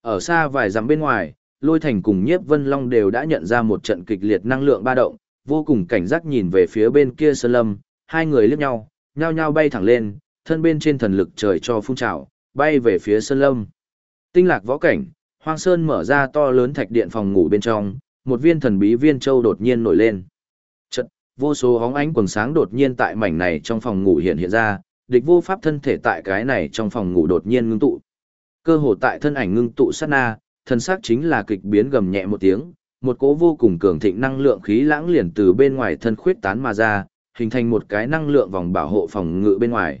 Ở xa vài dặm bên ngoài, lôi thành cùng nhiếp vân long đều đã nhận ra một trận kịch liệt năng lượng ba động, vô cùng cảnh giác nhìn về phía bên kia sơn lâm, hai người liếc nhau, nhao nhao bay thẳng lên, thân bên trên thần lực trời cho phun trào, bay về phía sơn lâm. Tinh lạc võ cảnh, hoang sơn mở ra to lớn thạch điện phòng ngủ bên trong, một viên thần bí viên châu đột nhiên nổi lên. Chật, vô số hóng ánh quần sáng đột nhiên tại mảnh này trong phòng ngủ hiện hiện ra, địch vô pháp thân thể tại cái này trong phòng ngủ đột nhiên ngưng tụ. Cơ hồ tại thân ảnh ngưng tụ sát na, thân xác chính là kịch biến gầm nhẹ một tiếng, một cỗ vô cùng cường thịnh năng lượng khí lãng liền từ bên ngoài thân khuyết tán mà ra, hình thành một cái năng lượng vòng bảo hộ phòng ngự bên ngoài.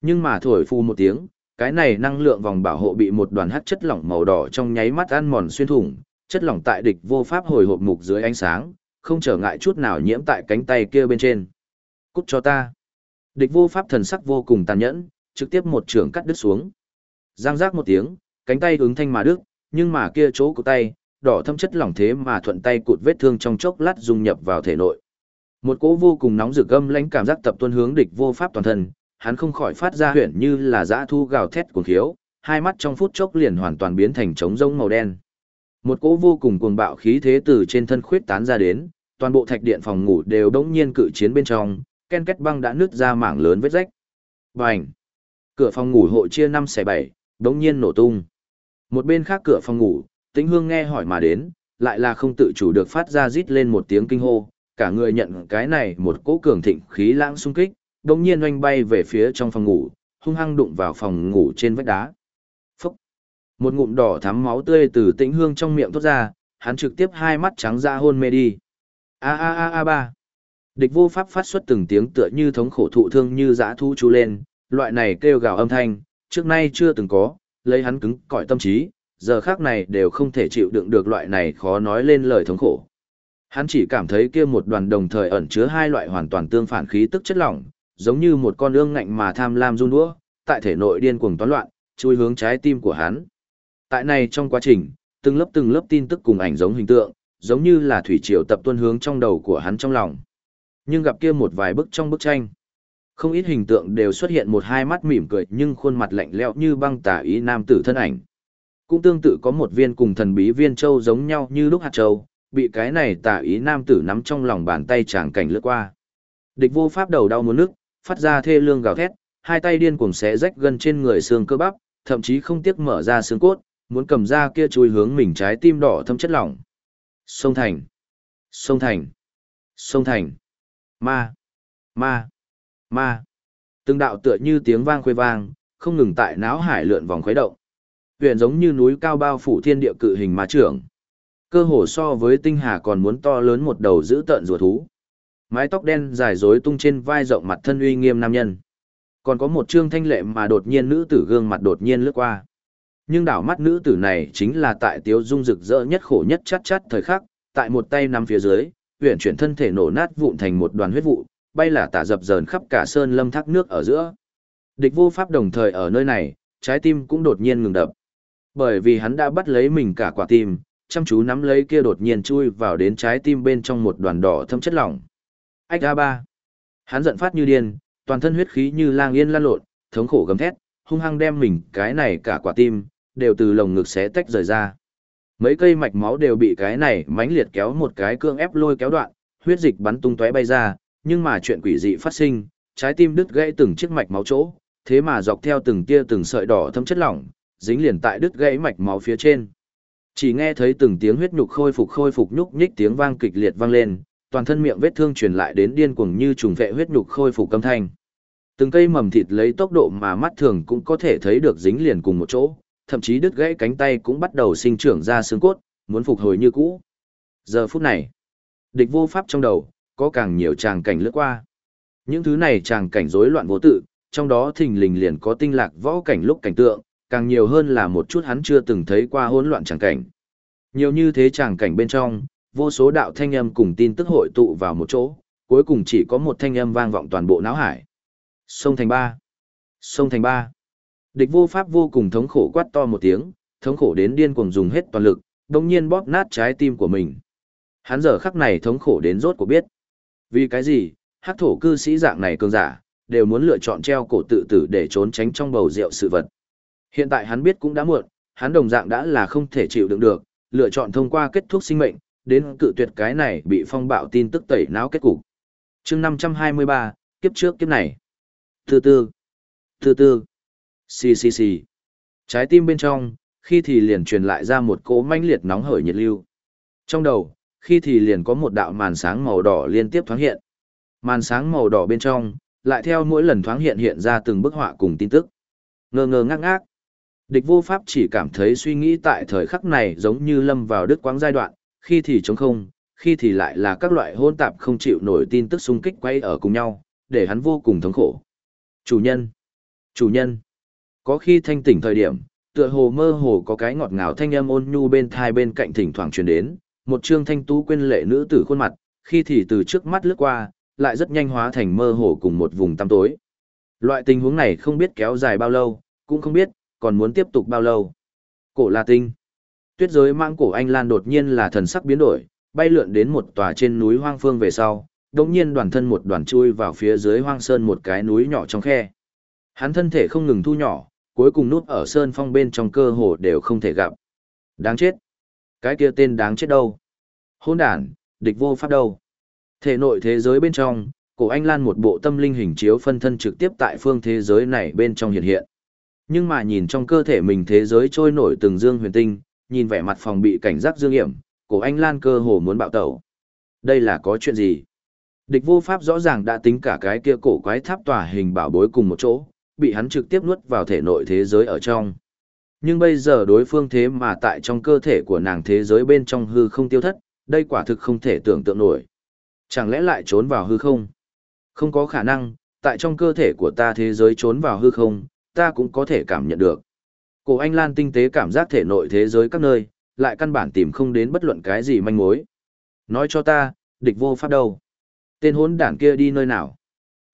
Nhưng mà thổi phu một tiếng, cái này năng lượng vòng bảo hộ bị một đoàn hắc chất lỏng màu đỏ trong nháy mắt ăn mòn xuyên thủng, chất lỏng tại địch vô pháp hồi hộp mục dưới ánh sáng, không trở ngại chút nào nhiễm tại cánh tay kia bên trên. Cút cho ta. Địch vô pháp thần sắc vô cùng tàn nhẫn, trực tiếp một trường cắt đứt xuống. Giang giác một tiếng, cánh tay ứng thanh mà đứt, nhưng mà kia chỗ của tay, đỏ thâm chất lỏng thế mà thuận tay cụt vết thương trong chốc lát dung nhập vào thể nội. Một cỗ vô cùng nóng rực gâm lãnh cảm giác tập tuân hướng địch vô pháp toàn thân, hắn không khỏi phát ra huyền như là dã thu gào thét cuồng khiếu, hai mắt trong phút chốc liền hoàn toàn biến thành trống rỗng màu đen. Một cỗ vô cùng cuồng bạo khí thế từ trên thân khuyết tán ra đến, toàn bộ thạch điện phòng ngủ đều đống nhiên cự chiến bên trong, ken kết băng đã nứt ra mảng lớn vết rách. Bành! Cửa phòng ngủ hộ chia năm xẻ bảy, đống nhiên nổ tung. Một bên khác cửa phòng ngủ, tĩnh hương nghe hỏi mà đến, lại là không tự chủ được phát ra rít lên một tiếng kinh hô, cả người nhận cái này một cỗ cường thịnh khí lãng xung kích, đống nhiên oanh bay về phía trong phòng ngủ, hung hăng đụng vào phòng ngủ trên vách đá. Phúc! Một ngụm đỏ thắm máu tươi từ tĩnh hương trong miệng thoát ra, hắn trực tiếp hai mắt trắng ra hôn mê đi. A a a a ba. Địch vô pháp phát xuất từng tiếng tựa như thống khổ thụ thương như dã thu chú lên, loại này kêu gào âm thanh, trước nay chưa từng có, lấy hắn cứng cỏi tâm trí, giờ khác này đều không thể chịu đựng được loại này khó nói lên lời thống khổ. Hắn chỉ cảm thấy kia một đoàn đồng thời ẩn chứa hai loại hoàn toàn tương phản khí tức chất lỏng, giống như một con ương ngạnh mà tham lam run đũa, tại thể nội điên cuồng toán loạn, chui hướng trái tim của hắn. Tại này trong quá trình, từng lớp từng lớp tin tức cùng ảnh giống hình tượng, giống như là thủy triều tập tuân hướng trong đầu của hắn trong lòng. Nhưng gặp kia một vài bức trong bức tranh, không ít hình tượng đều xuất hiện một hai mắt mỉm cười nhưng khuôn mặt lạnh lẽo như băng tà ý nam tử thân ảnh. Cũng tương tự có một viên cùng thần bí viên châu giống nhau như lúc hạt châu, bị cái này tà ý nam tử nắm trong lòng bàn tay chàng cảnh lướt qua. Địch vô pháp đầu đau muốn nước, phát ra thê lương gào thét, hai tay điên cuồng xé rách gần trên người xương cơ bắp, thậm chí không tiếc mở ra xương cốt, muốn cầm ra kia chui hướng mình trái tim đỏ thâm chất lỏng. Sông thành, sông thành, sông thành, ma, ma, ma. Từng đạo tựa như tiếng vang khuê vang, không ngừng tại náo hải lượn vòng khuấy động. Huyền giống như núi cao bao phủ thiên địa cự hình ma trưởng. Cơ hồ so với tinh hà còn muốn to lớn một đầu giữ tợn rùa thú. Mái tóc đen dài rối tung trên vai rộng mặt thân uy nghiêm nam nhân. Còn có một trương thanh lệ mà đột nhiên nữ tử gương mặt đột nhiên lướt qua. Nhưng đảo mắt nữ tử này chính là tại tiếu dung rực rỡ nhất khổ nhất chát chát thời khắc, tại một tay nằm phía dưới, huyển chuyển thân thể nổ nát vụn thành một đoàn huyết vụ, bay là tả dập dờn khắp cả sơn lâm thác nước ở giữa. Địch vô pháp đồng thời ở nơi này, trái tim cũng đột nhiên ngừng đập. Bởi vì hắn đã bắt lấy mình cả quả tim, chăm chú nắm lấy kia đột nhiên chui vào đến trái tim bên trong một đoàn đỏ thâm chất lỏng. Ách a ba. Hắn giận phát như điên, toàn thân huyết khí như lang yên lan lộn, thống khổ gầm thét, hung hăng đem mình cái này cả quả tim, đều từ lồng ngực xé tách rời ra. Mấy cây mạch máu đều bị cái này mãnh liệt kéo một cái cương ép lôi kéo đoạn, huyết dịch bắn tung tóe bay ra, nhưng mà chuyện quỷ dị phát sinh, trái tim đứt gãy từng chiếc mạch máu chỗ, thế mà dọc theo từng tia từng sợi đỏ thâm chất lỏng, dính liền tại đứt gãy mạch máu phía trên. Chỉ nghe thấy từng tiếng huyết nhục khôi phục khôi phục nhúc nhích tiếng vang kịch liệt vang lên, toàn thân miệng vết thương truyền lại đến điên cuồng như trùng vệ huyết nhục khôi phục âm thanh. Từng cây mầm thịt lấy tốc độ mà mắt thường cũng có thể thấy được dính liền cùng một chỗ, thậm chí đứt gãy cánh tay cũng bắt đầu sinh trưởng ra xương cốt, muốn phục hồi như cũ. Giờ phút này, địch vô pháp trong đầu, có càng nhiều tràng cảnh lướt qua. Những thứ này tràng cảnh rối loạn vô tự, trong đó thình lình liền có tinh lạc võ cảnh lúc cảnh tượng, càng nhiều hơn là một chút hắn chưa từng thấy qua hỗn loạn tràng cảnh. Nhiều như thế tràng cảnh bên trong, vô số đạo thanh âm cùng tin tức hội tụ vào một chỗ, cuối cùng chỉ có một thanh âm vang vọng toàn bộ não hải. Sông thành ba. Sông thành ba. Địch vô pháp vô cùng thống khổ quát to một tiếng, thống khổ đến điên cuồng dùng hết toàn lực, đồng nhiên bóp nát trái tim của mình. Hắn giờ khắc này thống khổ đến rốt của biết. Vì cái gì, hắc thổ cư sĩ dạng này cường giả, đều muốn lựa chọn treo cổ tự tử để trốn tránh trong bầu rượu sự vật. Hiện tại hắn biết cũng đã muộn, hắn đồng dạng đã là không thể chịu đựng được, lựa chọn thông qua kết thúc sinh mệnh, đến cự tuyệt cái này bị phong bạo tin tức tẩy não kết cục. chương 523, kiếp trước kiếp này. Từ từ, Từ từ. Xì xì xì. Trái tim bên trong, khi thì liền truyền lại ra một cỗ manh liệt nóng hởi nhiệt lưu. Trong đầu, khi thì liền có một đạo màn sáng màu đỏ liên tiếp thoáng hiện. Màn sáng màu đỏ bên trong, lại theo mỗi lần thoáng hiện hiện ra từng bức họa cùng tin tức. Ngơ ngơ ngác ngác. Địch vô pháp chỉ cảm thấy suy nghĩ tại thời khắc này giống như lâm vào đứt quãng giai đoạn, khi thì trống không, khi thì lại là các loại hôn tạp không chịu nổi tin tức xung kích quay ở cùng nhau, để hắn vô cùng thống khổ. Chủ nhân! Chủ nhân! Có khi thanh tỉnh thời điểm, tựa hồ mơ hồ có cái ngọt ngào thanh âm ôn nhu bên thai bên cạnh thỉnh thoảng truyền đến, một trương thanh tú quên lệ nữ tử khuôn mặt, khi thì từ trước mắt lướt qua, lại rất nhanh hóa thành mơ hồ cùng một vùng tăm tối. Loại tình huống này không biết kéo dài bao lâu, cũng không biết, còn muốn tiếp tục bao lâu. Cổ La Tinh. Tuyết giới mang cổ anh Lan đột nhiên là thần sắc biến đổi, bay lượn đến một tòa trên núi hoang phương về sau, đống nhiên đoàn thân một đoàn chui vào phía dưới hoang sơn một cái núi nhỏ trong khe. Hắn thân thể không ngừng thu nhỏ, cuối cùng nút ở sơn phong bên trong cơ hồ đều không thể gặp. Đáng chết. Cái kia tên đáng chết đâu? Hôn đản, địch vô pháp đâu? Thể nội thế giới bên trong, cổ anh Lan một bộ tâm linh hình chiếu phân thân trực tiếp tại phương thế giới này bên trong hiện hiện. Nhưng mà nhìn trong cơ thể mình thế giới trôi nổi từng dương huyền tinh, nhìn vẻ mặt phòng bị cảnh giác dương hiểm, cổ anh Lan cơ hồ muốn bạo tẩu. Đây là có chuyện gì? Địch vô pháp rõ ràng đã tính cả cái kia cổ quái tháp tỏa hình bảo bối cùng một chỗ, bị hắn trực tiếp nuốt vào thể nội thế giới ở trong. Nhưng bây giờ đối phương thế mà tại trong cơ thể của nàng thế giới bên trong hư không tiêu thất, đây quả thực không thể tưởng tượng nổi. Chẳng lẽ lại trốn vào hư không? Không có khả năng, tại trong cơ thể của ta thế giới trốn vào hư không, ta cũng có thể cảm nhận được. Cổ Anh Lan tinh tế cảm giác thể nội thế giới các nơi, lại căn bản tìm không đến bất luận cái gì manh mối. Nói cho ta, địch vô pháp đâu? Tên hốn đảng kia đi nơi nào?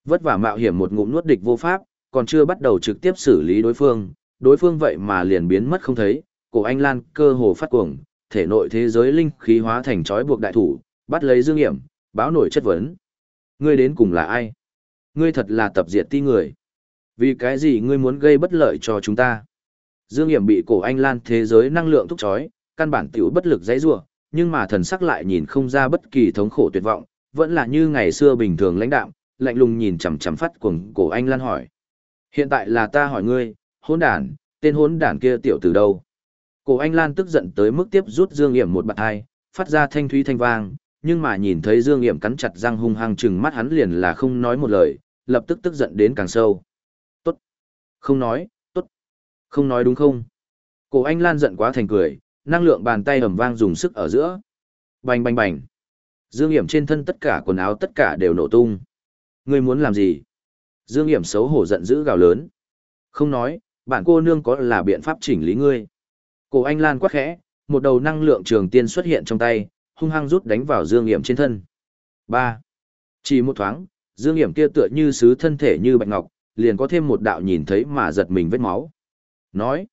Vất vả mạo hiểm một ngụm nuốt địch vô pháp, còn chưa bắt đầu trực tiếp xử lý đối phương, đối phương vậy mà liền biến mất không thấy, cổ anh Lan cơ hồ phát cuồng, thể nội thế giới linh khí hóa thành trói buộc đại thủ, bắt lấy Dương Hiểm, báo nổi chất vấn. Ngươi đến cùng là ai? Ngươi thật là tập diệt ti người. Vì cái gì ngươi muốn gây bất lợi cho chúng ta? Dương Hiểm bị cổ anh Lan thế giới năng lượng thúc chói, căn bản tiểu bất lực dãy rủa, nhưng mà thần sắc lại nhìn không ra bất kỳ thống khổ tuyệt vọng, vẫn là như ngày xưa bình thường lãnh đạm, lạnh lùng nhìn chằm chằm phát cuồng cổ anh Lan hỏi. Hiện tại là ta hỏi ngươi, hỗn đản, tên hỗn đản kia tiểu từ đâu? Cổ Anh Lan tức giận tới mức tiếp rút Dương Nghiễm một bạt hai, phát ra thanh thúy thanh vang, nhưng mà nhìn thấy Dương Nghiễm cắn chặt răng hung hăng trừng mắt hắn liền là không nói một lời, lập tức tức giận đến càng sâu. Tốt. Không nói. Không nói đúng không? Cổ Anh Lan giận quá thành cười, năng lượng bàn tay ầm vang dùng sức ở giữa. Bành bành bành. Dương hiểm trên thân tất cả quần áo tất cả đều nổ tung. Ngươi muốn làm gì? Dương Hiểm xấu hổ giận dữ gào lớn. Không nói, bạn cô nương có là biện pháp chỉnh lý ngươi. Cổ anh Lan quát khẽ, một đầu năng lượng trường tiên xuất hiện trong tay, hung hăng rút đánh vào Dương Hiểm trên thân. 3. Chỉ một thoáng, Dương Hiểm kia tựa như sứ thân thể như bạch ngọc, liền có thêm một đạo nhìn thấy mà giật mình vết máu. Nói,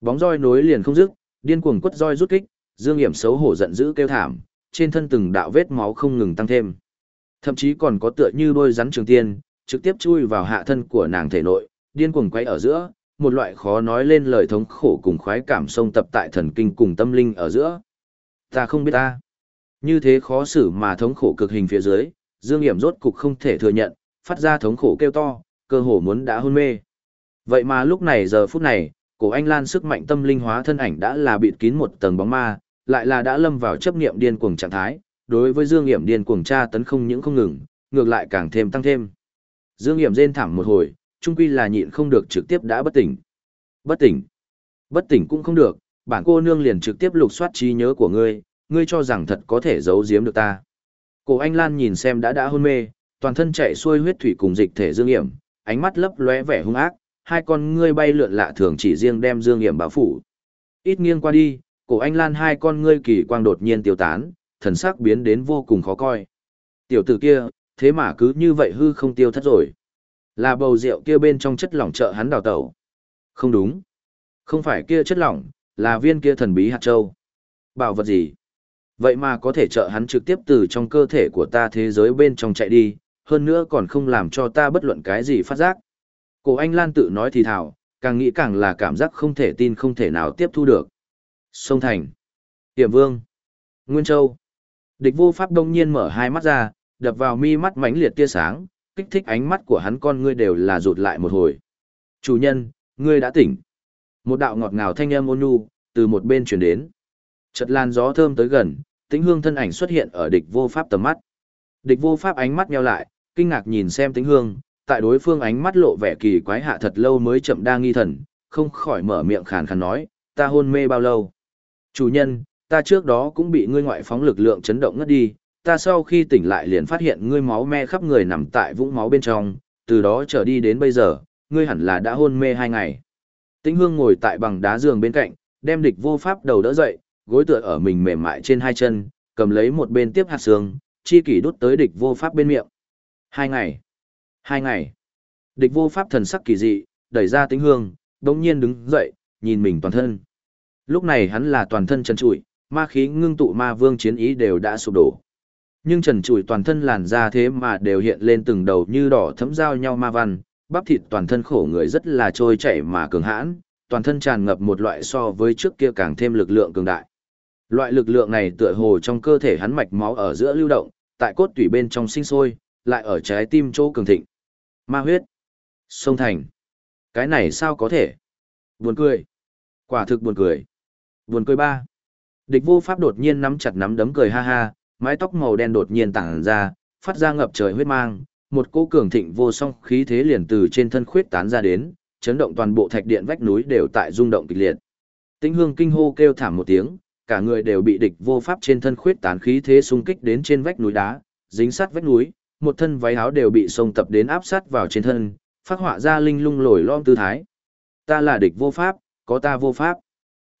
bóng roi nối liền không dứt, điên cuồng quất roi rút kích, Dương Hiểm xấu hổ giận dữ kêu thảm, trên thân từng đạo vết máu không ngừng tăng thêm. Thậm chí còn có tựa như đôi rắn trường tiên, trực tiếp chui vào hạ thân của nàng thể nội, điên cuồng quay ở giữa, một loại khó nói lên lời thống khổ cùng khoái cảm sông tập tại thần kinh cùng tâm linh ở giữa. Ta không biết ta. Như thế khó xử mà thống khổ cực hình phía dưới, Dương Hiểm rốt cục không thể thừa nhận, phát ra thống khổ kêu to, cơ hồ muốn đã hôn mê. Vậy mà lúc này giờ phút này, cổ anh Lan sức mạnh tâm linh hóa thân ảnh đã là bịt kín một tầng bóng ma, lại là đã lâm vào chấp niệm điên cuồng trạng thái, đối với Dương Hiểm điên cuồng tra tấn không những không ngừng, ngược lại càng thêm tăng thêm. Dương Hiểm rên thảm một hồi, trung quy là nhịn không được trực tiếp đã bất tỉnh. Bất tỉnh. Bất tỉnh cũng không được, bản cô nương liền trực tiếp lục soát trí nhớ của ngươi, ngươi cho rằng thật có thể giấu giếm được ta. Cổ Anh Lan nhìn xem đã đã hôn mê, toàn thân chạy xuôi huyết thủy cùng dịch thể Dương Hiểm, ánh mắt lấp lóe vẻ hung ác, hai con ngươi bay lượn lạ thường chỉ riêng đem Dương Nghiệm bao phủ. Ít nghiêng qua đi, cổ Anh Lan hai con ngươi kỳ quang đột nhiên tiêu tán, thần sắc biến đến vô cùng khó coi. Tiểu tử kia, thế mà cứ như vậy hư không tiêu thất rồi. Là bầu rượu kia bên trong chất lỏng trợ hắn đào tẩu. Không đúng. Không phải kia chất lỏng, là viên kia thần bí hạt châu. Bảo vật gì? Vậy mà có thể trợ hắn trực tiếp từ trong cơ thể của ta thế giới bên trong chạy đi, hơn nữa còn không làm cho ta bất luận cái gì phát giác. Cổ anh Lan tự nói thì thảo, càng nghĩ càng là cảm giác không thể tin không thể nào tiếp thu được. Sông Thành. Hiểm Vương. Nguyên Châu. Địch vô pháp đông nhiên mở hai mắt ra, đập vào mi mắt mãnh liệt tia sáng, kích thích ánh mắt của hắn con ngươi đều là rụt lại một hồi. Chủ nhân, ngươi đã tỉnh. Một đạo ngọt ngào thanh âm ôn nhu, từ một bên chuyển đến. Chợt lan gió thơm tới gần, tĩnh hương thân ảnh xuất hiện ở địch vô pháp tầm mắt. Địch vô pháp ánh mắt nheo lại, kinh ngạc nhìn xem tĩnh hương, tại đối phương ánh mắt lộ vẻ kỳ quái hạ thật lâu mới chậm đa nghi thần, không khỏi mở miệng khàn khàn nói, ta hôn mê bao lâu. Chủ nhân, ta trước đó cũng bị ngươi ngoại phóng lực lượng chấn động ngất đi, ta sau khi tỉnh lại liền phát hiện ngươi máu me khắp người nằm tại vũng máu bên trong, từ đó trở đi đến bây giờ, ngươi hẳn là đã hôn mê hai ngày. Tĩnh Hương ngồi tại bằng đá giường bên cạnh, đem địch vô pháp đầu đỡ dậy, gối tựa ở mình mềm mại trên hai chân, cầm lấy một bên tiếp hạt xương, chi kỷ đút tới địch vô pháp bên miệng. Hai ngày. Hai ngày. Địch vô pháp thần sắc kỳ dị, đẩy ra tính Hương, đống nhiên đứng dậy, nhìn mình toàn thân. Lúc này hắn là toàn thân trần trụi, ma khí ngưng tụ ma vương chiến ý đều đã sụp đổ. Nhưng trần trụi toàn thân làn da thế mà đều hiện lên từng đầu như đỏ thấm giao nhau ma văn, bắp thịt toàn thân khổ người rất là trôi chảy mà cường hãn, toàn thân tràn ngập một loại so với trước kia càng thêm lực lượng cường đại. Loại lực lượng này tựa hồ trong cơ thể hắn mạch máu ở giữa lưu động, tại cốt tủy bên trong sinh sôi, lại ở trái tim chỗ cường thịnh. Ma huyết. Sông thành. Cái này sao có thể? Buồn cười. Quả thực buồn cười. Buồn cười ba. Địch vô pháp đột nhiên nắm chặt nắm đấm cười ha ha, mái tóc màu đen đột nhiên tản ra, phát ra ngập trời huyết mang, một cỗ cường thịnh vô song khí thế liền từ trên thân khuyết tán ra đến, chấn động toàn bộ thạch điện vách núi đều tại rung động kịch liệt. Tĩnh Hương kinh hô kêu thảm một tiếng, cả người đều bị địch vô pháp trên thân khuyết tán khí thế xung kích đến trên vách núi đá, dính sát vách núi, một thân váy áo đều bị sông tập đến áp sát vào trên thân, phát họa ra linh lung lồi lom tư thái. Ta là địch vô pháp, có ta vô pháp.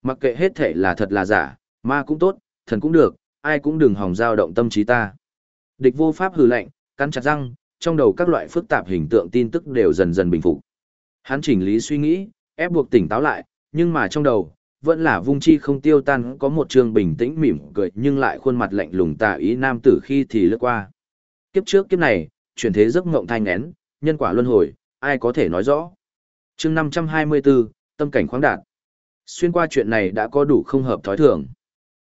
Mặc kệ hết thể là thật là giả, ma cũng tốt, thần cũng được, ai cũng đừng hòng dao động tâm trí ta. Địch vô pháp hừ lạnh, cắn chặt răng, trong đầu các loại phức tạp hình tượng tin tức đều dần dần bình phục. Hắn chỉnh lý suy nghĩ, ép buộc tỉnh táo lại, nhưng mà trong đầu, vẫn là vung chi không tiêu tan có một trường bình tĩnh mỉm cười nhưng lại khuôn mặt lạnh lùng tà ý nam tử khi thì lướt qua. Kiếp trước kiếp này, chuyển thế giấc ngộng thai én, nhân quả luân hồi, ai có thể nói rõ. chương 524, tâm cảnh khoáng đạt. Xuyên qua chuyện này đã có đủ không hợp thói thường.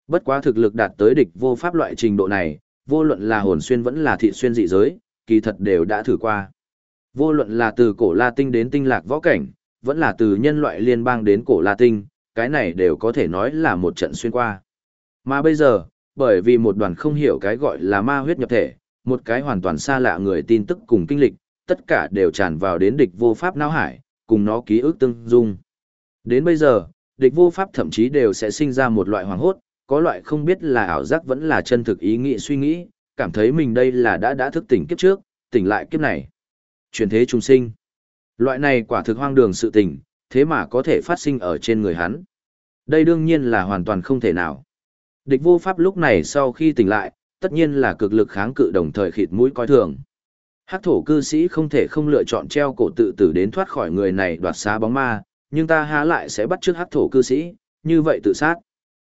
Bất quá thực lực đạt tới địch vô pháp loại trình độ này, vô luận là hồn xuyên vẫn là thị xuyên dị giới, kỳ thật đều đã thử qua. Vô luận là từ cổ La Tinh đến tinh lạc võ cảnh, vẫn là từ nhân loại liên bang đến cổ La Tinh, cái này đều có thể nói là một trận xuyên qua. Mà bây giờ, bởi vì một đoàn không hiểu cái gọi là ma huyết nhập thể, một cái hoàn toàn xa lạ người tin tức cùng kinh lịch, tất cả đều tràn vào đến địch vô pháp não hải, cùng nó ký ức tương dung. Đến bây giờ, địch vô pháp thậm chí đều sẽ sinh ra một loại hoàng hốt, có loại không biết là ảo giác vẫn là chân thực ý nghĩ suy nghĩ, cảm thấy mình đây là đã đã thức tỉnh kiếp trước, tỉnh lại kiếp này. Chuyển thế trùng sinh. Loại này quả thực hoang đường sự tình, thế mà có thể phát sinh ở trên người hắn. Đây đương nhiên là hoàn toàn không thể nào. Địch vô pháp lúc này sau khi tỉnh lại, tất nhiên là cực lực kháng cự đồng thời khịt mũi coi thường. Hắc thổ cư sĩ không thể không lựa chọn treo cổ tự tử đến thoát khỏi người này đoạt xá bóng ma, nhưng ta há lại sẽ bắt trước hắc thổ cư sĩ, như vậy tự sát.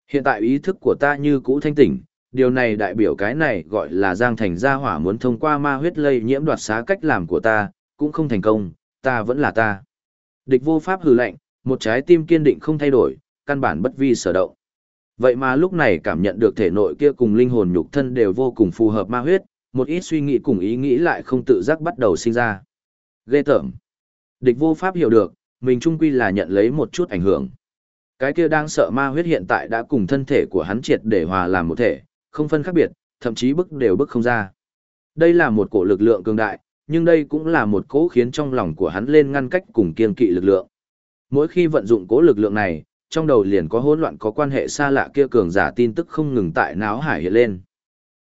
Hiện tại ý thức của ta như cũ thanh tỉnh, điều này đại biểu cái này gọi là Giang Thành gia hỏa muốn thông qua ma huyết lây nhiễm đoạt xá cách làm của ta, cũng không thành công, ta vẫn là ta. Địch vô pháp hừ lạnh, một trái tim kiên định không thay đổi, căn bản bất vi sở động. Vậy mà lúc này cảm nhận được thể nội kia cùng linh hồn nhục thân đều vô cùng phù hợp ma huyết, một ít suy nghĩ cùng ý nghĩ lại không tự giác bắt đầu sinh ra. Ghê tởm. Địch vô pháp hiểu được, mình trung quy là nhận lấy một chút ảnh hưởng. Cái kia đang sợ ma huyết hiện tại đã cùng thân thể của hắn triệt để hòa làm một thể, không phân khác biệt, thậm chí bức đều bức không ra. Đây là một cổ lực lượng cường đại, nhưng đây cũng là một cỗ khiến trong lòng của hắn lên ngăn cách cùng kiên kỵ lực lượng. Mỗi khi vận dụng cỗ lực lượng này, trong đầu liền có hỗn loạn có quan hệ xa lạ kia cường giả tin tức không ngừng tại náo hải hiện lên.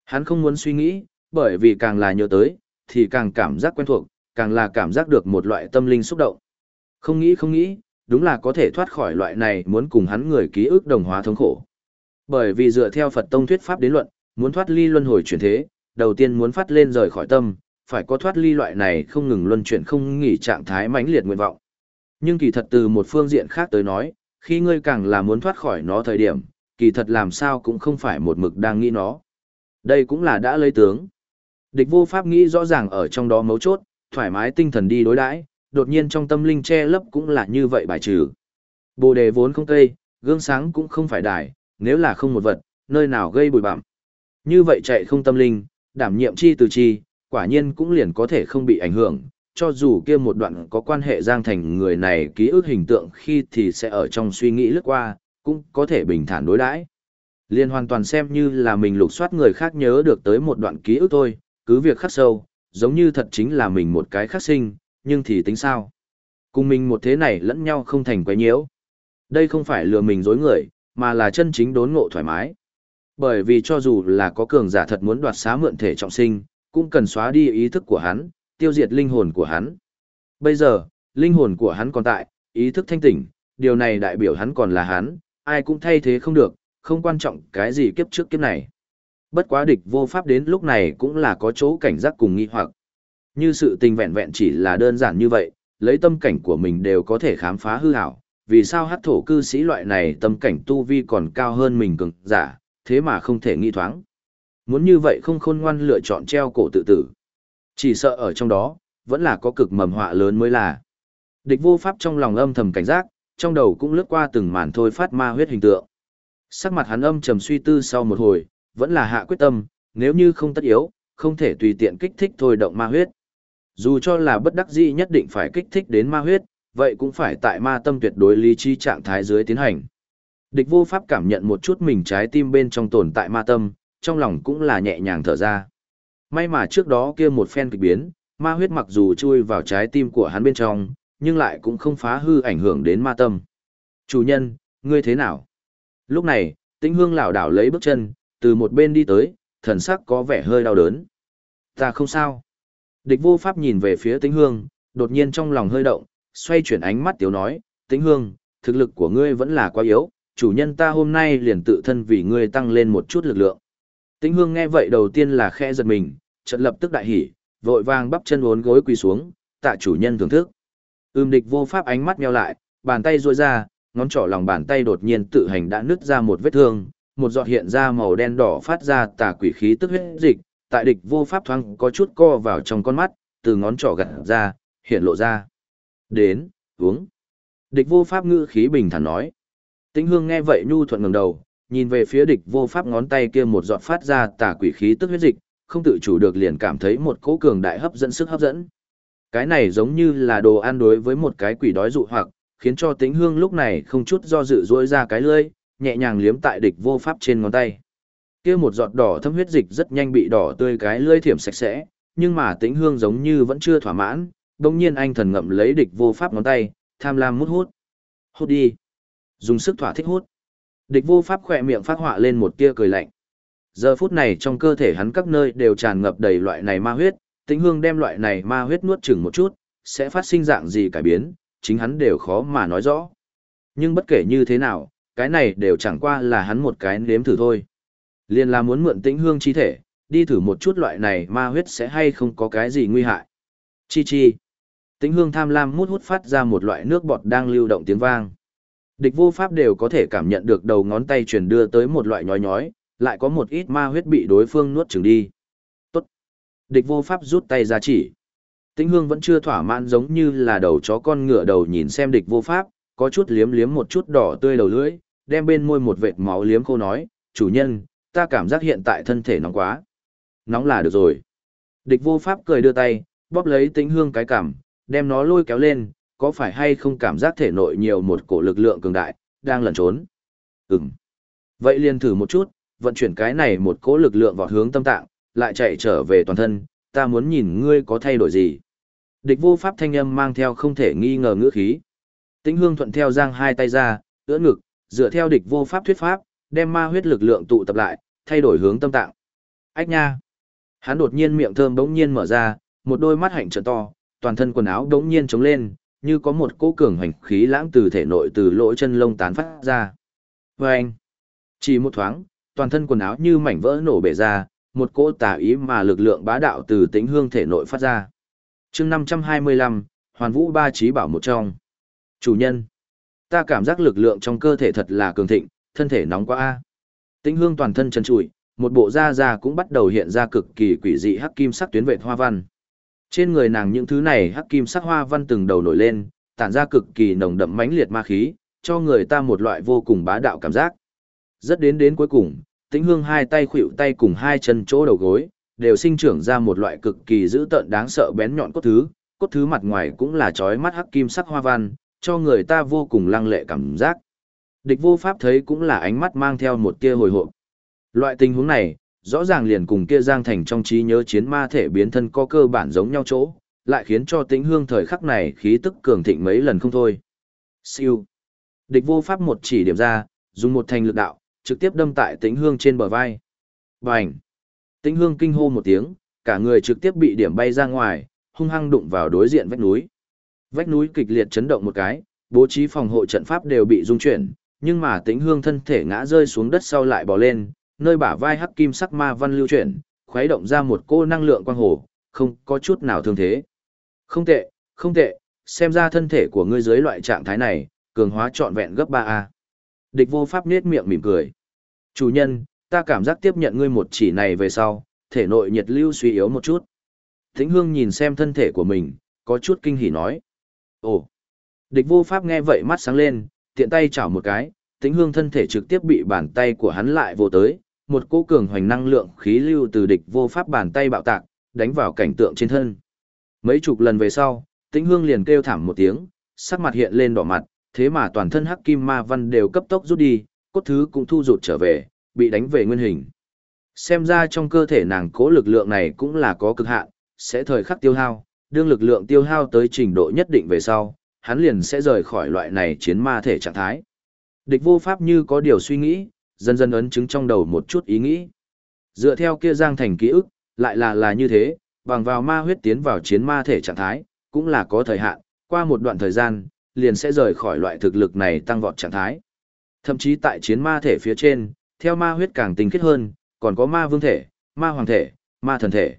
Hắn không muốn suy nghĩ, bởi vì càng là nhớ tới, thì càng cảm giác quen thuộc, càng là cảm giác được một loại tâm linh xúc động. Không nghĩ không nghĩ, đúng là có thể thoát khỏi loại này muốn cùng hắn người ký ức đồng hóa thống khổ. Bởi vì dựa theo Phật Tông thuyết pháp đến luận, muốn thoát ly luân hồi chuyển thế, đầu tiên muốn phát lên rời khỏi tâm, phải có thoát ly loại này không ngừng luân chuyển không nghỉ trạng thái mãnh liệt nguyện vọng. Nhưng kỳ thật từ một phương diện khác tới nói, khi ngươi càng là muốn thoát khỏi nó thời điểm, kỳ thật làm sao cũng không phải một mực đang nghĩ nó. Đây cũng là đã lấy tướng. Địch vô pháp nghĩ rõ ràng ở trong đó mấu chốt, thoải mái tinh thần đi đối đãi, đột nhiên trong tâm linh che lấp cũng là như vậy bài trừ. Bồ đề vốn không cây, gương sáng cũng không phải đài, nếu là không một vật, nơi nào gây bụi bặm. Như vậy chạy không tâm linh, đảm nhiệm chi từ chi, quả nhiên cũng liền có thể không bị ảnh hưởng, cho dù kia một đoạn có quan hệ Giang Thành người này ký ức hình tượng khi thì sẽ ở trong suy nghĩ lướt qua, cũng có thể bình thản đối đãi. Liên hoàn toàn xem như là mình lục soát người khác nhớ được tới một đoạn ký ức thôi, cứ việc khắc sâu, giống như thật chính là mình một cái khắc sinh, nhưng thì tính sao? Cùng mình một thế này lẫn nhau không thành quấy nhiễu. Đây không phải lừa mình dối người, mà là chân chính đốn ngộ thoải mái. Bởi vì cho dù là có cường giả thật muốn đoạt xá mượn thể trọng sinh, cũng cần xóa đi ý thức của hắn, tiêu diệt linh hồn của hắn. Bây giờ, linh hồn của hắn còn tại, ý thức thanh tỉnh, điều này đại biểu hắn còn là hắn, ai cũng thay thế không được, không quan trọng cái gì kiếp trước kiếp này. Bất quá địch vô pháp đến lúc này cũng là có chỗ cảnh giác cùng nghi hoặc. Như sự tình vẹn vẹn chỉ là đơn giản như vậy, lấy tâm cảnh của mình đều có thể khám phá hư hảo, vì sao hát thổ cư sĩ loại này tâm cảnh tu vi còn cao hơn mình cường giả, thế mà không thể nghi thoáng. Muốn như vậy không khôn ngoan lựa chọn treo cổ tự tử. Chỉ sợ ở trong đó, vẫn là có cực mầm họa lớn mới là. Địch vô pháp trong lòng âm thầm cảnh giác, trong đầu cũng lướt qua từng màn thôi phát ma huyết hình tượng. Sắc mặt hắn âm trầm suy tư sau một hồi, vẫn là hạ quyết tâm, nếu như không tất yếu, không thể tùy tiện kích thích thôi động ma huyết. Dù cho là bất đắc dĩ nhất định phải kích thích đến ma huyết, vậy cũng phải tại ma tâm tuyệt đối lý trí trạng thái dưới tiến hành. Địch vô pháp cảm nhận một chút mình trái tim bên trong tồn tại ma tâm, trong lòng cũng là nhẹ nhàng thở ra. May mà trước đó kia một phen kịch biến, ma huyết mặc dù chui vào trái tim của hắn bên trong, nhưng lại cũng không phá hư ảnh hưởng đến ma tâm. Chủ nhân, ngươi thế nào? Lúc này, tĩnh hương lảo đảo lấy bước chân, từ một bên đi tới, thần sắc có vẻ hơi đau đớn. Ta không sao. Địch vô pháp nhìn về phía tĩnh hương, đột nhiên trong lòng hơi động, xoay chuyển ánh mắt tiếu nói, tĩnh hương, thực lực của ngươi vẫn là quá yếu, chủ nhân ta hôm nay liền tự thân vì ngươi tăng lên một chút lực lượng. Tĩnh hương nghe vậy đầu tiên là khẽ giật mình, chợt lập tức đại hỉ, vội vàng bắp chân uốn gối quỳ xuống, tạ chủ nhân thưởng thức. Ưm địch vô pháp ánh mắt nheo lại, bàn tay duỗi ra, ngón trỏ lòng bàn tay đột nhiên tự hành đã nứt ra một vết thương, một giọt hiện ra màu đen đỏ phát ra tà quỷ khí tức huyết dịch, tại địch vô pháp thoáng có chút co vào trong con mắt, từ ngón trỏ gạt ra, hiện lộ ra. Đến, uống. Địch vô pháp ngữ khí bình thản nói. Tĩnh hương nghe vậy nhu thuận ngẩng đầu, nhìn về phía địch vô pháp ngón tay kia một giọt phát ra tà quỷ khí tức huyết dịch, không tự chủ được liền cảm thấy một cỗ cường đại hấp dẫn sức hấp dẫn. Cái này giống như là đồ ăn đối với một cái quỷ đói dụ hoặc, khiến cho tĩnh hương lúc này không chút do dự dỗi ra cái lưỡi, nhẹ nhàng liếm tại địch vô pháp trên ngón tay. Kia một giọt đỏ thâm huyết dịch rất nhanh bị đỏ tươi cái lưỡi thiểm sạch sẽ, nhưng mà tĩnh hương giống như vẫn chưa thỏa mãn, đồng nhiên anh thần ngậm lấy địch vô pháp ngón tay, tham lam mút hút. Hút đi. Dùng sức thỏa thích hút. Địch vô pháp khỏe miệng phát họa lên một tia cười lạnh. Giờ phút này trong cơ thể hắn các nơi đều tràn ngập đầy loại này ma huyết, tĩnh hương đem loại này ma huyết nuốt chừng một chút, sẽ phát sinh dạng gì cải biến, chính hắn đều khó mà nói rõ. Nhưng bất kể như thế nào, cái này đều chẳng qua là hắn một cái nếm thử thôi. Liên là muốn mượn tĩnh hương chi thể, đi thử một chút loại này ma huyết sẽ hay không có cái gì nguy hại. Chi chi. Tĩnh hương tham lam mút hút phát ra một loại nước bọt đang lưu động tiếng vang. Địch vô pháp đều có thể cảm nhận được đầu ngón tay truyền đưa tới một loại nhói nhói, lại có một ít ma huyết bị đối phương nuốt chửng đi. Tốt. Địch vô pháp rút tay ra chỉ. Tĩnh hương vẫn chưa thỏa mãn giống như là đầu chó con ngựa đầu nhìn xem địch vô pháp, có chút liếm liếm một chút đỏ tươi đầu lưỡi, đem bên môi một vệt máu liếm khô nói, chủ nhân, ta cảm giác hiện tại thân thể nóng quá. Nóng là được rồi. Địch vô pháp cười đưa tay, bóp lấy tĩnh hương cái cảm, đem nó lôi kéo lên, có phải hay không cảm giác thể nội nhiều một cổ lực lượng cường đại, đang lẩn trốn. Ừm. Vậy liền thử một chút, vận chuyển cái này một cỗ lực lượng vào hướng tâm tạng, lại chạy trở về toàn thân, ta muốn nhìn ngươi có thay đổi gì. Địch vô pháp thanh âm mang theo không thể nghi ngờ ngữ khí. Tĩnh hương thuận theo giang hai tay ra, ưỡn ngực, dựa theo địch vô pháp thuyết pháp, đem ma huyết lực lượng tụ tập lại, thay đổi hướng tâm tạng. Ách nha! Hắn đột nhiên miệng thơm bỗng nhiên mở ra, một đôi mắt hạnh trợ to, toàn thân quần áo bỗng nhiên trống lên, như có một cỗ cường hoành khí lãng từ thể nội từ lỗ chân lông tán phát ra. Vâng! Chỉ một thoáng, toàn thân quần áo như mảnh vỡ nổ bể ra, một cỗ tà ý mà lực lượng bá đạo từ tĩnh hương thể nội phát ra. chương 525, Hoàn Vũ ba trí bảo một trong. Chủ nhân, ta cảm giác lực lượng trong cơ thể thật là cường thịnh, thân thể nóng quá a. Tĩnh hương toàn thân trần trụi, một bộ da da cũng bắt đầu hiện ra cực kỳ quỷ dị hắc kim sắc tuyến vệt hoa văn. Trên người nàng những thứ này hắc kim sắc hoa văn từng đầu nổi lên, tản ra cực kỳ nồng đậm mãnh liệt ma khí, cho người ta một loại vô cùng bá đạo cảm giác. Rất đến đến cuối cùng, tĩnh hương hai tay khuỵu tay cùng hai chân chỗ đầu gối, đều sinh trưởng ra một loại cực kỳ dữ tợn đáng sợ bén nhọn cốt thứ, cốt thứ mặt ngoài cũng là chói mắt hắc kim sắc hoa văn, cho người ta vô cùng lăng lệ cảm giác. Địch vô pháp thấy cũng là ánh mắt mang theo một tia hồi hộp. Loại tình huống này, rõ ràng liền cùng kia Giang Thành trong trí nhớ chiến ma thể biến thân có cơ bản giống nhau chỗ, lại khiến cho tĩnh hương thời khắc này khí tức cường thịnh mấy lần không thôi. Siêu. Địch vô pháp một chỉ điểm ra, dùng một thành lực đạo, trực tiếp đâm tại tĩnh hương trên bờ vai. Bành. Tĩnh hương kinh hô một tiếng, cả người trực tiếp bị điểm bay ra ngoài, hung hăng đụng vào đối diện vách núi. Vách núi kịch liệt chấn động một cái, bố trí phòng hộ trận pháp đều bị rung chuyển, nhưng mà tĩnh hương thân thể ngã rơi xuống đất sau lại bò lên, nơi bả vai hắc kim sắc ma văn lưu chuyển, khuấy động ra một cô năng lượng quang hồ, không có chút nào thương thế. Không tệ, không tệ, xem ra thân thể của ngươi dưới loại trạng thái này, cường hóa trọn vẹn gấp 3A. Địch vô pháp nết miệng mỉm cười. Chủ nhân, ta cảm giác tiếp nhận ngươi một chỉ này về sau, thể nội nhiệt lưu suy yếu một chút. Thính hương nhìn xem thân thể của mình, có chút kinh hỉ nói. Ồ! Địch vô pháp nghe vậy mắt sáng lên, tiện tay chảo một cái, tĩnh hương thân thể trực tiếp bị bàn tay của hắn lại vô tới, một cỗ cường hoành năng lượng khí lưu từ địch vô pháp bàn tay bạo tạc, đánh vào cảnh tượng trên thân. Mấy chục lần về sau, tĩnh hương liền kêu thảm một tiếng, sắc mặt hiện lên đỏ mặt, thế mà toàn thân hắc kim ma văn đều cấp tốc rút đi, cốt thứ cũng thu rụt trở về, bị đánh về nguyên hình. Xem ra trong cơ thể nàng cố lực lượng này cũng là có cực hạn, sẽ thời khắc tiêu hao, đương lực lượng tiêu hao tới trình độ nhất định về sau, hắn liền sẽ rời khỏi loại này chiến ma thể trạng thái. Địch vô pháp như có điều suy nghĩ, dần dần ấn chứng trong đầu một chút ý nghĩ. Dựa theo kia giang thành ký ức, lại là là như thế, bằng vào ma huyết tiến vào chiến ma thể trạng thái, cũng là có thời hạn, qua một đoạn thời gian, liền sẽ rời khỏi loại thực lực này tăng vọt trạng thái. Thậm chí tại chiến ma thể phía trên, theo ma huyết càng tinh khiết hơn, còn có ma vương thể, ma hoàng thể, ma thần thể.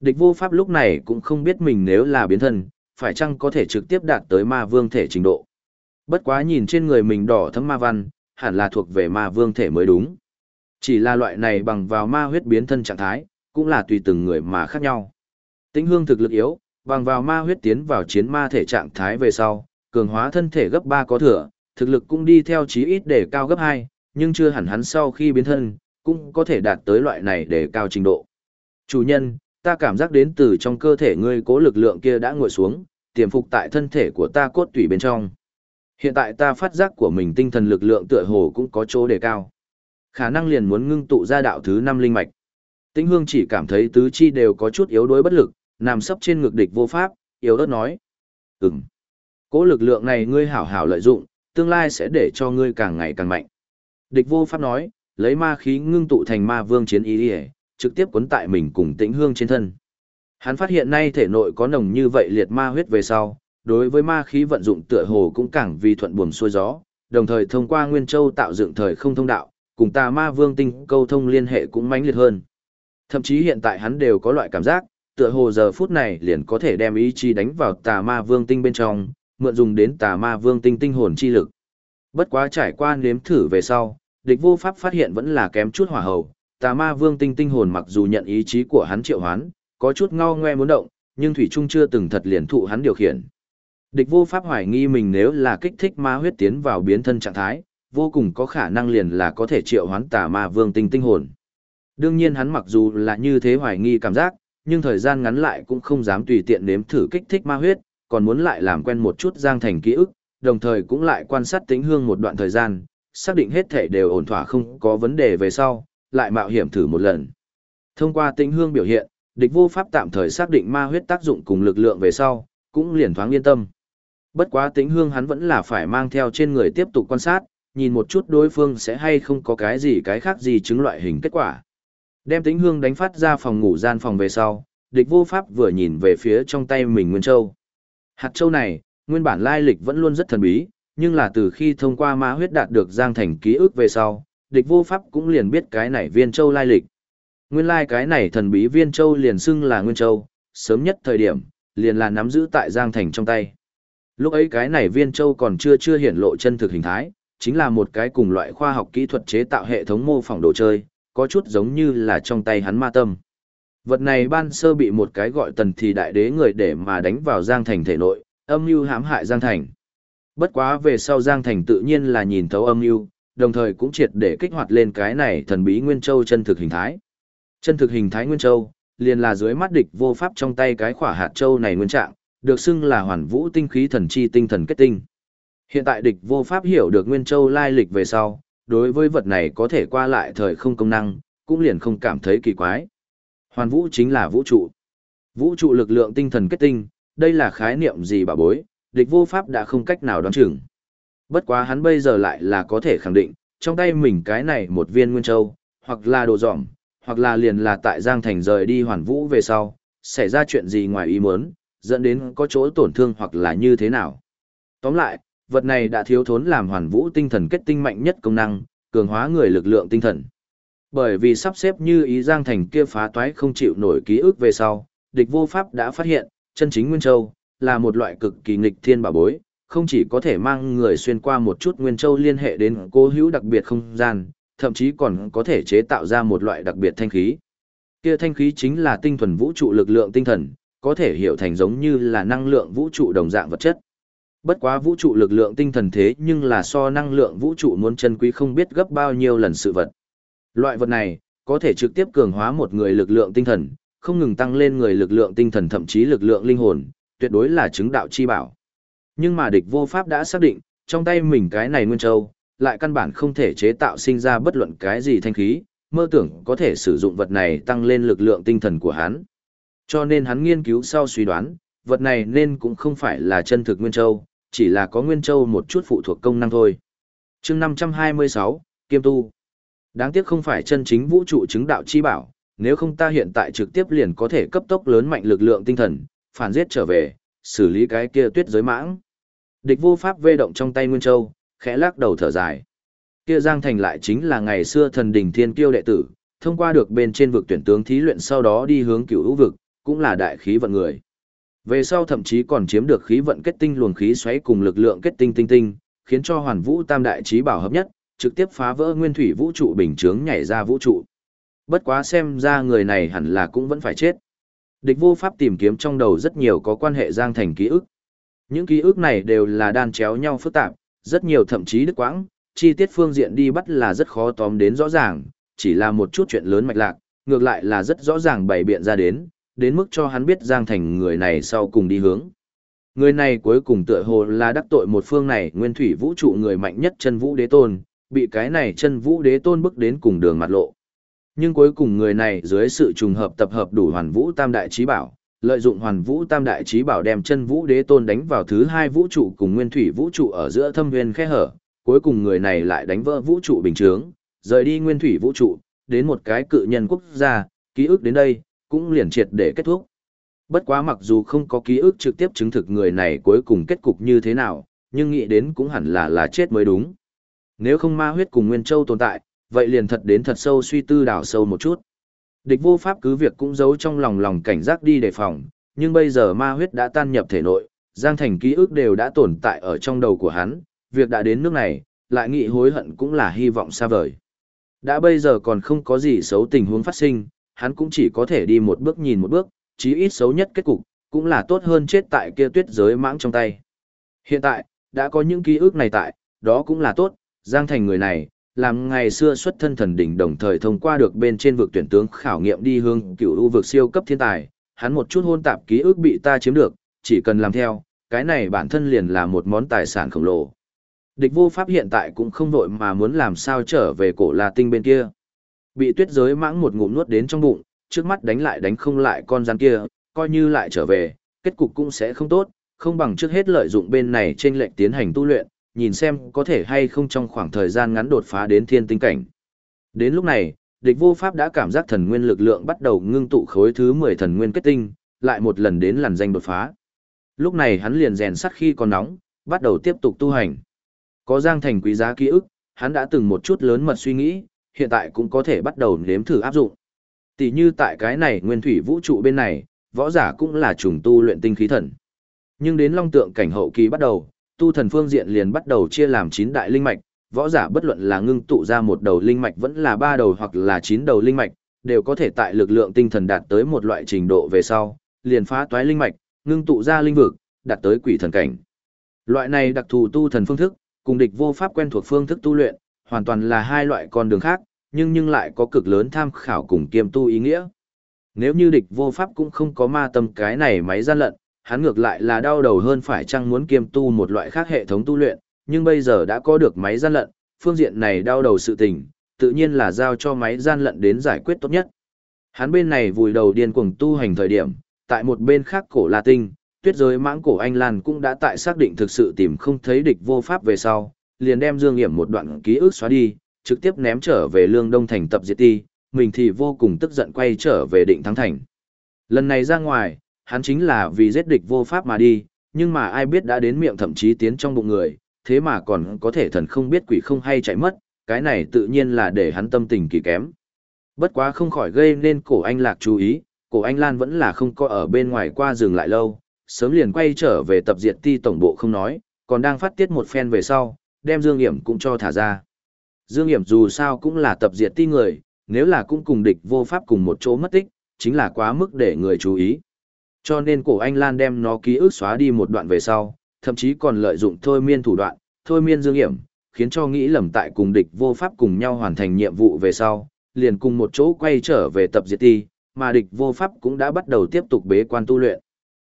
Địch vô pháp lúc này cũng không biết mình nếu là biến thân, phải chăng có thể trực tiếp đạt tới ma vương thể trình độ. Bất quá nhìn trên người mình đỏ thấm ma văn, hẳn là thuộc về ma vương thể mới đúng. Chỉ là loại này bằng vào ma huyết biến thân trạng thái, cũng là tùy từng người mà khác nhau. Tĩnh hương thực lực yếu, bằng vào ma huyết tiến vào chiến ma thể trạng thái về sau, cường hóa thân thể gấp 3 có thừa, thực lực cũng đi theo chí ít để cao gấp 2, nhưng chưa hẳn hắn sau khi biến thân, cũng có thể đạt tới loại này để cao trình độ. Chủ nhân, ta cảm giác đến từ trong cơ thể ngươi cố lực lượng kia đã ngồi xuống, tiềm phục tại thân thể của ta cốt tủy bên trong. Hiện tại ta phát giác của mình tinh thần lực lượng tựa hồ cũng có chỗ đề cao. Khả năng liền muốn ngưng tụ ra đạo thứ năm linh mạch. Tĩnh Hương chỉ cảm thấy tứ chi đều có chút yếu đuối bất lực, nằm sấp trên ngực địch vô pháp, yếu ớt nói. Ừm. Cố lực lượng này ngươi hảo hảo lợi dụng, tương lai sẽ để cho ngươi càng ngày càng mạnh. Địch vô pháp nói, lấy ma khí ngưng tụ thành ma vương chiến ý ý trực tiếp cuốn tại mình cùng tĩnh hương trên thân. Hắn phát hiện nay thể nội có nồng như vậy liệt ma huyết về sau, đối với ma khí vận dụng tựa hồ cũng càng vì thuận buồm xuôi gió, đồng thời thông qua Nguyên Châu tạo dựng thời không thông đạo, cùng tà ma vương tinh câu thông liên hệ cũng mãnh liệt hơn. Thậm chí hiện tại hắn đều có loại cảm giác, tựa hồ giờ phút này liền có thể đem ý chí đánh vào tà ma vương tinh bên trong, mượn dùng đến tà ma vương tinh tinh hồn chi lực. Bất quá trải qua nếm thử về sau, địch vô pháp phát hiện vẫn là kém chút hỏa hầu, tà ma vương tinh tinh hồn mặc dù nhận ý chí của hắn triệu hoán, có chút ngao ngoe muốn động, nhưng thủy trung chưa từng thật liền thụ hắn điều khiển. Địch vô pháp hoài nghi mình nếu là kích thích ma huyết tiến vào biến thân trạng thái, vô cùng có khả năng liền là có thể triệu hoán tà ma vương tinh tinh hồn. Đương nhiên hắn mặc dù là như thế hoài nghi cảm giác, nhưng thời gian ngắn lại cũng không dám tùy tiện nếm thử kích thích ma huyết, còn muốn lại làm quen một chút giang thành ký ức, đồng thời cũng lại quan sát tính hương một đoạn thời gian, xác định hết thể đều ổn thỏa không có vấn đề về sau, lại mạo hiểm thử một lần. Thông qua tính hương biểu hiện, địch vô pháp tạm thời xác định ma huyết tác dụng cùng lực lượng về sau, cũng liền thoáng yên tâm. Bất quá tính hương hắn vẫn là phải mang theo trên người tiếp tục quan sát, nhìn một chút đối phương sẽ hay không có cái gì cái khác gì chứng loại hình kết quả. Đem tính hương đánh phát ra phòng ngủ gian phòng về sau, địch vô pháp vừa nhìn về phía trong tay mình Nguyên Châu. Hạt châu này, nguyên bản lai lịch vẫn luôn rất thần bí, nhưng là từ khi thông qua ma huyết đạt được giang thành ký ức về sau, địch vô pháp cũng liền biết cái này viên châu lai lịch. Nguyên lai cái này thần bí viên châu liền xưng là Nguyên Châu, sớm nhất thời điểm, liền là nắm giữ tại giang thành trong tay. Lúc ấy cái này viên châu còn chưa chưa hiển lộ chân thực hình thái, chính là một cái cùng loại khoa học kỹ thuật chế tạo hệ thống mô phỏng đồ chơi, có chút giống như là trong tay hắn ma tâm. Vật này ban sơ bị một cái gọi tần thì đại đế người để mà đánh vào Giang Thành thể nội, âm mưu hãm hại Giang Thành. Bất quá về sau Giang Thành tự nhiên là nhìn thấu âm mưu, đồng thời cũng triệt để kích hoạt lên cái này thần bí Nguyên Châu chân thực hình thái. Chân thực hình thái Nguyên Châu, liền là dưới mắt địch vô pháp trong tay cái khỏa hạt châu này nguyên trạng, được xưng là hoàn vũ tinh khí thần chi tinh thần kết tinh. Hiện tại địch vô pháp hiểu được Nguyên Châu lai lịch về sau, đối với vật này có thể qua lại thời không công năng, cũng liền không cảm thấy kỳ quái. Hoàn vũ chính là vũ trụ. Vũ trụ lực lượng tinh thần kết tinh, đây là khái niệm gì bà bối, địch vô pháp đã không cách nào đoán chừng. Bất quá hắn bây giờ lại là có thể khẳng định, trong tay mình cái này một viên nguyên châu, hoặc là đồ dỏm, hoặc là liền là tại Giang Thành rời đi hoàn vũ về sau, xảy ra chuyện gì ngoài ý muốn, dẫn đến có chỗ tổn thương hoặc là như thế nào. Tóm lại, vật này đã thiếu thốn làm hoàn vũ tinh thần kết tinh mạnh nhất công năng, cường hóa người lực lượng tinh thần. Bởi vì sắp xếp như ý Giang Thành kia phá toái không chịu nổi ký ức về sau, địch vô pháp đã phát hiện, chân chính Nguyên Châu, là một loại cực kỳ nghịch thiên bảo bối, không chỉ có thể mang người xuyên qua một chút Nguyên Châu liên hệ đến cố hữu đặc biệt không gian, thậm chí còn có thể chế tạo ra một loại đặc biệt thanh khí. Kia thanh khí chính là tinh thuần vũ trụ lực lượng tinh thần, có thể hiểu thành giống như là năng lượng vũ trụ đồng dạng vật chất. Bất quá vũ trụ lực lượng tinh thần thế nhưng là so năng lượng vũ trụ muốn chân quý không biết gấp bao nhiêu lần sự vật. Loại vật này, có thể trực tiếp cường hóa một người lực lượng tinh thần, không ngừng tăng lên người lực lượng tinh thần thậm chí lực lượng linh hồn, tuyệt đối là chứng đạo chi bảo. Nhưng mà địch vô pháp đã xác định, trong tay mình cái này nguyên châu, lại căn bản không thể chế tạo sinh ra bất luận cái gì thanh khí, mơ tưởng có thể sử dụng vật này tăng lên lực lượng tinh thần của hắn. Cho nên hắn nghiên cứu sau suy đoán, vật này nên cũng không phải là chân thực Nguyên Châu, chỉ là có Nguyên Châu một chút phụ thuộc công năng thôi. chương 526, Kiêm Tu. Đáng tiếc không phải chân chính vũ trụ chứng đạo chi bảo, nếu không ta hiện tại trực tiếp liền có thể cấp tốc lớn mạnh lực lượng tinh thần, phản giết trở về, xử lý cái kia tuyết giới mãng. Địch vô pháp vê động trong tay Nguyên Châu, khẽ lắc đầu thở dài. Kia Giang Thành lại chính là ngày xưa thần đỉnh thiên kiêu đệ tử, thông qua được bên trên vực tuyển tướng thí luyện sau đó đi hướng cửu hữu vực, cũng là đại khí vận người. Về sau thậm chí còn chiếm được khí vận kết tinh luồng khí xoáy cùng lực lượng kết tinh tinh tinh, khiến cho hoàn vũ tam đại trí bảo hợp nhất, trực tiếp phá vỡ nguyên thủy vũ trụ bình chướng nhảy ra vũ trụ. Bất quá xem ra người này hẳn là cũng vẫn phải chết. Địch vô pháp tìm kiếm trong đầu rất nhiều có quan hệ Giang Thành ký ức. Những ký ức này đều là đan chéo nhau phức tạp, rất nhiều thậm chí đứt quãng, chi tiết phương diện đi bắt là rất khó tóm đến rõ ràng, chỉ là một chút chuyện lớn mạch lạc, ngược lại là rất rõ ràng bày biện ra đến, đến mức cho hắn biết Giang Thành người này sau cùng đi hướng. Người này cuối cùng tựa hồ là đắc tội một phương này nguyên thủy vũ trụ người mạnh nhất chân vũ đế tôn, bị cái này chân vũ đế tôn bức đến cùng đường mặt lộ. Nhưng cuối cùng người này dưới sự trùng hợp tập hợp đủ hoàn vũ tam đại trí bảo, lợi dụng hoàn vũ tam đại trí bảo đem chân vũ đế tôn đánh vào thứ hai vũ trụ cùng nguyên thủy vũ trụ ở giữa thâm viên khe hở, cuối cùng người này lại đánh vỡ vũ trụ bình chướng, rời đi nguyên thủy vũ trụ, đến một cái cự nhân quốc gia, ký ức đến đây, cũng liền triệt để kết thúc. Bất quá mặc dù không có ký ức trực tiếp chứng thực người này cuối cùng kết cục như thế nào, nhưng nghĩ đến cũng hẳn là là chết mới đúng. Nếu không ma huyết cùng Nguyên Châu tồn tại, vậy liền thật đến thật sâu suy tư đảo sâu một chút. Địch vô pháp cứ việc cũng giấu trong lòng lòng cảnh giác đi đề phòng, nhưng bây giờ ma huyết đã tan nhập thể nội, Giang Thành ký ức đều đã tồn tại ở trong đầu của hắn, việc đã đến nước này, lại nghĩ hối hận cũng là hy vọng xa vời. Đã bây giờ còn không có gì xấu tình huống phát sinh, hắn cũng chỉ có thể đi một bước nhìn một bước, chí ít xấu nhất kết cục, cũng là tốt hơn chết tại kia tuyết giới mãng trong tay. Hiện tại, đã có những ký ức này tại, đó cũng là tốt, Giang Thành người này, làm ngày xưa xuất thân thần đỉnh đồng thời thông qua được bên trên vực tuyển tướng khảo nghiệm đi hướng cựu ưu vực siêu cấp thiên tài, hắn một chút hôn tạp ký ức bị ta chiếm được, chỉ cần làm theo, cái này bản thân liền là một món tài sản khổng lồ. Địch vô pháp hiện tại cũng không vội mà muốn làm sao trở về cổ La Tinh bên kia. Bị tuyết giới mãng một ngụm nuốt đến trong bụng, trước mắt đánh lại đánh không lại con rắn kia, coi như lại trở về, kết cục cũng sẽ không tốt, không bằng trước hết lợi dụng bên này trên lệnh tiến hành tu luyện, nhìn xem có thể hay không trong khoảng thời gian ngắn đột phá đến thiên tinh cảnh. Đến lúc này, địch vô pháp đã cảm giác thần nguyên lực lượng bắt đầu ngưng tụ khối thứ 10 thần nguyên kết tinh, lại một lần đến làn danh đột phá. Lúc này hắn liền rèn sắt khi còn nóng, bắt đầu tiếp tục tu hành. Có giang thành quý giá ký ức, hắn đã từng một chút lớn mật suy nghĩ, hiện tại cũng có thể bắt đầu nếm thử áp dụng. Tỷ như tại cái này nguyên thủy vũ trụ bên này, võ giả cũng là trùng tu luyện tinh khí thần. Nhưng đến long tượng cảnh hậu kỳ bắt đầu, tu thần phương diện liền bắt đầu chia làm 9 đại linh mạch, võ giả bất luận là ngưng tụ ra một đầu linh mạch vẫn là ba đầu hoặc là 9 đầu linh mạch, đều có thể tại lực lượng tinh thần đạt tới một loại trình độ về sau, liền phá toái linh mạch, ngưng tụ ra linh vực, đạt tới quỷ thần cảnh. Loại này đặc thù tu thần phương thức, cùng địch vô pháp quen thuộc phương thức tu luyện, hoàn toàn là hai loại con đường khác, nhưng nhưng lại có cực lớn tham khảo cùng kiêm tu ý nghĩa. Nếu như địch vô pháp cũng không có ma tâm cái này máy gian lận, hắn ngược lại là đau đầu hơn phải chăng muốn kiêm tu một loại khác hệ thống tu luyện, nhưng bây giờ đã có được máy gian lận, phương diện này đau đầu sự tình, tự nhiên là giao cho máy gian lận đến giải quyết tốt nhất. Hắn bên này vùi đầu điên cuồng tu hành thời điểm, tại một bên khác cổ La Tinh, tuyết giới mãng cổ Anh Lan cũng đã tại xác định thực sự tìm không thấy địch vô pháp về sau, liền đem Dương Hiểm một đoạn ký ức xóa đi, trực tiếp ném trở về Lương Đông Thành tập diệt ti, mình thì vô cùng tức giận quay trở về định thắng thành. Lần này ra ngoài, hắn chính là vì giết địch vô pháp mà đi, nhưng mà ai biết đã đến miệng thậm chí tiến trong bụng người, thế mà còn có thể thần không biết quỷ không hay chạy mất, cái này tự nhiên là để hắn tâm tình kỳ kém. Bất quá không khỏi gây nên cổ anh lạc chú ý, cổ anh Lan vẫn là không có ở bên ngoài qua dừng lại lâu, sớm liền quay trở về tập diệt ti tổng bộ không nói, còn đang phát tiết một phen về sau, đem Dương Hiểm cũng cho thả ra. Dương Hiểm dù sao cũng là tập diệt ti người, nếu là cũng cùng địch vô pháp cùng một chỗ mất tích, chính là quá mức để người chú ý. Cho nên cổ anh Lan đem nó ký ức xóa đi một đoạn về sau, thậm chí còn lợi dụng thôi miên thủ đoạn, thôi miên dương hiểm, khiến cho nghĩ lầm tại cùng địch vô pháp cùng nhau hoàn thành nhiệm vụ về sau, liền cùng một chỗ quay trở về tập diệt ti, mà địch vô pháp cũng đã bắt đầu tiếp tục bế quan tu luyện.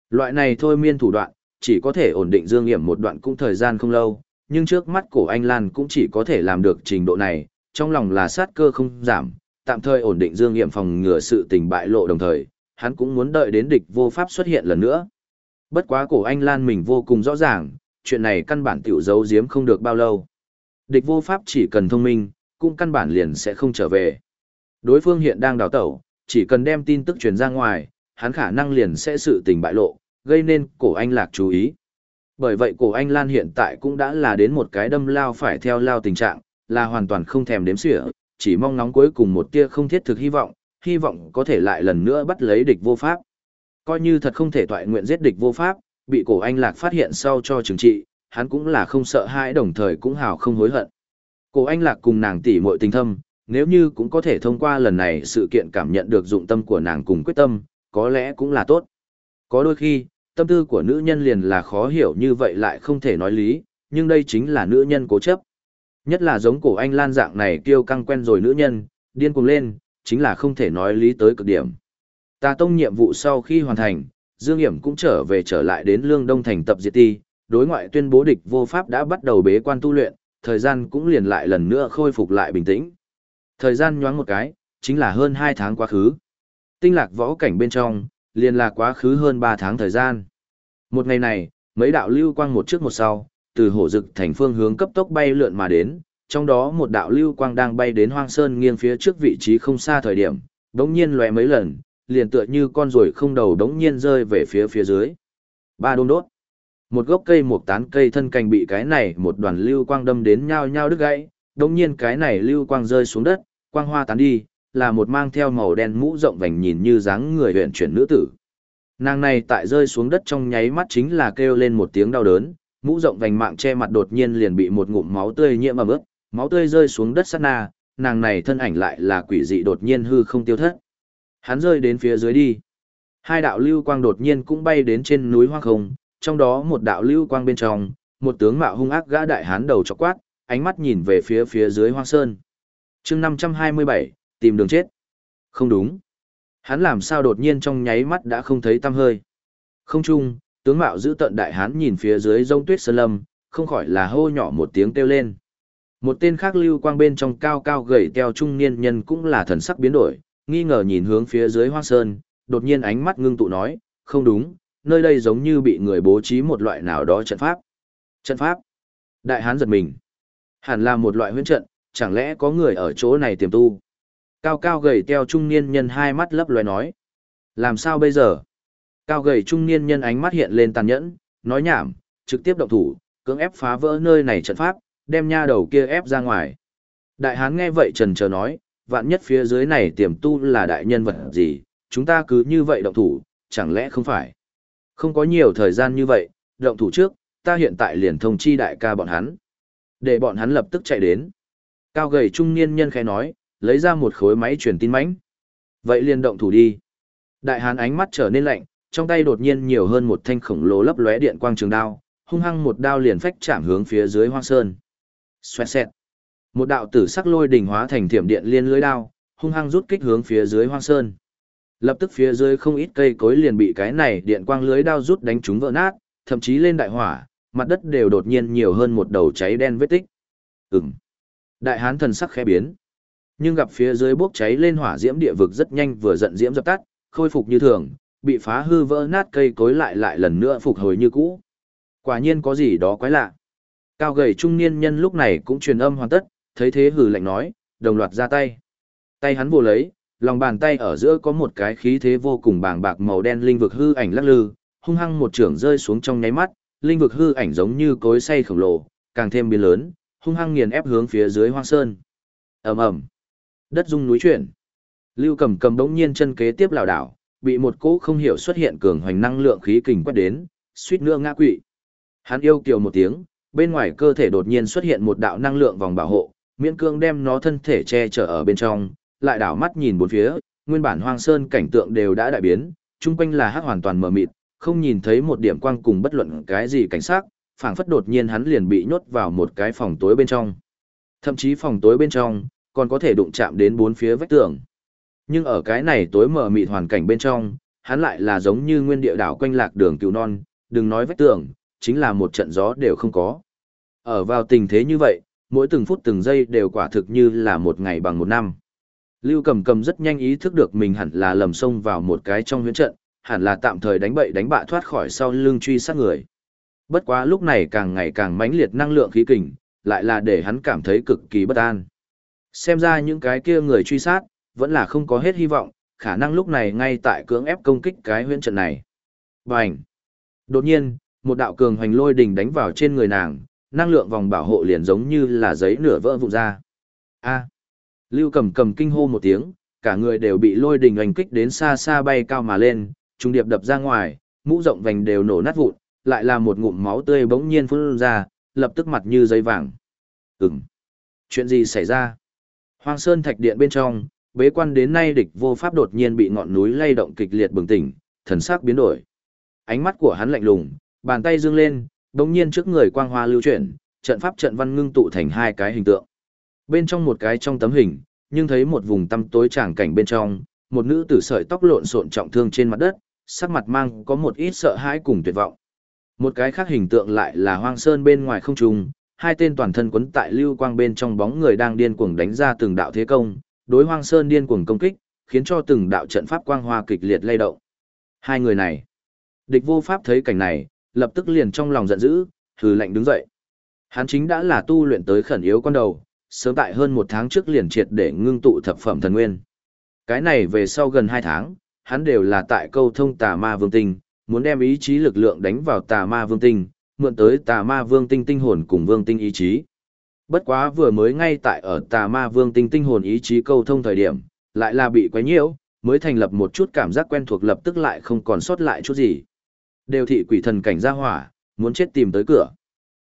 Loại này thôi miên thủ đoạn, chỉ có thể ổn định dương hiểm một đoạn cũng thời gian không lâu, nhưng trước mắt cổ anh Lan cũng chỉ có thể làm được trình độ này, trong lòng là sát cơ không giảm, tạm thời ổn định dương hiểm phòng ngừa sự tình bại lộ đồng thời, hắn cũng muốn đợi đến địch vô pháp xuất hiện lần nữa. Bất quá cổ anh Lan mình vô cùng rõ ràng, chuyện này căn bản tiểu giấu giếm không được bao lâu. Địch vô pháp chỉ cần thông minh, cũng căn bản liền sẽ không trở về. Đối phương hiện đang đào tẩu, chỉ cần đem tin tức truyền ra ngoài, hắn khả năng liền sẽ sự tình bại lộ, gây nên cổ anh lạc chú ý. Bởi vậy cổ anh Lan hiện tại cũng đã là đến một cái đâm lao phải theo lao tình trạng, là hoàn toàn không thèm đếm xỉa, chỉ mong ngóng cuối cùng một tia không thiết thực hy vọng, hy vọng có thể lại lần nữa bắt lấy địch vô pháp. Coi như thật không thể toại nguyện giết địch vô pháp, bị cổ anh lạc phát hiện sau cho trừng trị, hắn cũng là không sợ hãi đồng thời cũng hào không hối hận. Cổ anh lạc cùng nàng tỉ muội tình thâm, nếu như cũng có thể thông qua lần này sự kiện cảm nhận được dụng tâm của nàng cùng quyết tâm, có lẽ cũng là tốt. Có đôi khi, tâm tư của nữ nhân liền là khó hiểu như vậy lại không thể nói lý, nhưng đây chính là nữ nhân cố chấp. Nhất là giống cổ anh lan dạng này kêu căng quen rồi nữ nhân, điên cuồng lên, chính là không thể nói lý tới cực điểm. Tà tông nhiệm vụ sau khi hoàn thành, Dương Hiểm cũng trở về trở lại đến Lương Đông thành tập diệt ti, đối ngoại tuyên bố địch vô pháp đã bắt đầu bế quan tu luyện, thời gian cũng liền lại lần nữa khôi phục lại bình tĩnh. Thời gian nhoáng một cái, chính là hơn 2 tháng quá khứ. Tinh lạc võ cảnh bên trong, liền là quá khứ hơn 3 tháng thời gian. Một ngày này, mấy đạo lưu quang một trước một sau, từ hổ dực thành phương hướng cấp tốc bay lượn mà đến, trong đó một đạo lưu quang đang bay đến hoang sơn nghiêng phía trước vị trí không xa thời điểm, đống nhiên lóe mấy lần, liền tựa như con ruồi không đầu đống nhiên rơi về phía phía dưới. Ba đôn đốt. Một gốc cây một tán cây thân cành bị cái này một đoàn lưu quang đâm đến nhau nhau đứt gãy, đống nhiên cái này lưu quang rơi xuống đất, quang hoa tán đi, là một mang theo màu đen mũ rộng vành nhìn như dáng người huyện chuyển nữ tử. Nàng này tại rơi xuống đất trong nháy mắt chính là kêu lên một tiếng đau đớn, mũ rộng vành mạng che mặt đột nhiên liền bị một ngụm máu tươi nhiễm ẩm ướt, máu tươi rơi xuống đất sát na, nàng này thân ảnh lại là quỷ dị đột nhiên hư không tiêu thất. Hắn rơi đến phía dưới đi. Hai đạo lưu quang đột nhiên cũng bay đến trên núi hoang không, trong đó một đạo lưu quang bên trong, một tướng mạo hung ác gã đại hán đầu chọc quát, ánh mắt nhìn về phía phía dưới hoang sơn. chương 527, tìm đường chết. Không đúng. Hắn làm sao đột nhiên trong nháy mắt đã không thấy tăm hơi. Không chung, tướng mạo giữ tận đại hán nhìn phía dưới rông tuyết sơn lâm, không khỏi là hô nhỏ một tiếng kêu lên. Một tên khác lưu quang bên trong cao cao gầy teo trung niên nhân cũng là thần sắc biến đổi, nghi ngờ nhìn hướng phía dưới hoang sơn, đột nhiên ánh mắt ngưng tụ nói, không đúng, nơi đây giống như bị người bố trí một loại nào đó trận pháp. Trận pháp? Đại hán giật mình. Hẳn là một loại huyễn trận, chẳng lẽ có người ở chỗ này tiềm tu? Cao cao gầy teo trung niên nhân hai mắt lấp loé nói. Làm sao bây giờ? Cao gầy trung niên nhân ánh mắt hiện lên tàn nhẫn, nói nhảm, trực tiếp động thủ, cưỡng ép phá vỡ nơi này trận pháp, đem nha đầu kia ép ra ngoài. Đại hán nghe vậy trần chờ nói, vạn nhất phía dưới này tiềm tu là đại nhân vật gì, chúng ta cứ như vậy động thủ, chẳng lẽ không phải? Không có nhiều thời gian như vậy, động thủ trước, ta hiện tại liền thông chi đại ca bọn hắn. Để bọn hắn lập tức chạy đến. Cao gầy trung niên nhân khẽ nói, lấy ra một khối máy truyền tin mãnh. Vậy liền động thủ đi. Đại hán ánh mắt trở nên lạnh, trong tay đột nhiên nhiều hơn một thanh khổng lồ lấp lóe điện quang trường đao, hung hăng một đao liền phách chạm hướng phía dưới hoang sơn. Xoẹt xẹt. Một đạo tử sắc lôi đỉnh hóa thành thiểm điện liên lưới đao, hung hăng rút kích hướng phía dưới hoang sơn. Lập tức phía dưới không ít cây cối liền bị cái này điện quang lưới đao rút đánh chúng vỡ nát, thậm chí lên đại hỏa, mặt đất đều đột nhiên nhiều hơn một đầu cháy đen vết tích. Ừm. Đại hán thần sắc khẽ biến. Nhưng gặp phía dưới bốc cháy lên hỏa diễm địa vực rất nhanh vừa giận diễm dập tắt, khôi phục như thường, bị phá hư vỡ nát cây cối lại lại lần nữa phục hồi như cũ. Quả nhiên có gì đó quái lạ. Cao gầy trung niên nhân lúc này cũng truyền âm hoàn tất, thấy thế hừ lạnh nói, đồng loạt ra tay. Tay hắn vồ lấy, lòng bàn tay ở giữa có một cái khí thế vô cùng bàng bạc màu đen linh vực hư ảnh lắc lư, hung hăng một trưởng rơi xuống trong nháy mắt, linh vực hư ảnh giống như cối xay khổng lồ, càng thêm biến lớn, hung hăng nghiền ép hướng phía dưới hoang sơn. Ầm ầm. Đất rung núi chuyển. Lưu Cầm cầm đống nhiên chân kế tiếp lảo đảo, bị một cỗ không hiểu xuất hiện cường hoành năng lượng khí kình quét đến, suýt nữa ngã quỵ. Hắn yêu kiều một tiếng, bên ngoài cơ thể đột nhiên xuất hiện một đạo năng lượng vòng bảo hộ, miễn cương đem nó thân thể che chở ở bên trong, lại đảo mắt nhìn bốn phía, nguyên bản hoang sơn cảnh tượng đều đã đại biến, chung quanh là hắc hoàn toàn mờ mịt, không nhìn thấy một điểm quang cùng bất luận cái gì cảnh sát, phảng phất đột nhiên hắn liền bị nhốt vào một cái phòng tối bên trong. Thậm chí phòng tối bên trong, còn có thể đụng chạm đến bốn phía vách tường. Nhưng ở cái này tối mờ mịt hoàn cảnh bên trong, hắn lại là giống như nguyên địa đảo quanh lạc đường cứu non, đừng nói vách tường, chính là một trận gió đều không có. Ở vào tình thế như vậy, mỗi từng phút từng giây đều quả thực như là một ngày bằng một năm. Lưu cầm cầm rất nhanh ý thức được mình hẳn là lầm sông vào một cái trong huyễn trận, hẳn là tạm thời đánh bậy đánh bạ thoát khỏi sau lưng truy sát người. Bất quá lúc này càng ngày càng mãnh liệt năng lượng khí kình, lại là để hắn cảm thấy cực kỳ bất an. Xem ra những cái kia người truy sát, vẫn là không có hết hy vọng, khả năng lúc này ngay tại cưỡng ép công kích cái huyễn trận này. Bành! Đột nhiên, một đạo cường hoành lôi đình đánh vào trên người nàng, năng lượng vòng bảo hộ liền giống như là giấy nửa vỡ vụn ra. A! Lưu cầm cầm kinh hô một tiếng, cả người đều bị lôi đình oanh kích đến xa xa bay cao mà lên, trung điệp đập ra ngoài, mũ rộng vành đều nổ nát vụn, lại là một ngụm máu tươi bỗng nhiên phun ra, lập tức mặt như giấy vàng. Ừm. Chuyện gì xảy ra? Hoang Sơn Thạch Điện bên trong, bế quan đến nay địch vô pháp đột nhiên bị ngọn núi lay động kịch liệt bừng tỉnh, thần sắc biến đổi. Ánh mắt của hắn lạnh lùng, bàn tay dương lên, đồng nhiên trước người quang hoa lưu chuyển, trận pháp trận văn ngưng tụ thành hai cái hình tượng. Bên trong một cái trong tấm hình, nhưng thấy một vùng tăm tối tràng cảnh bên trong, một nữ tử sợi tóc lộn xộn trọng thương trên mặt đất, sắc mặt mang có một ít sợ hãi cùng tuyệt vọng. Một cái khác hình tượng lại là hoang sơn bên ngoài không trung, hai tên toàn thân quấn tại lưu quang bên trong bóng người đang điên cuồng đánh ra từng đạo thế công, đối hoang sơn điên cuồng công kích, khiến cho từng đạo trận pháp quang hoa kịch liệt lay động. Hai người này, địch vô pháp thấy cảnh này, lập tức liền trong lòng giận dữ, hừ lạnh đứng dậy. Hắn chính đã là tu luyện tới khẩn yếu con đầu, sớm tại hơn một tháng trước liền triệt để ngưng tụ thập phẩm thần nguyên. Cái này về sau gần hai tháng, hắn đều là tại câu thông tà ma vương tinh, muốn đem ý chí lực lượng đánh vào tà ma vương tinh, mượn tới tà ma vương tinh tinh hồn cùng vương tinh ý chí. Bất quá vừa mới ngay tại ở tà ma vương tinh tinh hồn ý chí câu thông thời điểm, lại là bị quấy nhiễu, mới thành lập một chút cảm giác quen thuộc lập tức lại không còn sót lại chút gì. Đều thị quỷ thần cảnh ra hỏa, muốn chết tìm tới cửa.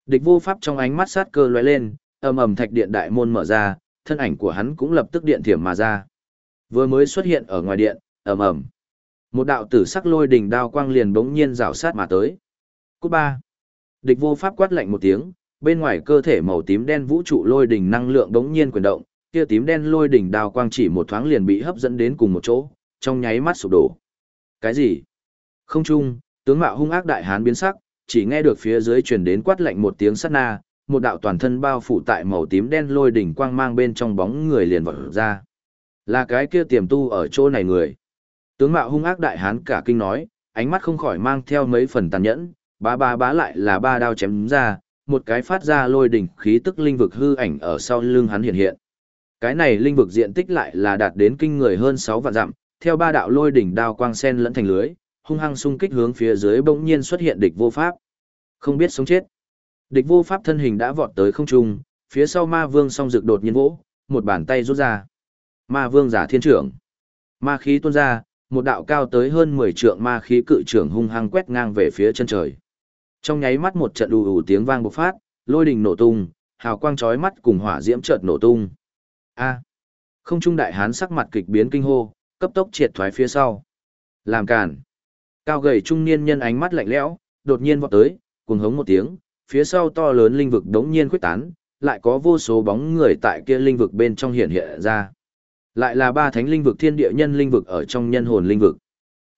Địch vô pháp trong ánh mắt sát cơ lóe lên, ầm ầm thạch điện đại môn mở ra, thân ảnh của hắn cũng lập tức điện thiểm mà ra. Vừa mới xuất hiện ở ngoài điện, ầm ầm. Một đạo tử sắc lôi đỉnh đao quang liền bỗng nhiên rảo sát mà tới. Cút ba. Địch vô pháp quát lạnh một tiếng, bên ngoài cơ thể màu tím đen vũ trụ lôi đỉnh năng lượng đống nhiên chuyển động, kia tím đen lôi đỉnh đào quang chỉ một thoáng liền bị hấp dẫn đến cùng một chỗ, trong nháy mắt sụp đổ. Cái gì? Không trung, tướng mạo hung ác đại hán biến sắc, chỉ nghe được phía dưới truyền đến quát lạnh một tiếng sát na, một đạo toàn thân bao phủ tại màu tím đen lôi đỉnh quang mang bên trong bóng người liền vọt ra. Là cái kia tiềm tu ở chỗ này người. Tướng mạo hung ác đại hán cả kinh nói, ánh mắt không khỏi mang theo mấy phần tàn nhẫn, bá bá bá lại là ba đao chém ra, một cái phát ra lôi đỉnh khí tức linh vực hư ảnh ở sau lưng hắn hiện hiện. Cái này linh vực diện tích lại là đạt đến kinh người hơn 6 vạn dặm, theo ba đạo lôi đỉnh đao quang sen lẫn thành lưới, hung hăng xung kích hướng phía dưới bỗng nhiên xuất hiện địch vô pháp. Không biết sống chết. Địch vô pháp thân hình đã vọt tới không trung, phía sau ma vương song rực đột nhiên vỗ, một bàn tay rút ra. Ma vương giả thiên trưởng. Ma khí tuôn ra, một đạo cao tới hơn 10 trượng ma khí cự trưởng hung hăng quét ngang về phía chân trời. Trong nháy mắt một trận ù ù tiếng vang bộc phát, lôi đình nổ tung, hào quang chói mắt cùng hỏa diễm chợt nổ tung. A. Không trung đại hán sắc mặt kịch biến kinh hô, cấp tốc triệt thoái phía sau. Làm cản. Cao gầy trung niên nhân ánh mắt lạnh lẽo, đột nhiên vọt tới, cuồng hống một tiếng, phía sau to lớn linh vực đống nhiên khuếch tán, lại có vô số bóng người tại kia linh vực bên trong hiện hiện ra. Lại là ba thánh linh vực thiên địa nhân linh vực ở trong nhân hồn linh vực.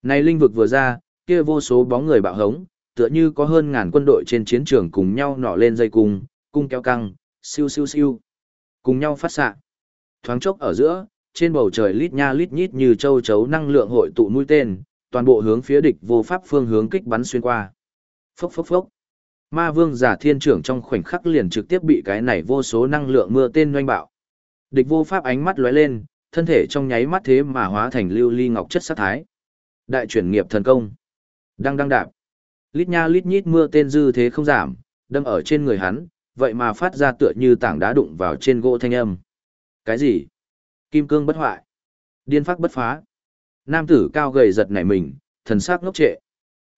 Này linh vực vừa ra, kia vô số bóng người bạo hống, tựa như có hơn ngàn quân đội trên chiến trường cùng nhau nọ lên dây cung, cung kéo căng, siêu siêu siêu. Cùng nhau phát xạ. Thoáng chốc ở giữa, trên bầu trời lít nha lít nhít như châu chấu năng lượng hội tụ mũi tên, toàn bộ hướng phía địch vô pháp phương hướng kích bắn xuyên qua. Phốc phốc phốc. Ma vương giả thiên trưởng trong khoảnh khắc liền trực tiếp bị cái này vô số năng lượng mưa tên doanh bạo. Địch vô pháp ánh mắt lóe lên, thân thể trong nháy mắt thế mà hóa thành lưu ly ngọc chất sát thái. Đại chuyển nghiệp thần công. Đang đang đạp. Lít nha lít nhít mưa tên dư thế không giảm, đâm ở trên người hắn, vậy mà phát ra tựa như tảng đá đụng vào trên gỗ thanh âm. Cái gì? Kim cương bất hoại. Điên phác bất phá. Nam tử cao gầy giật nảy mình, thần sắc ngốc trệ.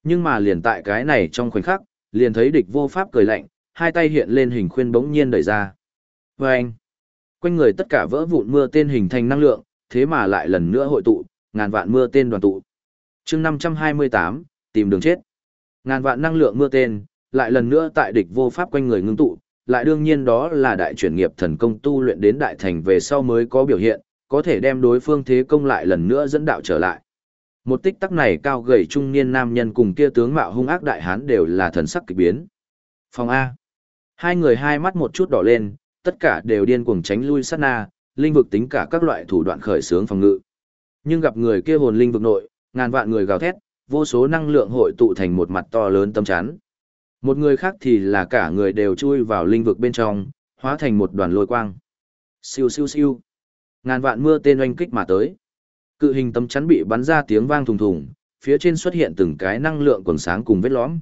Nhưng mà liền tại cái này trong khoảnh khắc, liền thấy địch vô pháp cười lạnh, hai tay hiện lên hình khuyên bỗng nhiên đẩy ra. Và anh, quanh người tất cả vỡ vụn mưa tên hình thành năng lượng, thế mà lại lần nữa hội tụ, ngàn vạn mưa tên đoàn tụ. chương 528, tìm đường chết. Ngàn vạn năng lượng mưa tên, lại lần nữa tại địch vô pháp quanh người ngưng tụ, lại đương nhiên đó là đại chuyển nghiệp thần công tu luyện đến đại thành về sau mới có biểu hiện, có thể đem đối phương thế công lại lần nữa dẫn đạo trở lại. Một tích tắc này cao gầy trung niên nam nhân cùng kia tướng mạo hung ác đại hán đều là thần sắc kỳ biến. Phòng A. Hai người hai mắt một chút đỏ lên, tất cả đều điên cuồng tránh lui sát na, linh vực tính cả các loại thủ đoạn khởi sướng phòng ngự. Nhưng gặp người kia hồn linh vực nội, ngàn vạn người gào thét, vô số năng lượng hội tụ thành một mặt to lớn tâm chắn. Một người khác thì là cả người đều chui vào linh vực bên trong, hóa thành một đoàn lôi quang. Siêu siêu siêu. Ngàn vạn mưa tên oanh kích mà tới. Cự hình tấm chắn bị bắn ra tiếng vang thùng thùng, phía trên xuất hiện từng cái năng lượng quần sáng cùng vết lõm.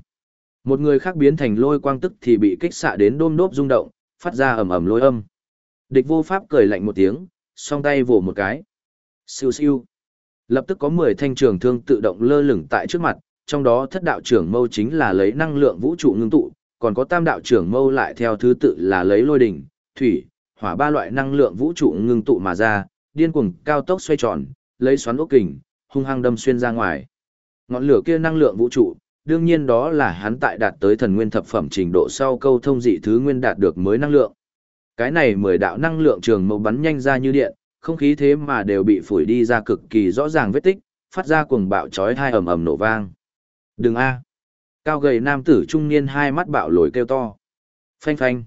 Một người khác biến thành lôi quang tức thì bị kích xạ đến đôm đốp rung động, phát ra ầm ầm lôi âm. Địch vô pháp cười lạnh một tiếng, song tay vỗ một cái. Siêu siêu. Lập tức có 10 thanh trường thương tự động lơ lửng tại trước mặt, trong đó thất đạo trưởng mâu chính là lấy năng lượng vũ trụ ngưng tụ, còn có tam đạo trưởng mâu lại theo thứ tự là lấy lôi đỉnh, thủy, hỏa ba loại năng lượng vũ trụ ngưng tụ mà ra, điên cuồng cao tốc xoay tròn, lấy xoắn ốc kình, hung hăng đâm xuyên ra ngoài. Ngọn lửa kia năng lượng vũ trụ, đương nhiên đó là hắn tại đạt tới thần nguyên thập phẩm trình độ sau câu thông dị thứ nguyên đạt được mới năng lượng. Cái này mười đạo năng lượng trường mâu bắn nhanh ra như điện, không khí thế mà đều bị phủi đi ra cực kỳ rõ ràng vết tích, phát ra cuồng bạo chói tai ầm ầm nổ vang. Đừng a. Cao gầy nam tử trung niên hai mắt bạo lồi kêu to. Phanh phanh.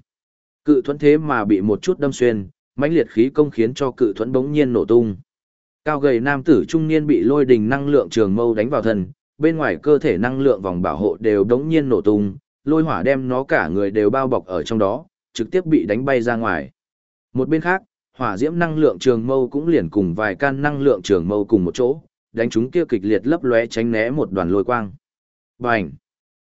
Cự thuẫn thế mà bị một chút đâm xuyên, mãnh liệt khí công khiến cho cự thuẫn bỗng nhiên nổ tung. Cao gầy nam tử trung niên bị lôi đình năng lượng trường mâu đánh vào thân, bên ngoài cơ thể năng lượng vòng bảo hộ đều đống nhiên nổ tung, lôi hỏa đem nó cả người đều bao bọc ở trong đó, trực tiếp bị đánh bay ra ngoài. Một bên khác, hỏa diễm năng lượng trường mâu cũng liền cùng vài can năng lượng trường mâu cùng một chỗ, đánh chúng kia kịch liệt lấp lóe tránh né một đoàn lôi quang. Bành!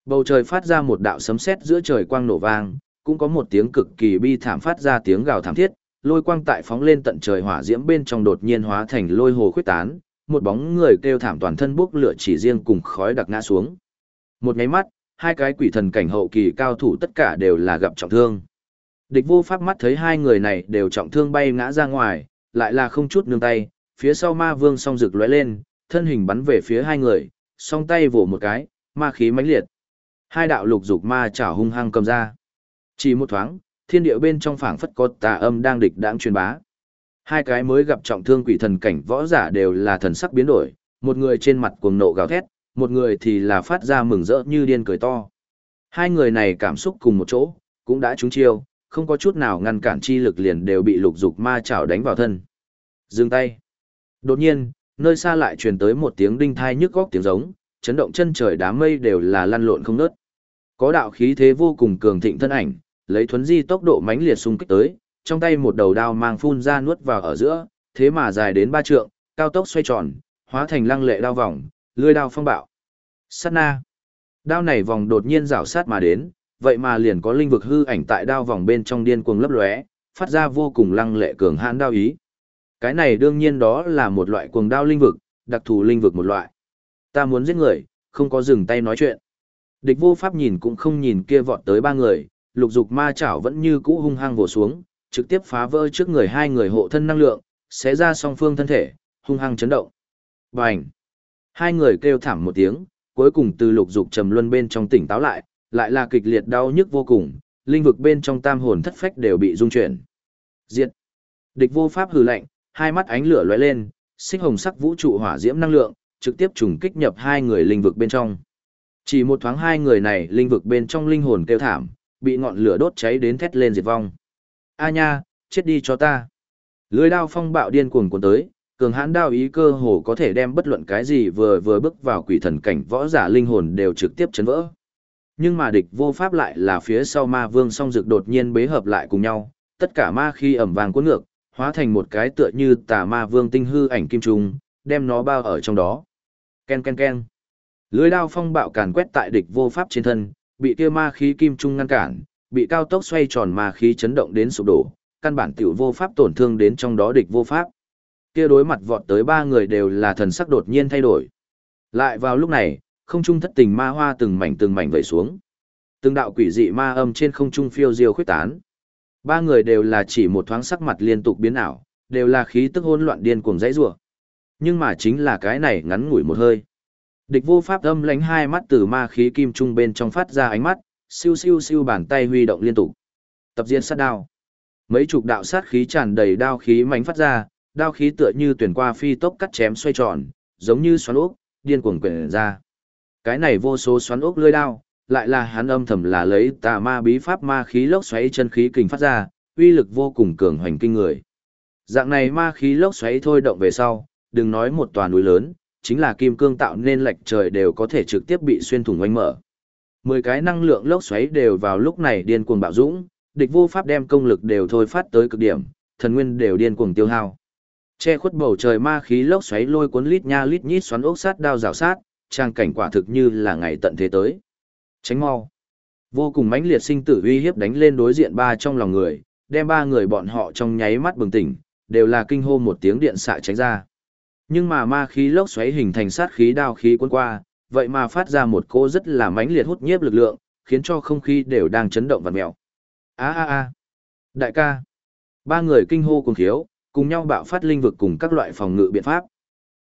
Bầu trời phát ra một đạo sấm sét giữa trời quang nổ vang, cũng có một tiếng cực kỳ bi thảm phát ra tiếng gào thảm thiết, lôi quang tại phóng lên tận trời hỏa diễm bên trong đột nhiên hóa thành lôi hồ khuyết tán, một bóng người kêu thảm toàn thân bốc lửa chỉ riêng cùng khói đặc ngã xuống. Một nháy mắt, hai cái quỷ thần cảnh hậu kỳ cao thủ tất cả đều là gặp trọng thương. Địch vô pháp mắt thấy hai người này đều trọng thương bay ngã ra ngoài, lại là không chút nương tay, phía sau ma vương song rực lóe lên, thân hình bắn về phía hai người, song tay vỗ một cái, ma khí mãnh liệt. Hai đạo lục dục ma chảo hung hăng cầm ra. Chỉ một thoáng, thiên địa bên trong phảng phất có tà âm đang địch đãng truyền bá. Hai cái mới gặp trọng thương quỷ thần cảnh võ giả đều là thần sắc biến đổi, một người trên mặt cuồng nộ gào thét, một người thì là phát ra mừng rỡ như điên cười to. Hai người này cảm xúc cùng một chỗ, cũng đã trúng chiêu, không có chút nào ngăn cản chi lực liền đều bị lục dục ma chảo đánh vào thân. Dừng tay. Đột nhiên, nơi xa lại truyền tới một tiếng đinh thai nhức góc tiếng giống, chấn động chân trời đám mây đều là lăn lộn không ngớt. Có đạo khí thế vô cùng cường thịnh thân ảnh, lấy thuấn di tốc độ mãnh liệt xung kích tới, trong tay một đầu đao mang phun ra nuốt vào ở giữa, thế mà dài đến ba trượng, cao tốc xoay tròn, hóa thành lăng lệ đao vòng, lưỡi đao phong bạo. Sát na. Đao này vòng đột nhiên rảo sát mà đến, vậy mà liền có linh vực hư ảnh tại đao vòng bên trong điên cuồng lấp lóe, phát ra vô cùng lăng lệ cường hãn đao ý. Cái này đương nhiên đó là một loại cuồng đao linh vực, đặc thù linh vực một loại. Ta muốn giết người, không có dừng tay nói chuyện. Địch vô pháp nhìn cũng không nhìn kia vọt tới ba người, lục dục ma chảo vẫn như cũ hung hăng vồ xuống, trực tiếp phá vỡ trước người hai người hộ thân năng lượng, xé ra song phương thân thể, hung hăng chấn động. Bành! Hai người kêu thảm một tiếng, cuối cùng từ lục dục trầm luân bên trong tỉnh táo lại, lại là kịch liệt đau nhức vô cùng, linh vực bên trong tam hồn thất phách đều bị rung chuyển. Diệt! Địch vô pháp hừ lạnh, hai mắt ánh lửa lóe lên, xích hồng sắc vũ trụ hỏa diễm năng lượng, trực tiếp trùng kích nhập hai người linh vực bên trong. Chỉ một thoáng hai người này linh vực bên trong linh hồn kêu thảm, bị ngọn lửa đốt cháy đến thét lên diệt vong. A nha, chết đi cho ta. Lưới đao phong bạo điên cuồng cuốn tới, cường hãn đao ý cơ hồ có thể đem bất luận cái gì vừa vừa bước vào quỷ thần cảnh võ giả linh hồn đều trực tiếp chấn vỡ. Nhưng mà địch vô pháp lại là phía sau ma vương song dực đột nhiên bế hợp lại cùng nhau, tất cả ma khi ẩm vàng cuốn ngược, hóa thành một cái tựa như tà ma vương tinh hư ảnh kim trùng, đem nó bao ở trong đó. Ken ken ken. Lưới đao phong bạo càn quét tại địch vô pháp trên thân, bị kia ma khí kim trung ngăn cản, bị cao tốc xoay tròn ma khí chấn động đến sụp đổ, căn bản tiểu vô pháp tổn thương đến trong đó địch vô pháp. Kia đối mặt vọt tới ba người đều là thần sắc đột nhiên thay đổi. Lại vào lúc này, không trung thất tình ma hoa từng mảnh từng mảnh vẩy xuống. Từng đạo quỷ dị ma âm trên không trung phiêu diêu khuyết tán. Ba người đều là chỉ một thoáng sắc mặt liên tục biến ảo, đều là khí tức hỗn loạn điên cuồng dãy rủa. Nhưng mà chính là cái này ngắn ngủi một hơi. Địch vô pháp âm lánh hai mắt từ ma khí kim trung bên trong phát ra ánh mắt, siêu siêu siêu bàn tay huy động liên tục. Tập diễn sát đao. Mấy chục đạo sát khí tràn đầy đao khí mảnh phát ra, đao khí tựa như tuyển qua phi tốc cắt chém xoay tròn, giống như xoắn ốc, điên cuồng quyển ra. Cái này vô số xoắn ốc lưỡi đao, lại là hắn âm thầm là lấy tà ma bí pháp ma khí lốc xoáy chân khí kình phát ra, uy lực vô cùng cường hoành kinh người. Dạng này ma khí lốc xoáy thôi động về sau, đừng nói một tòa núi lớn, chính là kim cương tạo nên lệch trời đều có thể trực tiếp bị xuyên thủng oanh mở. Mười cái năng lượng lốc xoáy đều vào lúc này điên cuồng bạo dũng, địch vô pháp đem công lực đều thôi phát tới cực điểm, thần nguyên đều điên cuồng tiêu hao. Che khuất bầu trời ma khí lốc xoáy lôi cuốn lít nha lít nhít xoắn ốc sát đao rào sát, trang cảnh quả thực như là ngày tận thế tới. Tránh mau. Vô cùng mãnh liệt sinh tử uy hiếp đánh lên đối diện ba trong lòng người, đem ba người bọn họ trong nháy mắt bừng tỉnh, đều là kinh hô một tiếng điện xạ tránh ra. Nhưng mà ma khí lốc xoáy hình thành sát khí đao khí cuốn qua, vậy mà phát ra một cỗ rất là mãnh liệt hút nhiếp lực lượng, khiến cho không khí đều đang chấn động và mèo. A a a. Đại ca. Ba người kinh hô cùng thiếu, cùng nhau bạo phát linh vực cùng các loại phòng ngự biện pháp.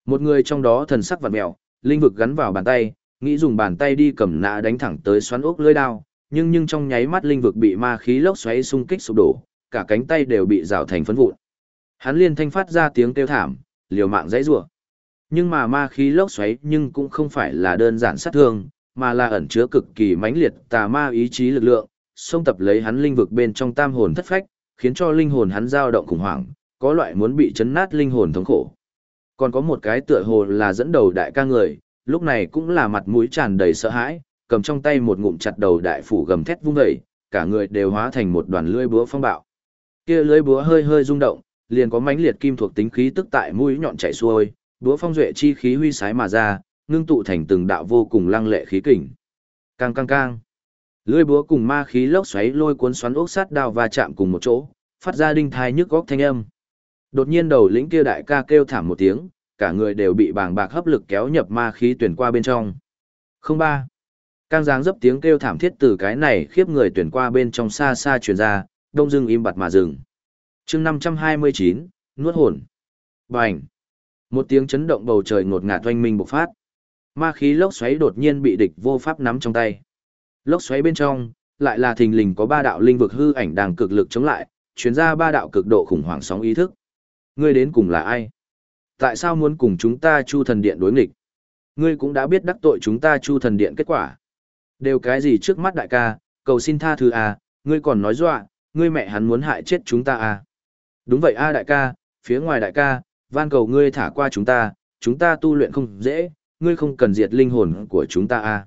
Một người trong đó thần sắc vặn mèo, linh vực gắn vào bàn tay, nghĩ dùng bàn tay đi cầm nã đánh thẳng tới xoắn ốc lưỡi đao, nhưng nhưng trong nháy mắt linh vực bị ma khí lốc xoáy xung kích sụp đổ, cả cánh tay đều bị rào thành phấn vụn. Hắn liên thanh phát ra tiếng kêu thảm, liều mạng dãy rủa. Nhưng mà ma khí lốc xoáy nhưng cũng không phải là đơn giản sát thương, mà là ẩn chứa cực kỳ mãnh liệt tà ma ý chí lực lượng, xông tập lấy hắn linh vực bên trong tam hồn thất phách, khiến cho linh hồn hắn dao động khủng hoảng, có loại muốn bị chấn nát linh hồn thống khổ. Còn có một cái tựa hồ là dẫn đầu đại ca người, lúc này cũng là mặt mũi tràn đầy sợ hãi, cầm trong tay một ngụm chặt đầu đại phủ gầm thét vung dậy, cả người đều hóa thành một đoàn lưỡi búa phong bạo. Kia lưỡi búa hơi hơi rung động, liền có mãnh liệt kim thuộc tính khí tức tại mũi nhọn chảy xuôi, búa phong duệ chi khí huy sái mà ra, ngưng tụ thành từng đạo vô cùng lăng lệ khí kình. Cang cang cang. Lưỡi búa cùng ma khí lốc xoáy lôi cuốn xoắn ốc sát đao va chạm cùng một chỗ, phát ra đinh thai nhức góc thanh âm. Đột nhiên đầu lĩnh kia đại ca kêu thảm một tiếng, cả người đều bị bàng bạc hấp lực kéo nhập ma khí tuyển qua bên trong. Không ba. Cang dáng dấp tiếng kêu thảm thiết từ cái này khiếp người tuyển qua bên trong xa xa truyền ra, đông dưng im bặt mà dừng. chương 529, nuốt hồn. Bành. Một tiếng chấn động bầu trời ngột ngạt oanh minh bộc phát. Ma khí lốc xoáy đột nhiên bị địch vô pháp nắm trong tay. Lốc xoáy bên trong, lại là thình lình có ba đạo linh vực hư ảnh đang cực lực chống lại, truyền ra ba đạo cực độ khủng hoảng sóng ý thức. Ngươi đến cùng là ai? Tại sao muốn cùng chúng ta Chu Thần Điện đối nghịch? Ngươi cũng đã biết đắc tội chúng ta Chu Thần Điện kết quả. Đều cái gì trước mắt đại ca, cầu xin tha thứ à, ngươi còn nói dọa, ngươi mẹ hắn muốn hại chết chúng ta à. Đúng vậy a đại ca, phía ngoài đại ca, van cầu ngươi thả qua chúng ta, chúng ta tu luyện không dễ, ngươi không cần diệt linh hồn của chúng ta à.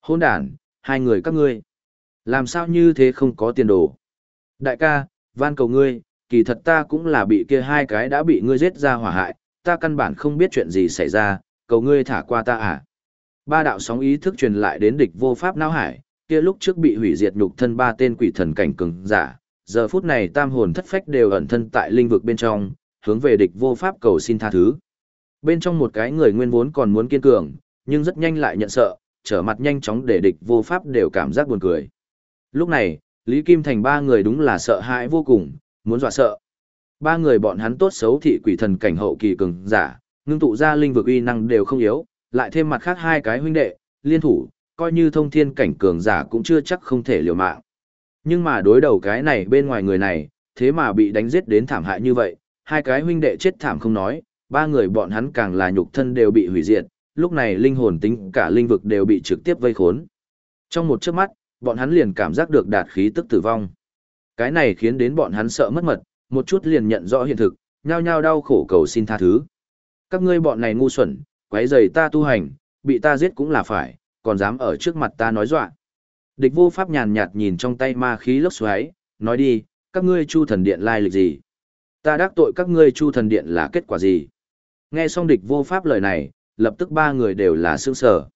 Hôn đàn, hai người các ngươi. Làm sao như thế không có tiền đồ? Đại ca, van cầu ngươi, kỳ thật ta cũng là bị kia hai cái đã bị ngươi giết ra hỏa hại, ta căn bản không biết chuyện gì xảy ra, cầu ngươi thả qua ta à. Ba đạo sóng ý thức truyền lại đến địch vô pháp não hải, kia lúc trước bị hủy diệt nhục thân ba tên quỷ thần cảnh cường giả, giờ phút này tam hồn thất phách đều ẩn thân tại linh vực bên trong, hướng về địch vô pháp cầu xin tha thứ. Bên trong một cái người nguyên vốn còn muốn kiên cường, nhưng rất nhanh lại nhận sợ, trở mặt nhanh chóng để địch vô pháp đều cảm giác buồn cười. Lúc này, Lý Kim Thành ba người đúng là sợ hãi vô cùng, muốn dọa sợ. Ba người bọn hắn tốt xấu thị quỷ thần cảnh hậu kỳ cường giả, ngưng tụ ra linh vực uy năng đều không yếu, lại thêm mặt khác hai cái huynh đệ, liên thủ, coi như thông thiên cảnh cường giả cũng chưa chắc không thể liều mạng. Nhưng mà đối đầu cái này bên ngoài người này, thế mà bị đánh giết đến thảm hại như vậy, hai cái huynh đệ chết thảm không nói, ba người bọn hắn càng là nhục thân đều bị hủy diệt, lúc này linh hồn tính cả linh vực đều bị trực tiếp vây khốn. Trong một chớp mắt, bọn hắn liền cảm giác được đạt khí tức tử vong. Cái này khiến đến bọn hắn sợ mất mật, một chút liền nhận rõ hiện thực, nhao nhao đau khổ cầu xin tha thứ. Các ngươi bọn này ngu xuẩn, quấy rầy ta tu hành, bị ta giết cũng là phải, còn dám ở trước mặt ta nói dọa. Địch vô pháp nhàn nhạt nhìn trong tay ma khí lốc xoáy, nói đi, các ngươi chu thần điện lai lịch gì? Ta đắc tội các ngươi chu thần điện là kết quả gì? Nghe xong địch vô pháp lời này, lập tức ba người đều là sương sở.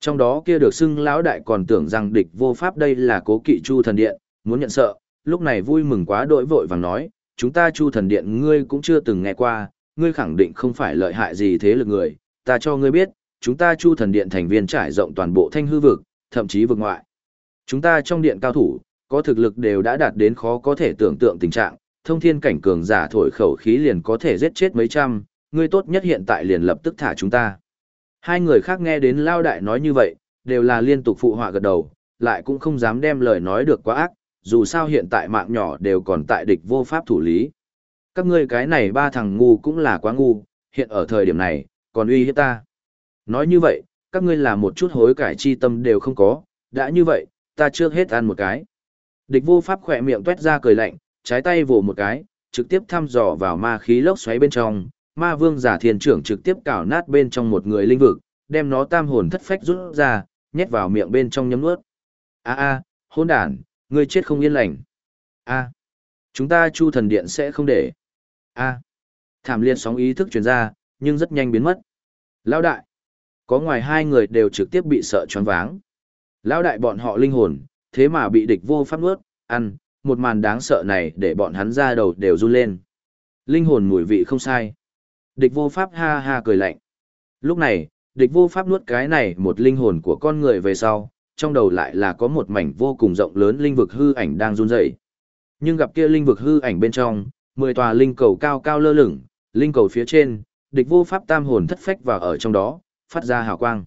Trong đó kia được xưng lão đại còn tưởng rằng địch vô pháp đây là cố kỵ chu thần điện, muốn nhận sợ, lúc này vui mừng quá đội vội vàng nói, chúng ta chu thần điện ngươi cũng chưa từng nghe qua, ngươi khẳng định không phải lợi hại gì thế lực người, ta cho ngươi biết, chúng ta chu thần điện thành viên trải rộng toàn bộ thanh hư vực, thậm chí vực ngoại. Chúng ta trong điện cao thủ, có thực lực đều đã đạt đến khó có thể tưởng tượng tình trạng, thông thiên cảnh cường giả thổi khẩu khí liền có thể giết chết mấy trăm, ngươi tốt nhất hiện tại liền lập tức thả chúng ta. Hai người khác nghe đến Lao Đại nói như vậy, đều là liên tục phụ họa gật đầu, lại cũng không dám đem lời nói được quá ác, dù sao hiện tại mạng nhỏ đều còn tại địch vô pháp thủ lý. Các ngươi cái này ba thằng ngu cũng là quá ngu, hiện ở thời điểm này, còn uy hiếp ta. Nói như vậy, các ngươi là một chút hối cải chi tâm đều không có, đã như vậy, ta trước hết ăn một cái. Địch vô pháp khỏe miệng tuét ra cười lạnh, trái tay vồ một cái, trực tiếp thăm dò vào ma khí lốc xoáy bên trong, ma vương giả thiên trưởng trực tiếp cào nát bên trong một người linh vực, đem nó tam hồn thất phách rút ra, nhét vào miệng bên trong nhấm nuốt. A a, hôn đàn, ngươi chết không yên lành. A, chúng ta chu thần điện sẽ không để. A, thảm liệt sóng ý thức truyền ra, nhưng rất nhanh biến mất. Lão đại, có ngoài hai người đều trực tiếp bị sợ choáng váng. Lão đại bọn họ linh hồn, thế mà bị địch vô pháp nuốt, ăn, một màn đáng sợ này để bọn hắn ra đầu đều run lên. Linh hồn mùi vị không sai. Địch vô pháp ha ha cười lạnh. Lúc này, địch vô pháp nuốt cái này một linh hồn của con người về sau, trong đầu lại là có một mảnh vô cùng rộng lớn linh vực hư ảnh đang run rẩy. Nhưng gặp kia linh vực hư ảnh bên trong, mười tòa linh cầu cao cao lơ lửng, linh cầu phía trên, địch vô pháp tam hồn thất phách vào ở trong đó, phát ra hào quang.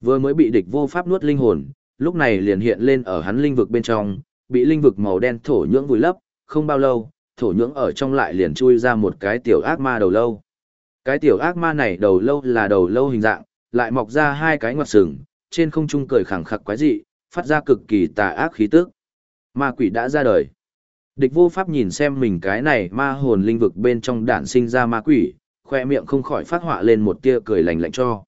Vừa mới bị địch vô pháp nuốt linh hồn, lúc này liền hiện lên ở hắn linh vực bên trong, bị linh vực màu đen thổ nhưỡng vùi lấp, không bao lâu, thổ nhưỡng ở trong lại liền chui ra một cái tiểu ác ma đầu lâu. Cái tiểu ác ma này đầu lâu là đầu lâu hình dạng, lại mọc ra hai cái ngoặt sừng, trên không trung cười khẳng khặc quái dị, phát ra cực kỳ tà ác khí tức. Ma quỷ đã ra đời. Địch vô pháp nhìn xem mình cái này ma hồn linh vực bên trong đản sinh ra ma quỷ, khoe miệng không khỏi phát họa lên một tia cười lạnh lạnh cho.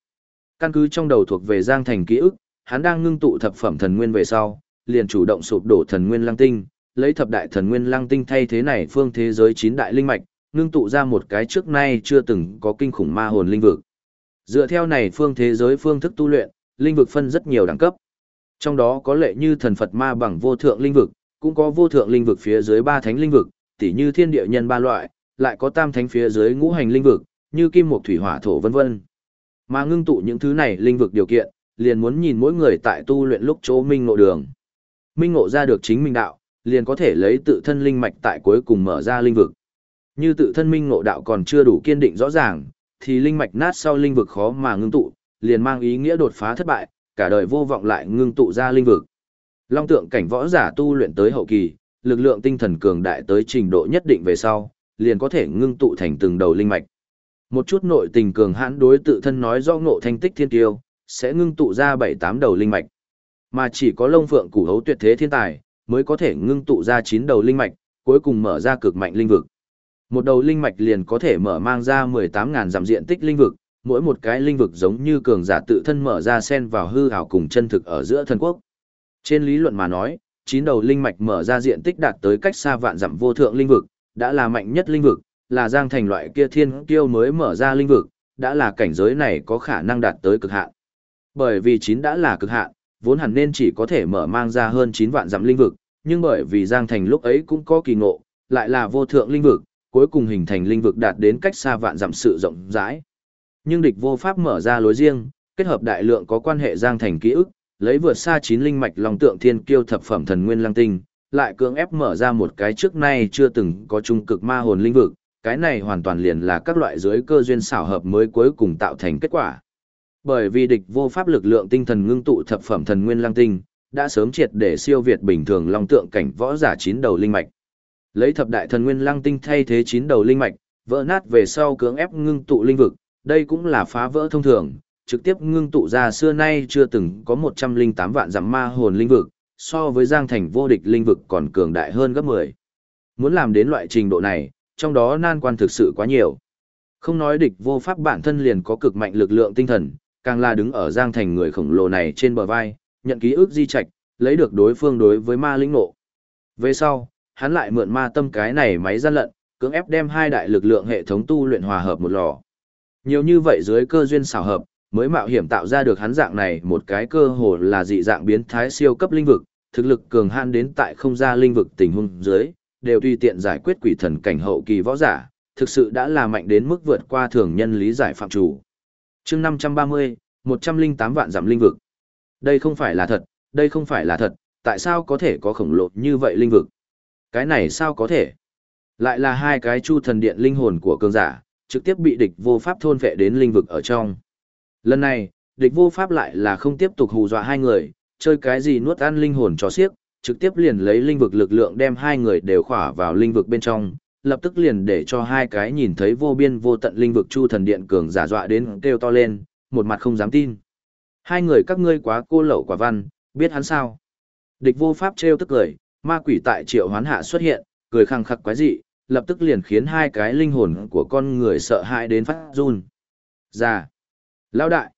Căn cứ trong đầu thuộc về Giang Thành ký ức, hắn đang ngưng tụ thập phẩm thần nguyên về sau, liền chủ động sụp đổ thần nguyên lăng tinh, lấy thập đại thần nguyên lăng tinh thay thế này phương thế giới chín đại linh mạch, ngưng tụ ra một cái trước nay chưa từng có kinh khủng ma hồn linh vực. Dựa theo này phương thế giới phương thức tu luyện, linh vực phân rất nhiều đẳng cấp. Trong đó có lệ như thần Phật ma bằng vô thượng linh vực, cũng có vô thượng linh vực phía dưới ba thánh linh vực, tỉ như thiên địa nhân ba loại, lại có tam thánh phía dưới ngũ hành linh vực, như kim mộc thủy hỏa thổ vân vân. Mà ngưng tụ những thứ này linh vực điều kiện, liền muốn nhìn mỗi người tại tu luyện lúc chỗ minh ngộ đường. Minh ngộ ra được chính minh đạo, liền có thể lấy tự thân linh mạch tại cuối cùng mở ra linh vực. Như tự thân minh ngộ đạo còn chưa đủ kiên định rõ ràng, thì linh mạch nát sau linh vực khó mà ngưng tụ, liền mang ý nghĩa đột phá thất bại, cả đời vô vọng lại ngưng tụ ra linh vực. Long tượng cảnh võ giả tu luyện tới hậu kỳ, lực lượng tinh thần cường đại tới trình độ nhất định về sau, liền có thể ngưng tụ thành từng đầu linh mạch. Một chút nội tình cường hãn đối tự thân nói do ngộ thanh tích thiên tiêu, sẽ ngưng tụ ra bảy tám đầu linh mạch. Mà chỉ có lông phượng củ hấu tuyệt thế thiên tài, mới có thể ngưng tụ ra chín đầu linh mạch, cuối cùng mở ra cực mạnh linh vực. Một đầu linh mạch liền có thể mở mang ra 18.000 giảm diện tích linh vực, mỗi một cái linh vực giống như cường giả tự thân mở ra sen vào hư ảo cùng chân thực ở giữa thần quốc. Trên lý luận mà nói, chín đầu linh mạch mở ra diện tích đạt tới cách xa vạn dặm vô thượng linh vực, đã là mạnh nhất linh vực, là giang thành loại kia thiên kiêu mới mở ra linh vực, đã là cảnh giới này có khả năng đạt tới cực hạn. Bởi vì chín đã là cực hạn, vốn hẳn nên chỉ có thể mở mang ra hơn 9 vạn dặm linh vực, nhưng bởi vì giang thành lúc ấy cũng có kỳ ngộ, lại là vô thượng linh vực, cuối cùng hình thành linh vực đạt đến cách xa vạn dặm sự rộng rãi. Nhưng địch vô pháp mở ra lối riêng, kết hợp đại lượng có quan hệ giang thành ký ức, lấy vượt xa chín linh mạch long tượng thiên kiêu thập phẩm thần nguyên lăng tinh, lại cưỡng ép mở ra một cái trước nay chưa từng có trung cực ma hồn linh vực, cái này hoàn toàn liền là các loại dưới cơ duyên xảo hợp mới cuối cùng tạo thành kết quả. Bởi vì địch vô pháp lực lượng tinh thần ngưng tụ thập phẩm thần nguyên lăng tinh, đã sớm triệt để siêu việt bình thường long tượng cảnh võ giả chín đầu linh mạch. Lấy thập đại thần nguyên lăng tinh thay thế chín đầu linh mạch, vỡ nát về sau cưỡng ép ngưng tụ linh vực, đây cũng là phá vỡ thông thường, trực tiếp ngưng tụ ra xưa nay chưa từng có 108 vạn giảm ma hồn linh vực, so với Giang Thành vô địch linh vực còn cường đại hơn gấp 10. Muốn làm đến loại trình độ này, trong đó nan quan thực sự quá nhiều. Không nói địch vô pháp bản thân liền có cực mạnh lực lượng tinh thần, càng là đứng ở Giang Thành người khổng lồ này trên bờ vai, nhận ký ức di trạch, lấy được đối phương đối với ma linh nộ. Về sau, hắn lại mượn ma tâm cái này máy gian lận, cưỡng ép đem hai đại lực lượng hệ thống tu luyện hòa hợp một lò. Nhiều như vậy dưới cơ duyên xảo hợp, mới mạo hiểm tạo ra được hắn dạng này một cái cơ hồ là dị dạng biến thái siêu cấp linh vực, thực lực cường han đến tại không gian linh vực tình huống dưới, đều tùy tiện giải quyết quỷ thần cảnh hậu kỳ võ giả, thực sự đã là mạnh đến mức vượt qua thường nhân lý giải phạm chủ. Chương 530, 108 vạn giảm linh vực. Đây không phải là thật, đây không phải là thật, tại sao có thể có khổng lồ như vậy linh vực? Cái này sao có thể? Lại là hai cái chu thần điện linh hồn của cường giả, trực tiếp bị địch vô pháp thôn vệ đến linh vực ở trong. Lần này, địch vô pháp lại là không tiếp tục hù dọa hai người, chơi cái gì nuốt ăn linh hồn cho xiếc, trực tiếp liền lấy linh vực lực lượng đem hai người đều khỏa vào linh vực bên trong, lập tức liền để cho hai cái nhìn thấy vô biên vô tận linh vực chu thần điện cường giả dọa đến kêu to lên, một mặt không dám tin. Hai người các ngươi quá cô lậu quả văn, biết hắn sao? Địch vô pháp trêu tức cười, ma quỷ tại triệu hoán hạ xuất hiện, cười khăng khắc quái dị, lập tức liền khiến hai cái linh hồn của con người sợ hãi đến phát run. già Lão đại.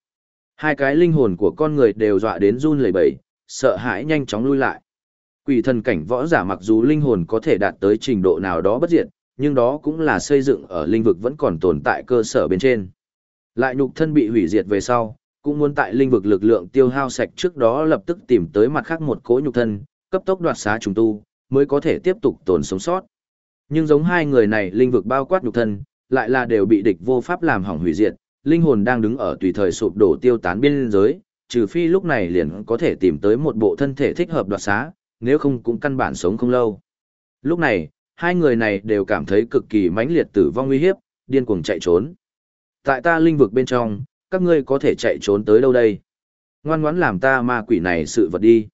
Hai cái linh hồn của con người đều dọa đến run lẩy bẩy, sợ hãi nhanh chóng lui lại. Quỷ thần cảnh võ giả mặc dù linh hồn có thể đạt tới trình độ nào đó bất diệt, nhưng đó cũng là xây dựng ở linh vực vẫn còn tồn tại cơ sở bên trên. Lại nhục thân bị hủy diệt về sau, cũng muốn tại linh vực lực lượng tiêu hao sạch trước đó lập tức tìm tới mặt khác một cỗ nhục thân, cấp tốc đoạt xá trùng tu, mới có thể tiếp tục tồn sống sót. Nhưng giống hai người này linh vực bao quát nhục thân, lại là đều bị địch vô pháp làm hỏng hủy diệt, linh hồn đang đứng ở tùy thời sụp đổ tiêu tán biên giới, trừ phi lúc này liền có thể tìm tới một bộ thân thể thích hợp đoạt xá, nếu không cũng căn bản sống không lâu. Lúc này, hai người này đều cảm thấy cực kỳ mãnh liệt tử vong nguy hiếp, điên cuồng chạy trốn. Tại ta linh vực bên trong, các ngươi có thể chạy trốn tới đâu đây? Ngoan ngoãn làm ta ma quỷ này sự vật đi.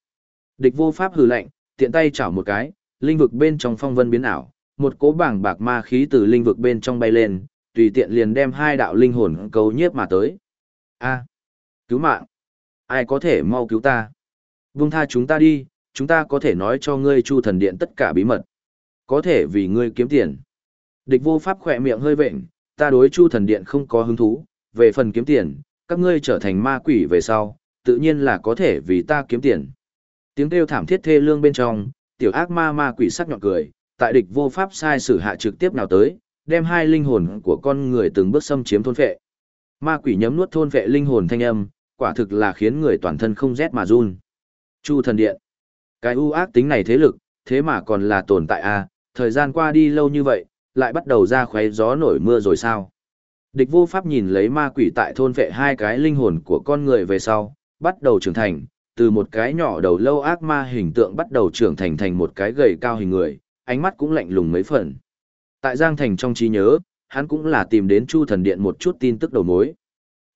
Địch vô pháp hừ lạnh, tiện tay chảo một cái, linh vực bên trong phong vân biến ảo, một cỗ bảng bạc ma khí từ linh vực bên trong bay lên, tùy tiện liền đem hai đạo linh hồn cầu nhiếp mà tới. A, cứu mạng! Ai có thể mau cứu ta? Vung tha chúng ta đi, chúng ta có thể nói cho ngươi chu thần điện tất cả bí mật. Có thể vì ngươi kiếm tiền. Địch vô pháp khỏe miệng hơi vệnh, ta đối chu thần điện không có hứng thú, về phần kiếm tiền, các ngươi trở thành ma quỷ về sau, tự nhiên là có thể vì ta kiếm tiền. Tiếng kêu thảm thiết thê lương bên trong, tiểu ác ma ma quỷ sắc nhọn cười, tại địch vô pháp sai sử hạ trực tiếp nào tới, đem hai linh hồn của con người từng bước xâm chiếm thôn phệ. Ma quỷ nhấm nuốt thôn phệ linh hồn thanh âm, quả thực là khiến người toàn thân không rét mà run. Chu thần điện. Cái ưu ác tính này thế lực, thế mà còn là tồn tại a, à, thời gian qua đi lâu như vậy, lại bắt đầu ra khoé gió nổi mưa rồi sao? Địch vô pháp nhìn lấy ma quỷ tại thôn vệ hai cái linh hồn của con người về sau, bắt đầu trưởng thành, từ một cái nhỏ đầu lâu ác ma hình tượng bắt đầu trưởng thành thành một cái gầy cao hình người, ánh mắt cũng lạnh lùng mấy phần. Tại Giang Thành trong trí nhớ, hắn cũng là tìm đến Chu Thần Điện một chút tin tức đầu mối.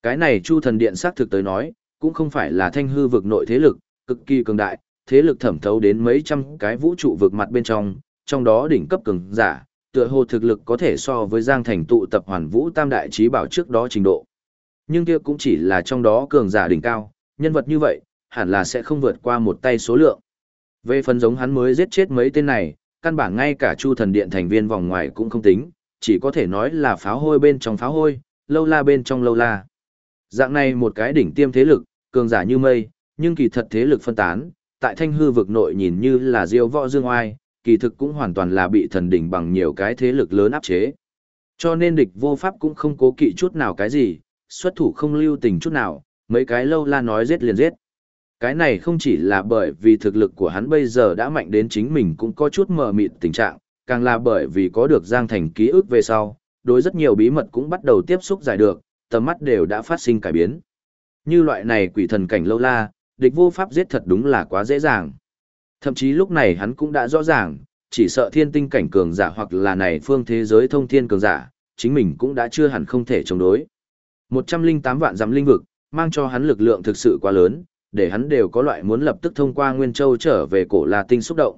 Cái này Chu Thần Điện xác thực tới nói, cũng không phải là thanh hư vực nội thế lực, cực kỳ cường đại, thế lực thẩm thấu đến mấy trăm cái vũ trụ vực mặt bên trong, trong đó đỉnh cấp cường giả, tựa hồ thực lực có thể so với Giang Thành tụ tập hoàn vũ tam đại trí bảo trước đó trình độ. Nhưng kia cũng chỉ là trong đó cường giả đỉnh cao, nhân vật như vậy, hẳn là sẽ không vượt qua một tay số lượng. Về phần giống hắn mới giết chết mấy tên này, căn bản ngay cả Chu Thần Điện thành viên vòng ngoài cũng không tính, chỉ có thể nói là pháo hôi bên trong pháo hôi, lâu la bên trong lâu la. Dạng này một cái đỉnh tiêm thế lực, cường giả như mây, nhưng kỳ thật thế lực phân tán, tại thanh hư vực nội nhìn như là diêu võ dương oai, kỳ thực cũng hoàn toàn là bị thần đỉnh bằng nhiều cái thế lực lớn áp chế. Cho nên địch vô pháp cũng không cố kỵ chút nào cái gì, xuất thủ không lưu tình chút nào, mấy cái lâu la nói giết liền giết. Cái này không chỉ là bởi vì thực lực của hắn bây giờ đã mạnh đến chính mình cũng có chút mờ mịt tình trạng, càng là bởi vì có được Giang Thành ký ức về sau, đối rất nhiều bí mật cũng bắt đầu tiếp xúc giải được, tầm mắt đều đã phát sinh cải biến. Như loại này quỷ thần cảnh lâu la, địch vô pháp giết thật đúng là quá dễ dàng. Thậm chí lúc này hắn cũng đã rõ ràng, chỉ sợ thiên tinh cảnh cường giả hoặc là này phương thế giới thông thiên cường giả, chính mình cũng đã chưa hẳn không thể chống đối. 108 vạn giám linh vực, mang cho hắn lực lượng thực sự quá lớn, để hắn đều có loại muốn lập tức thông qua Nguyên Châu trở về cổ La Tinh xúc động.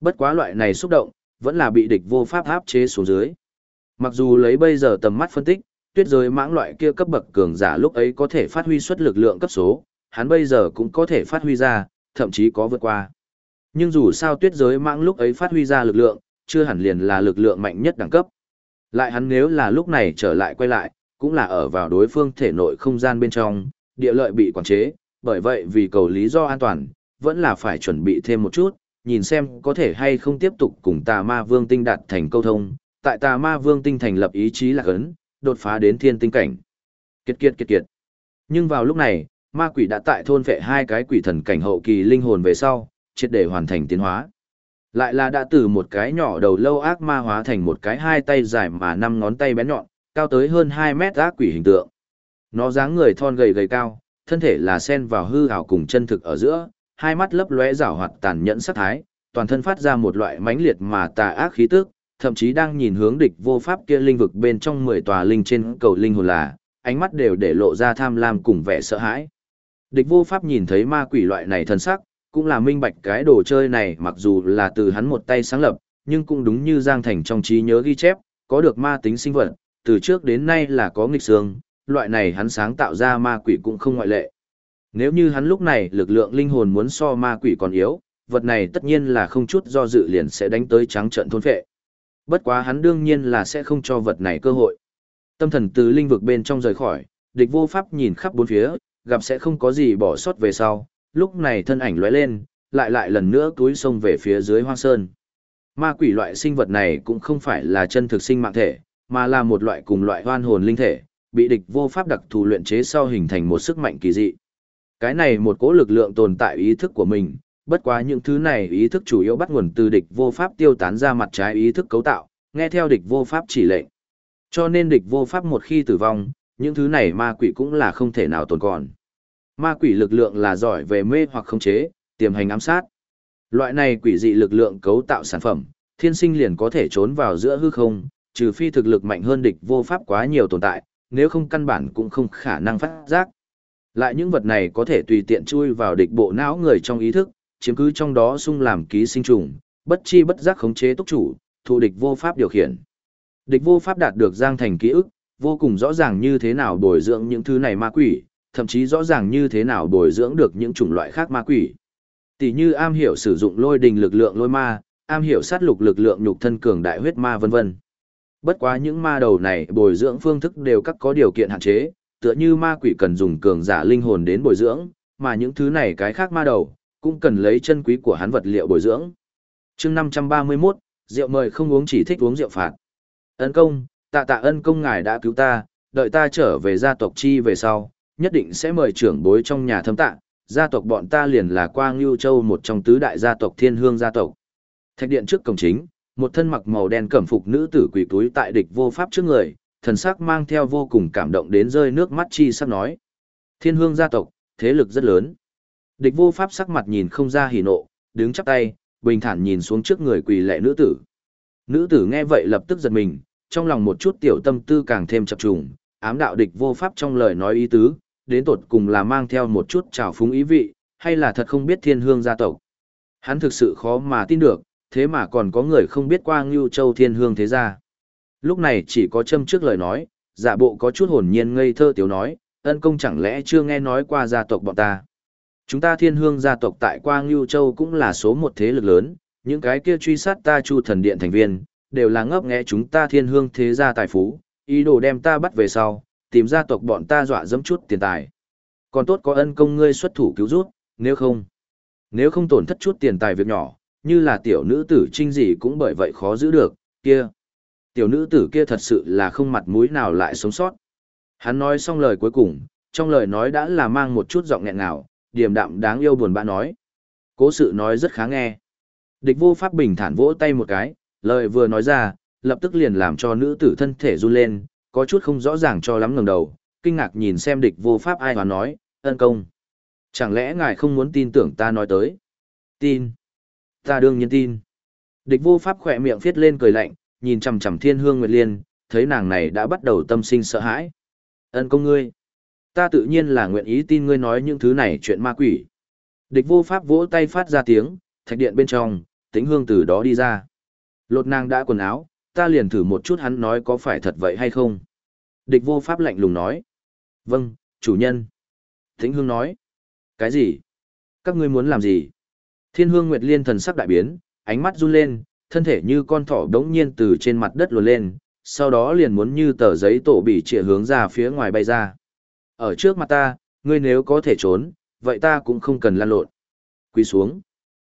Bất quá loại này xúc động, vẫn là bị địch vô pháp áp chế xuống dưới. Mặc dù lấy bây giờ tầm mắt phân tích, tuyết giới mãng loại kia cấp bậc cường giả lúc ấy có thể phát huy suất lực lượng cấp số, hắn bây giờ cũng có thể phát huy ra, thậm chí có vượt qua. Nhưng dù sao tuyết giới mãng lúc ấy phát huy ra lực lượng, chưa hẳn liền là lực lượng mạnh nhất đẳng cấp. Lại hắn nếu là lúc này trở lại quay lại, cũng là ở vào đối phương thể nội không gian bên trong, địa lợi bị quản chế, bởi vậy vì cầu lý do an toàn, vẫn là phải chuẩn bị thêm một chút, nhìn xem có thể hay không tiếp tục cùng tà ma vương tinh đạt thành câu thông, tại tà ma vương tinh thành lập ý chí là cấn, đột phá đến thiên tinh cảnh. Kiệt kiệt kiệt kiệt. Nhưng vào lúc này, ma quỷ đã tại thôn vệ hai cái quỷ thần cảnh hậu kỳ linh hồn về sau, triệt để hoàn thành tiến hóa. Lại là đã từ một cái nhỏ đầu lâu ác ma hóa thành một cái hai tay dài mà năm ngón tay bén nhọn, cao tới hơn 2 mét ác quỷ hình tượng. Nó dáng người thon gầy gầy cao, thân thể là sen vào hư ảo cùng chân thực ở giữa, hai mắt lấp lóe rảo hoạt tàn nhẫn sát thái, toàn thân phát ra một loại mãnh liệt mà tà ác khí tức, thậm chí đang nhìn hướng địch vô pháp kia linh vực bên trong 10 tòa linh trên cầu linh hồn là, ánh mắt đều để lộ ra tham lam cùng vẻ sợ hãi. Địch vô pháp nhìn thấy ma quỷ loại này thân sắc, cũng là minh bạch cái đồ chơi này mặc dù là từ hắn một tay sáng lập, nhưng cũng đúng như Giang Thành trong trí nhớ ghi chép, có được ma tính sinh vật, từ trước đến nay là có nghịch xương, loại này hắn sáng tạo ra ma quỷ cũng không ngoại lệ. Nếu như hắn lúc này lực lượng linh hồn muốn so ma quỷ còn yếu, vật này tất nhiên là không chút do dự liền sẽ đánh tới trắng trận thôn phệ. Bất quá hắn đương nhiên là sẽ không cho vật này cơ hội. Tâm thần từ linh vực bên trong rời khỏi, địch vô pháp nhìn khắp bốn phía, gặp sẽ không có gì bỏ sót về sau, lúc này thân ảnh lóe lên, lại lại lần nữa túi sông về phía dưới hoang sơn. Ma quỷ loại sinh vật này cũng không phải là chân thực sinh mạng thể, mà là một loại cùng loại hoan hồn linh thể, bị địch vô pháp đặc thù luyện chế sau hình thành một sức mạnh kỳ dị. Cái này một cỗ lực lượng tồn tại ý thức của mình, bất quá những thứ này ý thức chủ yếu bắt nguồn từ địch vô pháp tiêu tán ra mặt trái ý thức cấu tạo, nghe theo địch vô pháp chỉ lệnh. Cho nên địch vô pháp một khi tử vong, những thứ này ma quỷ cũng là không thể nào tồn còn. Ma quỷ lực lượng là giỏi về mê hoặc khống chế, tiềm hành ám sát. Loại này quỷ dị lực lượng cấu tạo sản phẩm, thiên sinh liền có thể trốn vào giữa hư không, trừ phi thực lực mạnh hơn địch vô pháp quá nhiều tồn tại, nếu không căn bản cũng không khả năng phát giác. Lại những vật này có thể tùy tiện chui vào địch bộ não người trong ý thức, chiếm cứ trong đó sung làm ký sinh trùng, bất chi bất giác khống chế túc chủ, thụ địch vô pháp điều khiển. Địch vô pháp đạt được giang thành ký ức, vô cùng rõ ràng như thế nào bồi dưỡng những thứ này ma quỷ, thậm chí rõ ràng như thế nào bồi dưỡng được những chủng loại khác ma quỷ. Tỷ như am hiểu sử dụng lôi đình lực lượng lôi ma, am hiểu sát lục lực lượng nhục thân cường đại huyết ma vân vân. Bất quá những ma đầu này bồi dưỡng phương thức đều các có điều kiện hạn chế, tựa như ma quỷ cần dùng cường giả linh hồn đến bồi dưỡng, mà những thứ này cái khác ma đầu, cũng cần lấy chân quý của hắn vật liệu bồi dưỡng. chương 531, rượu mời không uống chỉ thích uống rượu phạt. Ân công, tạ tạ ân công ngài đã cứu ta, đợi ta trở về gia tộc chi về sau, nhất định sẽ mời trưởng bối trong nhà thâm tạ, gia tộc bọn ta liền là Quang Lưu Châu một trong tứ đại gia tộc thiên hương gia tộc. Thạch điện trước cổng chính, một thân mặc màu đen cẩm phục nữ tử quỳ túi tại địch vô pháp trước người, thần sắc mang theo vô cùng cảm động đến rơi nước mắt chi sắc nói. Thiên hương gia tộc, thế lực rất lớn. Địch vô pháp sắc mặt nhìn không ra hỉ nộ, đứng chắp tay, bình thản nhìn xuống trước người quỳ lệ nữ tử. Nữ tử nghe vậy lập tức giật mình, trong lòng một chút tiểu tâm tư càng thêm chập trùng, ám đạo địch vô pháp trong lời nói ý tứ, đến tột cùng là mang theo một chút trào phúng ý vị, hay là thật không biết thiên hương gia tộc. Hắn thực sự khó mà tin được, thế mà còn có người không biết qua Ngưu Châu thiên hương thế gia. Lúc này chỉ có châm trước lời nói, giả bộ có chút hồn nhiên ngây thơ tiểu nói, ân công chẳng lẽ chưa nghe nói qua gia tộc bọn ta. Chúng ta thiên hương gia tộc tại Quang Lưu Châu cũng là số một thế lực lớn, những cái kia truy sát ta chu thần điện thành viên, đều là ngấp nghé chúng ta thiên hương thế gia tài phú, ý đồ đem ta bắt về sau, tìm gia tộc bọn ta dọa dẫm chút tiền tài. Còn tốt có ân công ngươi xuất thủ cứu rút, nếu không, nếu không tổn thất chút tiền tài việc nhỏ, như là tiểu nữ tử trinh gì cũng bởi vậy khó giữ được, kia. Tiểu nữ tử kia thật sự là không mặt mũi nào lại sống sót. Hắn nói xong lời cuối cùng, trong lời nói đã là mang một chút giọng nghẹn ngào, điềm đạm đáng yêu buồn bã nói. Cố sự nói rất khá nghe. Địch vô pháp bình thản vỗ tay một cái, lời vừa nói ra, lập tức liền làm cho nữ tử thân thể run lên, có chút không rõ ràng cho lắm ngẩng đầu, kinh ngạc nhìn xem địch vô pháp ai mà nói, ân công. Chẳng lẽ ngài không muốn tin tưởng ta nói tới? Tin. Ta đương nhiên tin. Địch vô pháp khỏe miệng viết lên cười lạnh, nhìn chằm chằm thiên hương nguyệt liên, thấy nàng này đã bắt đầu tâm sinh sợ hãi. Ân công ngươi. Ta tự nhiên là nguyện ý tin ngươi nói những thứ này chuyện ma quỷ. Địch vô pháp vỗ tay phát ra tiếng, thạch điện bên trong, tính hương từ đó đi ra. Lột nàng đã quần áo, ta liền thử một chút hắn nói có phải thật vậy hay không. Địch vô pháp lạnh lùng nói. Vâng, chủ nhân. Tĩnh hương nói. Cái gì? Các ngươi muốn làm gì? Thiên hương Nguyệt Liên thần sắc đại biến, ánh mắt run lên, thân thể như con thỏ đống nhiên từ trên mặt đất luồn lên, sau đó liền muốn như tờ giấy tổ bị trịa hướng ra phía ngoài bay ra. Ở trước mặt ta, ngươi nếu có thể trốn, vậy ta cũng không cần lan lộn. Quỳ xuống.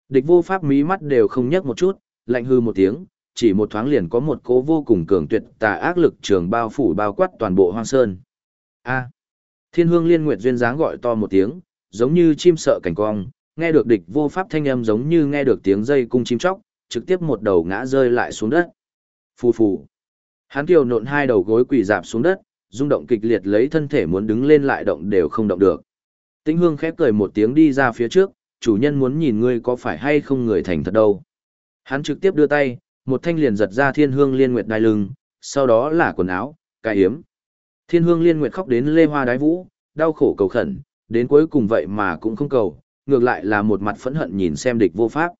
Địch vô pháp mí mắt đều không nhấc một chút, lạnh hư một tiếng, chỉ một thoáng liền có một cố vô cùng cường tuyệt tà ác lực trường bao phủ bao quát toàn bộ hoang sơn. A. Thiên hương liên nguyệt duyên dáng gọi to một tiếng, giống như chim sợ cảnh cong, nghe được địch vô pháp thanh âm giống như nghe được tiếng dây cung chim chóc, trực tiếp một đầu ngã rơi lại xuống đất. Phù phù. Hắn kiều nộn hai đầu gối quỳ dạp xuống đất, rung động kịch liệt lấy thân thể muốn đứng lên lại động đều không động được. Tĩnh Hương khép cười một tiếng đi ra phía trước, chủ nhân muốn nhìn ngươi có phải hay không người thành thật đâu. Hắn trực tiếp đưa tay, một thanh liền giật ra thiên hương liên nguyệt đai lưng, sau đó là quần áo, cái hiếm. Thiên hương liên nguyệt khóc đến lê hoa đái vũ, đau khổ cầu khẩn, đến cuối cùng vậy mà cũng không cầu, ngược lại là một mặt phẫn hận nhìn xem địch vô pháp.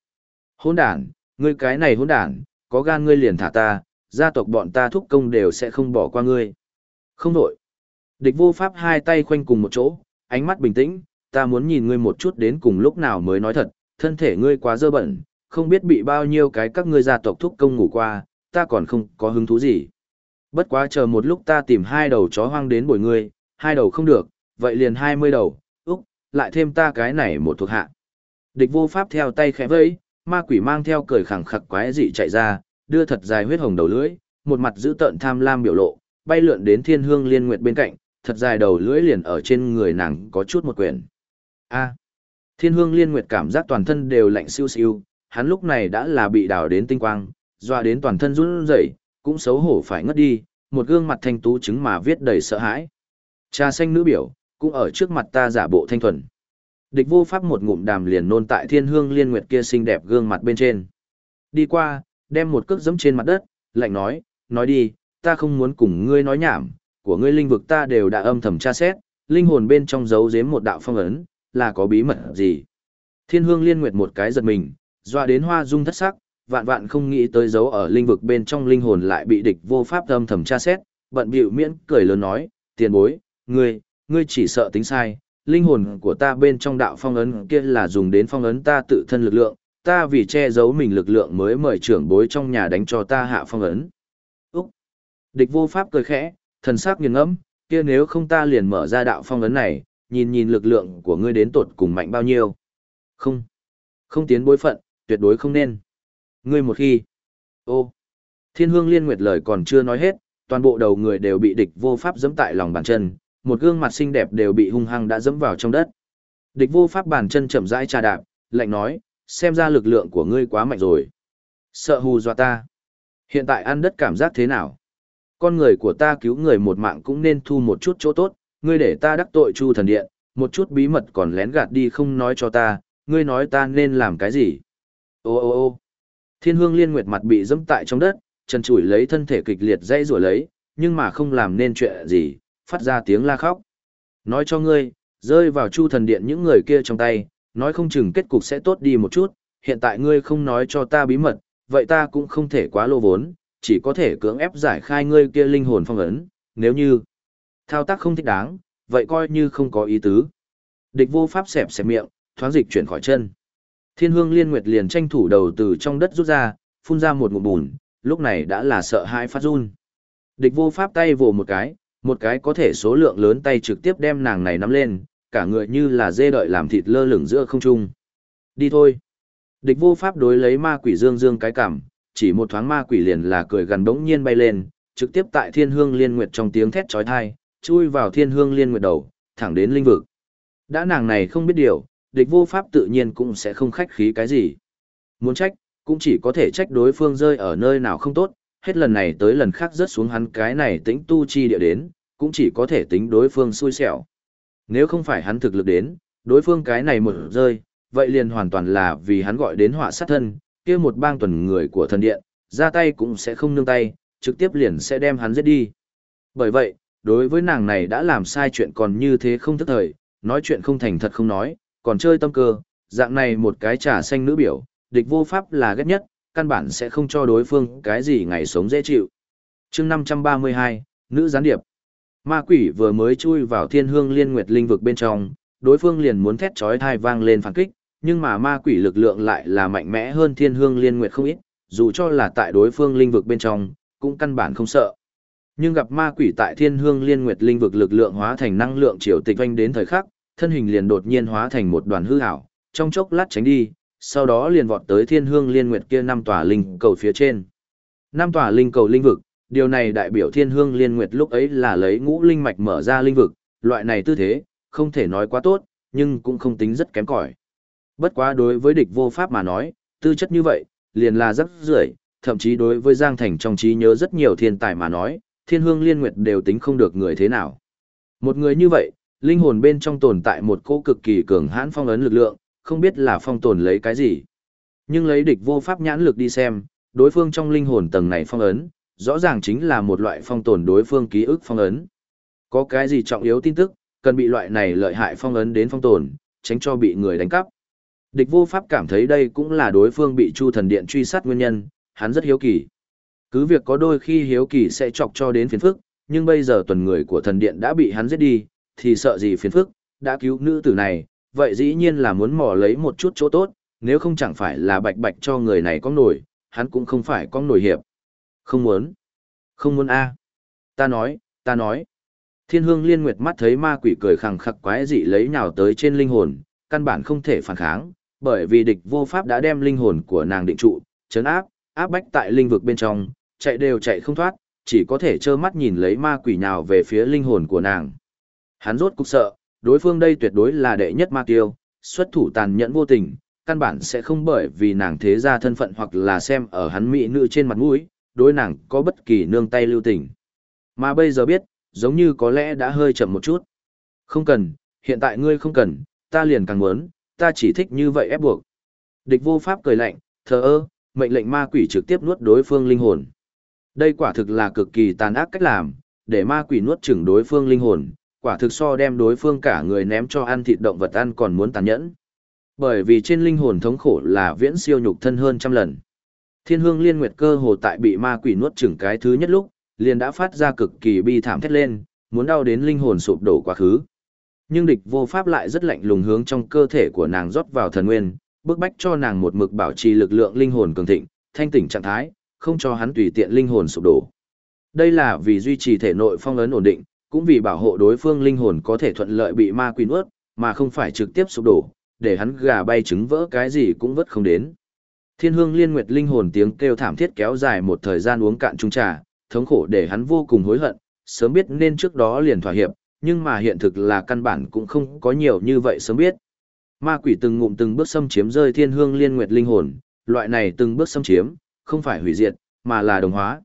Hôn đản, ngươi cái này hôn đản, có gan ngươi liền thả ta, gia tộc bọn ta thúc công đều sẽ không bỏ qua ngươi. Không đổi. Địch vô pháp hai tay khoanh cùng một chỗ, ánh mắt bình tĩnh, ta muốn nhìn ngươi một chút đến cùng lúc nào mới nói thật, thân thể ngươi quá dơ bẩn, không biết bị bao nhiêu cái các ngươi gia tộc thúc công ngủ qua, ta còn không có hứng thú gì. Bất quá chờ một lúc ta tìm hai đầu chó hoang đến bồi ngươi, hai đầu không được, vậy liền hai mươi đầu, lại thêm ta cái này một thuộc hạ. Địch vô pháp theo tay khẽ vẫy, ma quỷ mang theo cười khẳng khặc quái dị chạy ra, đưa thật dài huyết hồng đầu lưỡi, một mặt giữ tợn tham lam biểu lộ, bay lượn đến thiên hương liên nguyệt bên cạnh, thật dài đầu lưỡi liền ở trên người nàng có chút một quyển. A. thiên hương liên nguyệt cảm giác toàn thân đều lạnh siêu siêu, hắn lúc này đã là bị đào đến tinh quang, doa đến toàn thân run rẩy, cũng xấu hổ phải ngất đi, một gương mặt thanh tú chứng mà viết đầy sợ hãi. Trà xanh nữ biểu, cũng ở trước mặt ta giả bộ thanh thuần. Địch vô pháp một ngụm đàm liền nôn tại thiên hương liên nguyệt kia xinh đẹp gương mặt bên trên. Đi qua, đem một cước giẫm trên mặt đất, lạnh nói, nói đi, ta không muốn cùng ngươi nói nhảm, của ngươi linh vực ta đều đã âm thầm tra xét, linh hồn bên trong giấu giếm một đạo phong ấn, là có bí mật gì. Thiên hương liên nguyệt một cái giật mình, doa đến hoa dung thất sắc, vạn vạn không nghĩ tới giấu ở linh vực bên trong linh hồn lại bị địch vô pháp âm thầm tra xét, bận bịu miễn cười lớn nói, tiền bối, ngươi, ngươi chỉ sợ tính sai, linh hồn của ta bên trong đạo phong ấn kia là dùng đến phong ấn ta tự thân lực lượng, ta vì che giấu mình lực lượng mới mời trưởng bối trong nhà đánh cho ta hạ phong ấn. Úc! Địch vô pháp cười khẽ, thần sắc nghiền ngẫm, kia nếu không ta liền mở ra đạo phong ấn này, nhìn nhìn lực lượng của ngươi đến tột cùng mạnh bao nhiêu. Không! Không tiến bối phận, tuyệt đối không nên. Ngươi một khi... Ô! Thiên hương liên nguyệt lời còn chưa nói hết, toàn bộ đầu người đều bị địch vô pháp giẫm tại lòng bàn chân, một gương mặt xinh đẹp đều bị hung hăng đã dẫm vào trong đất. Địch vô pháp bàn chân chậm rãi trà đạp, lạnh nói, xem ra lực lượng của ngươi quá mạnh rồi. Sợ hù dọa ta. Hiện tại ăn đất cảm giác thế nào? Con người của ta cứu người một mạng cũng nên thu một chút chỗ tốt, ngươi để ta đắc tội chu thần điện, một chút bí mật còn lén gạt đi không nói cho ta, ngươi nói ta nên làm cái gì? Ô ô ô thiên hương liên nguyệt mặt bị dẫm tại trong đất, chân chủi lấy thân thể kịch liệt dây rủa lấy, nhưng mà không làm nên chuyện gì, phát ra tiếng la khóc. Nói cho ngươi, rơi vào chu thần điện những người kia trong tay, nói không chừng kết cục sẽ tốt đi một chút, hiện tại ngươi không nói cho ta bí mật, vậy ta cũng không thể quá lô vốn, chỉ có thể cưỡng ép giải khai ngươi kia linh hồn phong ấn, nếu như thao tác không thích đáng, vậy coi như không có ý tứ. Địch vô pháp xẹp xẹp miệng, thoáng dịch chuyển khỏi chân. Thiên hương liên nguyệt liền tranh thủ đầu từ trong đất rút ra, phun ra một ngụm bùn, lúc này đã là sợ hãi phát run. Địch vô pháp tay vồ một cái, một cái có thể số lượng lớn tay trực tiếp đem nàng này nắm lên, cả người như là dê đợi làm thịt lơ lửng giữa không trung. Đi thôi. Địch vô pháp đối lấy ma quỷ dương dương cái cảm, chỉ một thoáng ma quỷ liền là cười gần đống nhiên bay lên, trực tiếp tại thiên hương liên nguyệt trong tiếng thét chói tai, chui vào thiên hương liên nguyệt đầu, thẳng đến linh vực. Đã nàng này không biết điều, địch vô pháp tự nhiên cũng sẽ không khách khí cái gì. Muốn trách, cũng chỉ có thể trách đối phương rơi ở nơi nào không tốt, hết lần này tới lần khác rớt xuống hắn cái này tĩnh tu chi địa đến, cũng chỉ có thể tính đối phương xui xẻo. Nếu không phải hắn thực lực đến, đối phương cái này một rơi, vậy liền hoàn toàn là vì hắn gọi đến họa sát thân, kia một bang tuần người của thần điện, ra tay cũng sẽ không nương tay, trực tiếp liền sẽ đem hắn giết đi. Bởi vậy, đối với nàng này đã làm sai chuyện còn như thế không thức thời, nói chuyện không thành thật không nói, còn chơi tâm cơ, dạng này một cái trà xanh nữ biểu, địch vô pháp là ghét nhất, căn bản sẽ không cho đối phương cái gì ngày sống dễ chịu. chương 532, Nữ gián điệp. Ma quỷ vừa mới chui vào thiên hương liên nguyệt linh vực bên trong, đối phương liền muốn thét chói thai vang lên phản kích, nhưng mà ma quỷ lực lượng lại là mạnh mẽ hơn thiên hương liên nguyệt không ít, dù cho là tại đối phương linh vực bên trong, cũng căn bản không sợ. Nhưng gặp ma quỷ tại thiên hương liên nguyệt linh vực lực lượng hóa thành năng lượng triều tịch vanh đến thời khắc, thân hình liền đột nhiên hóa thành một đoàn hư ảo, trong chốc lát tránh đi, sau đó liền vọt tới thiên hương liên nguyệt kia năm tòa linh cầu phía trên. Năm tòa linh cầu linh vực, điều này đại biểu thiên hương liên nguyệt lúc ấy là lấy ngũ linh mạch mở ra linh vực, loại này tư thế, không thể nói quá tốt, nhưng cũng không tính rất kém cỏi. Bất quá đối với địch vô pháp mà nói, tư chất như vậy, liền là rất rưởi, thậm chí đối với Giang Thành trong trí nhớ rất nhiều thiên tài mà nói, thiên hương liên nguyệt đều tính không được người thế nào. Một người như vậy, linh hồn bên trong tồn tại một cô cực kỳ cường hãn phong ấn lực lượng, không biết là phong tồn lấy cái gì. Nhưng lấy địch vô pháp nhãn lực đi xem, đối phương trong linh hồn tầng này phong ấn, rõ ràng chính là một loại phong tồn đối phương ký ức phong ấn. Có cái gì trọng yếu tin tức, cần bị loại này lợi hại phong ấn đến phong tồn, tránh cho bị người đánh cắp. Địch vô pháp cảm thấy đây cũng là đối phương bị Chu thần điện truy sát nguyên nhân, hắn rất hiếu kỳ. Cứ việc có đôi khi hiếu kỳ sẽ chọc cho đến phiền phức, nhưng bây giờ tuần người của thần điện đã bị hắn giết đi, thì sợ gì phiền phức, đã cứu nữ tử này, vậy dĩ nhiên là muốn mò lấy một chút chỗ tốt, nếu không chẳng phải là bạch bạch cho người này có nổi, hắn cũng không phải có nổi hiệp. Không muốn. Không muốn a Ta nói, ta nói. Thiên hương liên nguyệt mắt thấy ma quỷ cười khẳng khặc quái dị lấy nhào tới trên linh hồn, căn bản không thể phản kháng, bởi vì địch vô pháp đã đem linh hồn của nàng định trụ, chấn áp, áp bách tại linh vực bên trong, chạy đều chạy không thoát, chỉ có thể trơ mắt nhìn lấy ma quỷ nhào về phía linh hồn của nàng. Hắn rốt cục sợ, đối phương đây tuyệt đối là đệ nhất ma tiêu, xuất thủ tàn nhẫn vô tình, căn bản sẽ không bởi vì nàng thế ra thân phận hoặc là xem ở hắn mỹ nữ trên mặt mũi, đối nàng có bất kỳ nương tay lưu tình. Mà bây giờ biết, giống như có lẽ đã hơi chậm một chút. Không cần, hiện tại ngươi không cần, ta liền càng muốn, ta chỉ thích như vậy ép buộc. Địch vô pháp cười lạnh, thờ ơ, mệnh lệnh ma quỷ trực tiếp nuốt đối phương linh hồn. Đây quả thực là cực kỳ tàn ác cách làm, để ma quỷ nuốt chửng đối phương linh hồn, quả thực so đem đối phương cả người ném cho ăn thịt động vật ăn còn muốn tàn nhẫn. Bởi vì trên linh hồn thống khổ là viễn siêu nhục thân hơn trăm lần. Thiên hương liên nguyệt cơ hồ tại bị ma quỷ nuốt chửng cái thứ nhất lúc, liền đã phát ra cực kỳ bi thảm thét lên, muốn đau đến linh hồn sụp đổ quá khứ. Nhưng địch vô pháp lại rất lạnh lùng hướng trong cơ thể của nàng rót vào thần nguyên, bức bách cho nàng một mực bảo trì lực lượng linh hồn cường thịnh, thanh tỉnh trạng thái, không cho hắn tùy tiện linh hồn sụp đổ. Đây là vì duy trì thể nội phong ấn ổn định, cũng vì bảo hộ đối phương linh hồn có thể thuận lợi bị ma quỷ nuốt, mà không phải trực tiếp sụp đổ, để hắn gà bay trứng vỡ cái gì cũng vớt không đến. Thiên hương liên nguyệt linh hồn tiếng kêu thảm thiết kéo dài một thời gian uống cạn chung trà, thống khổ để hắn vô cùng hối hận, sớm biết nên trước đó liền thỏa hiệp, nhưng mà hiện thực là căn bản cũng không có nhiều như vậy sớm biết. Ma quỷ từng ngụm từng bước xâm chiếm rơi thiên hương liên nguyệt linh hồn, loại này từng bước xâm chiếm, không phải hủy diệt, mà là đồng hóa.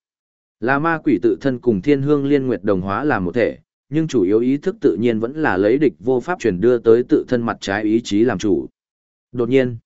Là ma quỷ tự thân cùng thiên hương liên nguyệt đồng hóa là một thể, nhưng chủ yếu ý thức tự nhiên vẫn là lấy địch vô pháp truyền đưa tới tự thân mặt trái ý chí làm chủ. Đột nhiên,